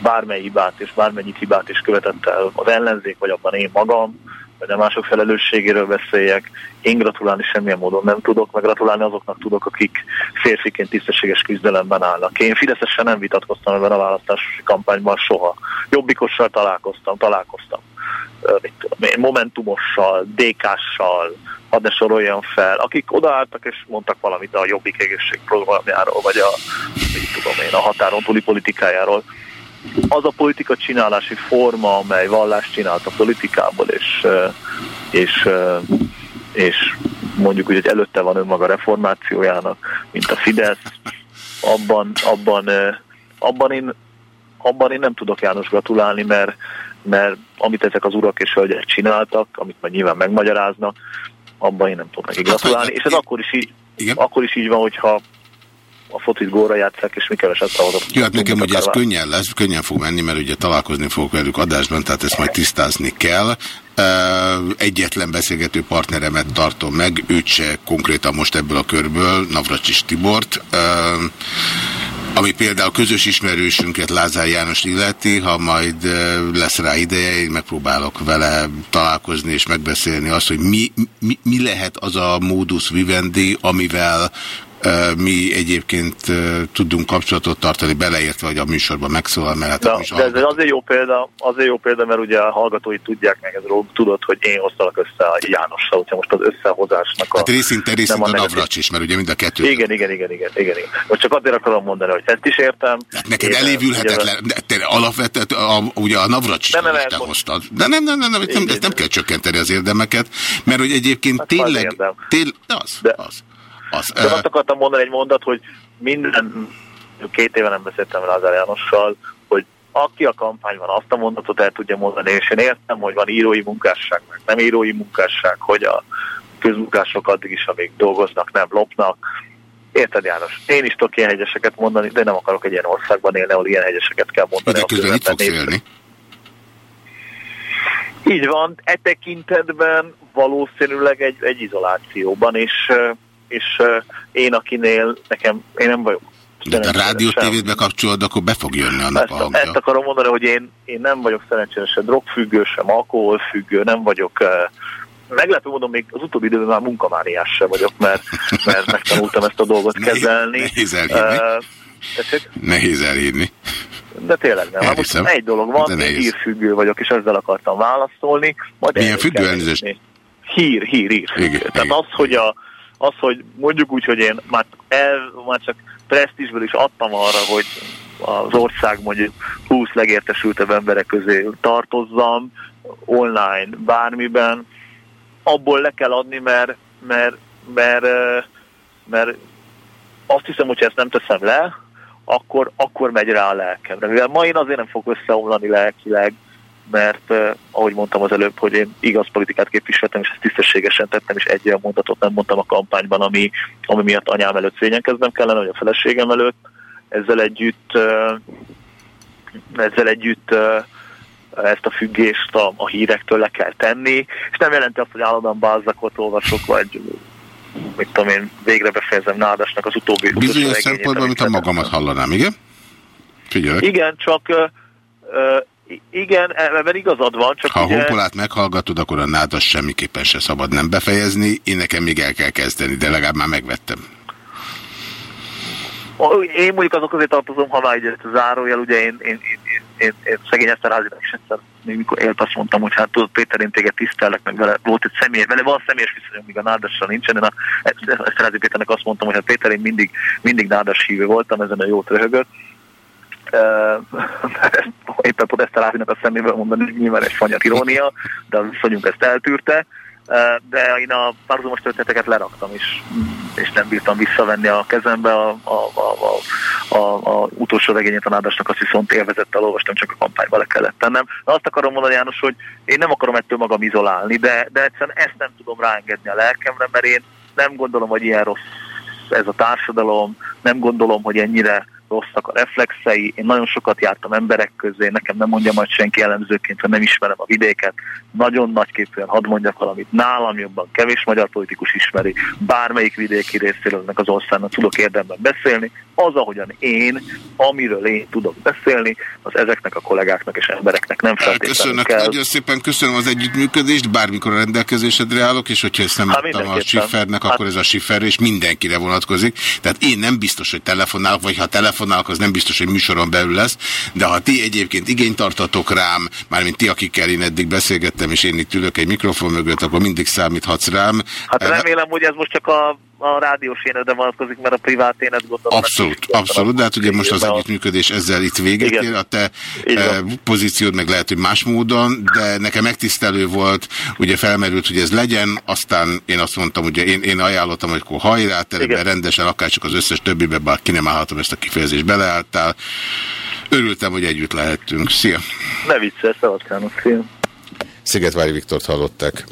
bármely hibát és bármennyit hibát is követett el az ellenzék, vagy abban én magam, vagy nem mások felelősségéről beszéljek. Én gratulálni semmilyen módon nem tudok, meg gratulálni azoknak tudok, akik férfiként tisztességes küzdelemben állnak. Én Fideszesen nem vitatkoztam ebben a választási kampányban soha. Jobbikossal találkoztam, találkoztam. Mit Momentumossal, DK-ssal, hadd ne soroljam fel, akik odaálltak és mondtak valamit a Jobbik egészségprogramjáról, vagy a, mit tudom én, a határon túli politikájáról az a politika csinálási forma, amely vallást csinált a politikából, és, és, és mondjuk úgy, hogy előtte van önmaga reformációjának, mint a Fidesz, abban, abban, abban, én, abban én nem tudok János gratulálni, mert, mert amit ezek az urak és hölgyek csináltak, amit majd nyilván megmagyaráznak, abban én nem tudok neki gratulálni, és ez akkor is így, Igen? akkor is így van, hogyha a fotit góra játszák, és mi keveset szavazok. Jó, hát nekem ugye ez könnyen lesz, könnyen fog menni, mert ugye találkozni fogok velük adásban, tehát ezt majd tisztázni kell. Egyetlen beszélgető partneremet tartom meg, őt se konkrétan most ebből a körből, Navracsis Tibort. Ami például közös ismerősünket Lázár János illeti, ha majd lesz rá ideje, én megpróbálok vele találkozni és megbeszélni azt, hogy mi, mi, mi lehet az a módusz vivendi, amivel mi egyébként tudunk kapcsolatot tartani, beleértve, hogy a műsorban megszólal, mert hát de, de ez azért jó példa, azért jó példa, mert ugye a hallgatói tudják meg ezről, tudod, hogy én hoztalak össze a Jánossal, hogyha most az összehozásnak a... Hát részint, részint a, a Navracs is, mert ugye mind a kettő. Igen, igen, igen, igen, igen, igen. Most csak azért akarom mondani, hogy ezt is értem. Hát neked én elévülhetetlen, de te alapvetően, a, ugye a Navracs nem, nem, te hoztad. De nem, nem, nem, nem, nem, nem, nem kell csökkenteni az érdemeket, mert hogy egyébként hát tényleg, tényleg, az, az. Az, Csak azt akartam mondani egy mondat, hogy minden, két éve nem beszéltem Lázár Jánossal, hogy aki a kampányban azt a mondatot el tudja mondani, és én értem, hogy van írói munkásság, meg nem írói munkásság, hogy a közmunkások addig is, amíg dolgoznak, nem lopnak. Érted János? Én is tudok ilyen hegyeseket mondani, de nem akarok egy ilyen országban élni, ahol ilyen hegyeseket kell mondani. De közben itt fogsz élni? Így van, e tekintetben valószínűleg egy, egy izolációban, és és én, akinél nekem, én nem vagyok de a rádió tévét bekapcsolod, akkor be fog jönni annak ezt, a hangja. Ezt akarom mondani, hogy én, én nem vagyok szerencsére se drogfüggő, sem alkoholfüggő, nem vagyok uh, meglepő módon még az utóbbi időben már munkamáriás sem vagyok, mert, mert megtanultam ezt a dolgot kezelni. Nehéz elhívni. Uh, nehéz elhívni. De tényleg nem. Hát most egy dolog van, én írfüggő vagyok, és ezzel akartam válaszolni. Majd Milyen függő elnézést? Hír, hír, hír. Igen, Tehát igen. az, hogy a, az, hogy mondjuk úgy, hogy én már, el, már csak presztízsből is adtam arra, hogy az ország mondjuk 20 legértesültebb emberek közé tartozzam, online, bármiben, abból le kell adni, mert, mert, mert, ö, mert azt hiszem, hogy ha ezt nem teszem le, akkor, akkor megy rá a lelkemre. Mivel ma én azért nem fog összeomlani lelkileg, mert eh, ahogy mondtam az előbb, hogy én igaz politikát képviseltem, és ezt tisztességesen tettem, és egy olyan mondatot nem mondtam a kampányban, ami, ami miatt anyám előtt szégyenkeznem kellene, vagy a feleségem előtt. Ezzel együtt, eh, ezzel együtt eh, ezt a függést a, a hírektől le kell tenni, és nem jelenti azt, hogy állandóan bázzakot olvasok, vagy mit tudom én, végre befejezem Nádasnak az utóbbi Bizonyos szempontból, mint a magamat hallanám, igen? Figyelek. igen, csak ö, ö, igen, ebben igazad van, csak Ha a ugye... honpolát meghallgatod, akkor a nádas semmiképpen se szabad nem befejezni. Én nekem még el kell kezdeni, de legalább már megvettem. Én mondjuk azok közé tartozom, ha már egy zárójel, ugye én, én, én, én, én, én szegény Eszterházinak is egyszer, még mikor élt, azt mondtam, hogy hát tudod, Péter, én téged tisztellek, meg vele volt egy személy, vele van személyes viszonyom, míg a Nádassal nincsen. Én a Eszterházi Péternek azt mondtam, hogy hát Péter, én mindig, mindig Nádas hívő voltam, ezen a jót röhögött. Uh, éppen pont Eszterházinak a szemével mondani, hogy nyilván egy fanyar irónia, de a viszonyunk ezt eltűrte. De én a párhuzamos történeteket leraktam is, és nem bírtam visszavenni a kezembe a, a, a, a, a, a utolsó regényét a Nádasnak, azt viszont élvezettel olvastam, csak a kampányba le kellett tennem. De azt akarom mondani, János, hogy én nem akarom ettől magam izolálni, de, de egyszerűen ezt nem tudom ráengedni a lelkemre, mert én nem gondolom, hogy ilyen rossz ez a társadalom, nem gondolom, hogy ennyire rosszak a reflexei. Én nagyon sokat jártam emberek közé, nekem nem mondja majd senki jellemzőként, hogy nem ismerem a vidéket. Nagyon nagyképűen hadd mondjak valamit. Nálam jobban kevés magyar politikus ismeri. Bármelyik vidéki részéről ennek az országnak tudok érdemben beszélni. Az, ahogyan én, amiről én tudok beszélni, az ezeknek a kollégáknak és embereknek nem feltétlenül Köszönök, kell. nagyon szépen köszönöm az együttműködést, bármikor a rendelkezésedre állok, és hogyha ezt nem Hát adtam a. Schiffernek, Hát- akkor ez a Schiffer, és mindenkire vonatkozik. Tehát én nem biztos, hogy telefonálok, vagy ha telefonálok, az nem biztos, hogy műsoron belül lesz, de ha ti egyébként igényt tartatok rám, mármint ti, akikkel én eddig beszélgettem, és én itt ülök egy mikrofon mögött, akkor mindig számíthatsz rám. Hát Eh, remélem, hogy ez most csak a, a rádiós énedre vonatkozik, mert a privát énet gondolom. Abszolút, abszolút, de hát ugye most az együttműködés ezzel itt véget ér, a te eh, pozíciód meg lehet, hogy más módon, de nekem megtisztelő volt, ugye felmerült, hogy ez legyen, aztán én azt mondtam, ugye én, én ajánlottam, hogy akkor hajrá, te Igen. rendesen, akár csak az összes többibe, bár ki nem állhatom ezt a kifejezést, beleálltál. Örültem, hogy együtt lehettünk. Szia! Ne vicces, szabad Szia. Szigetvári Viktort hallották.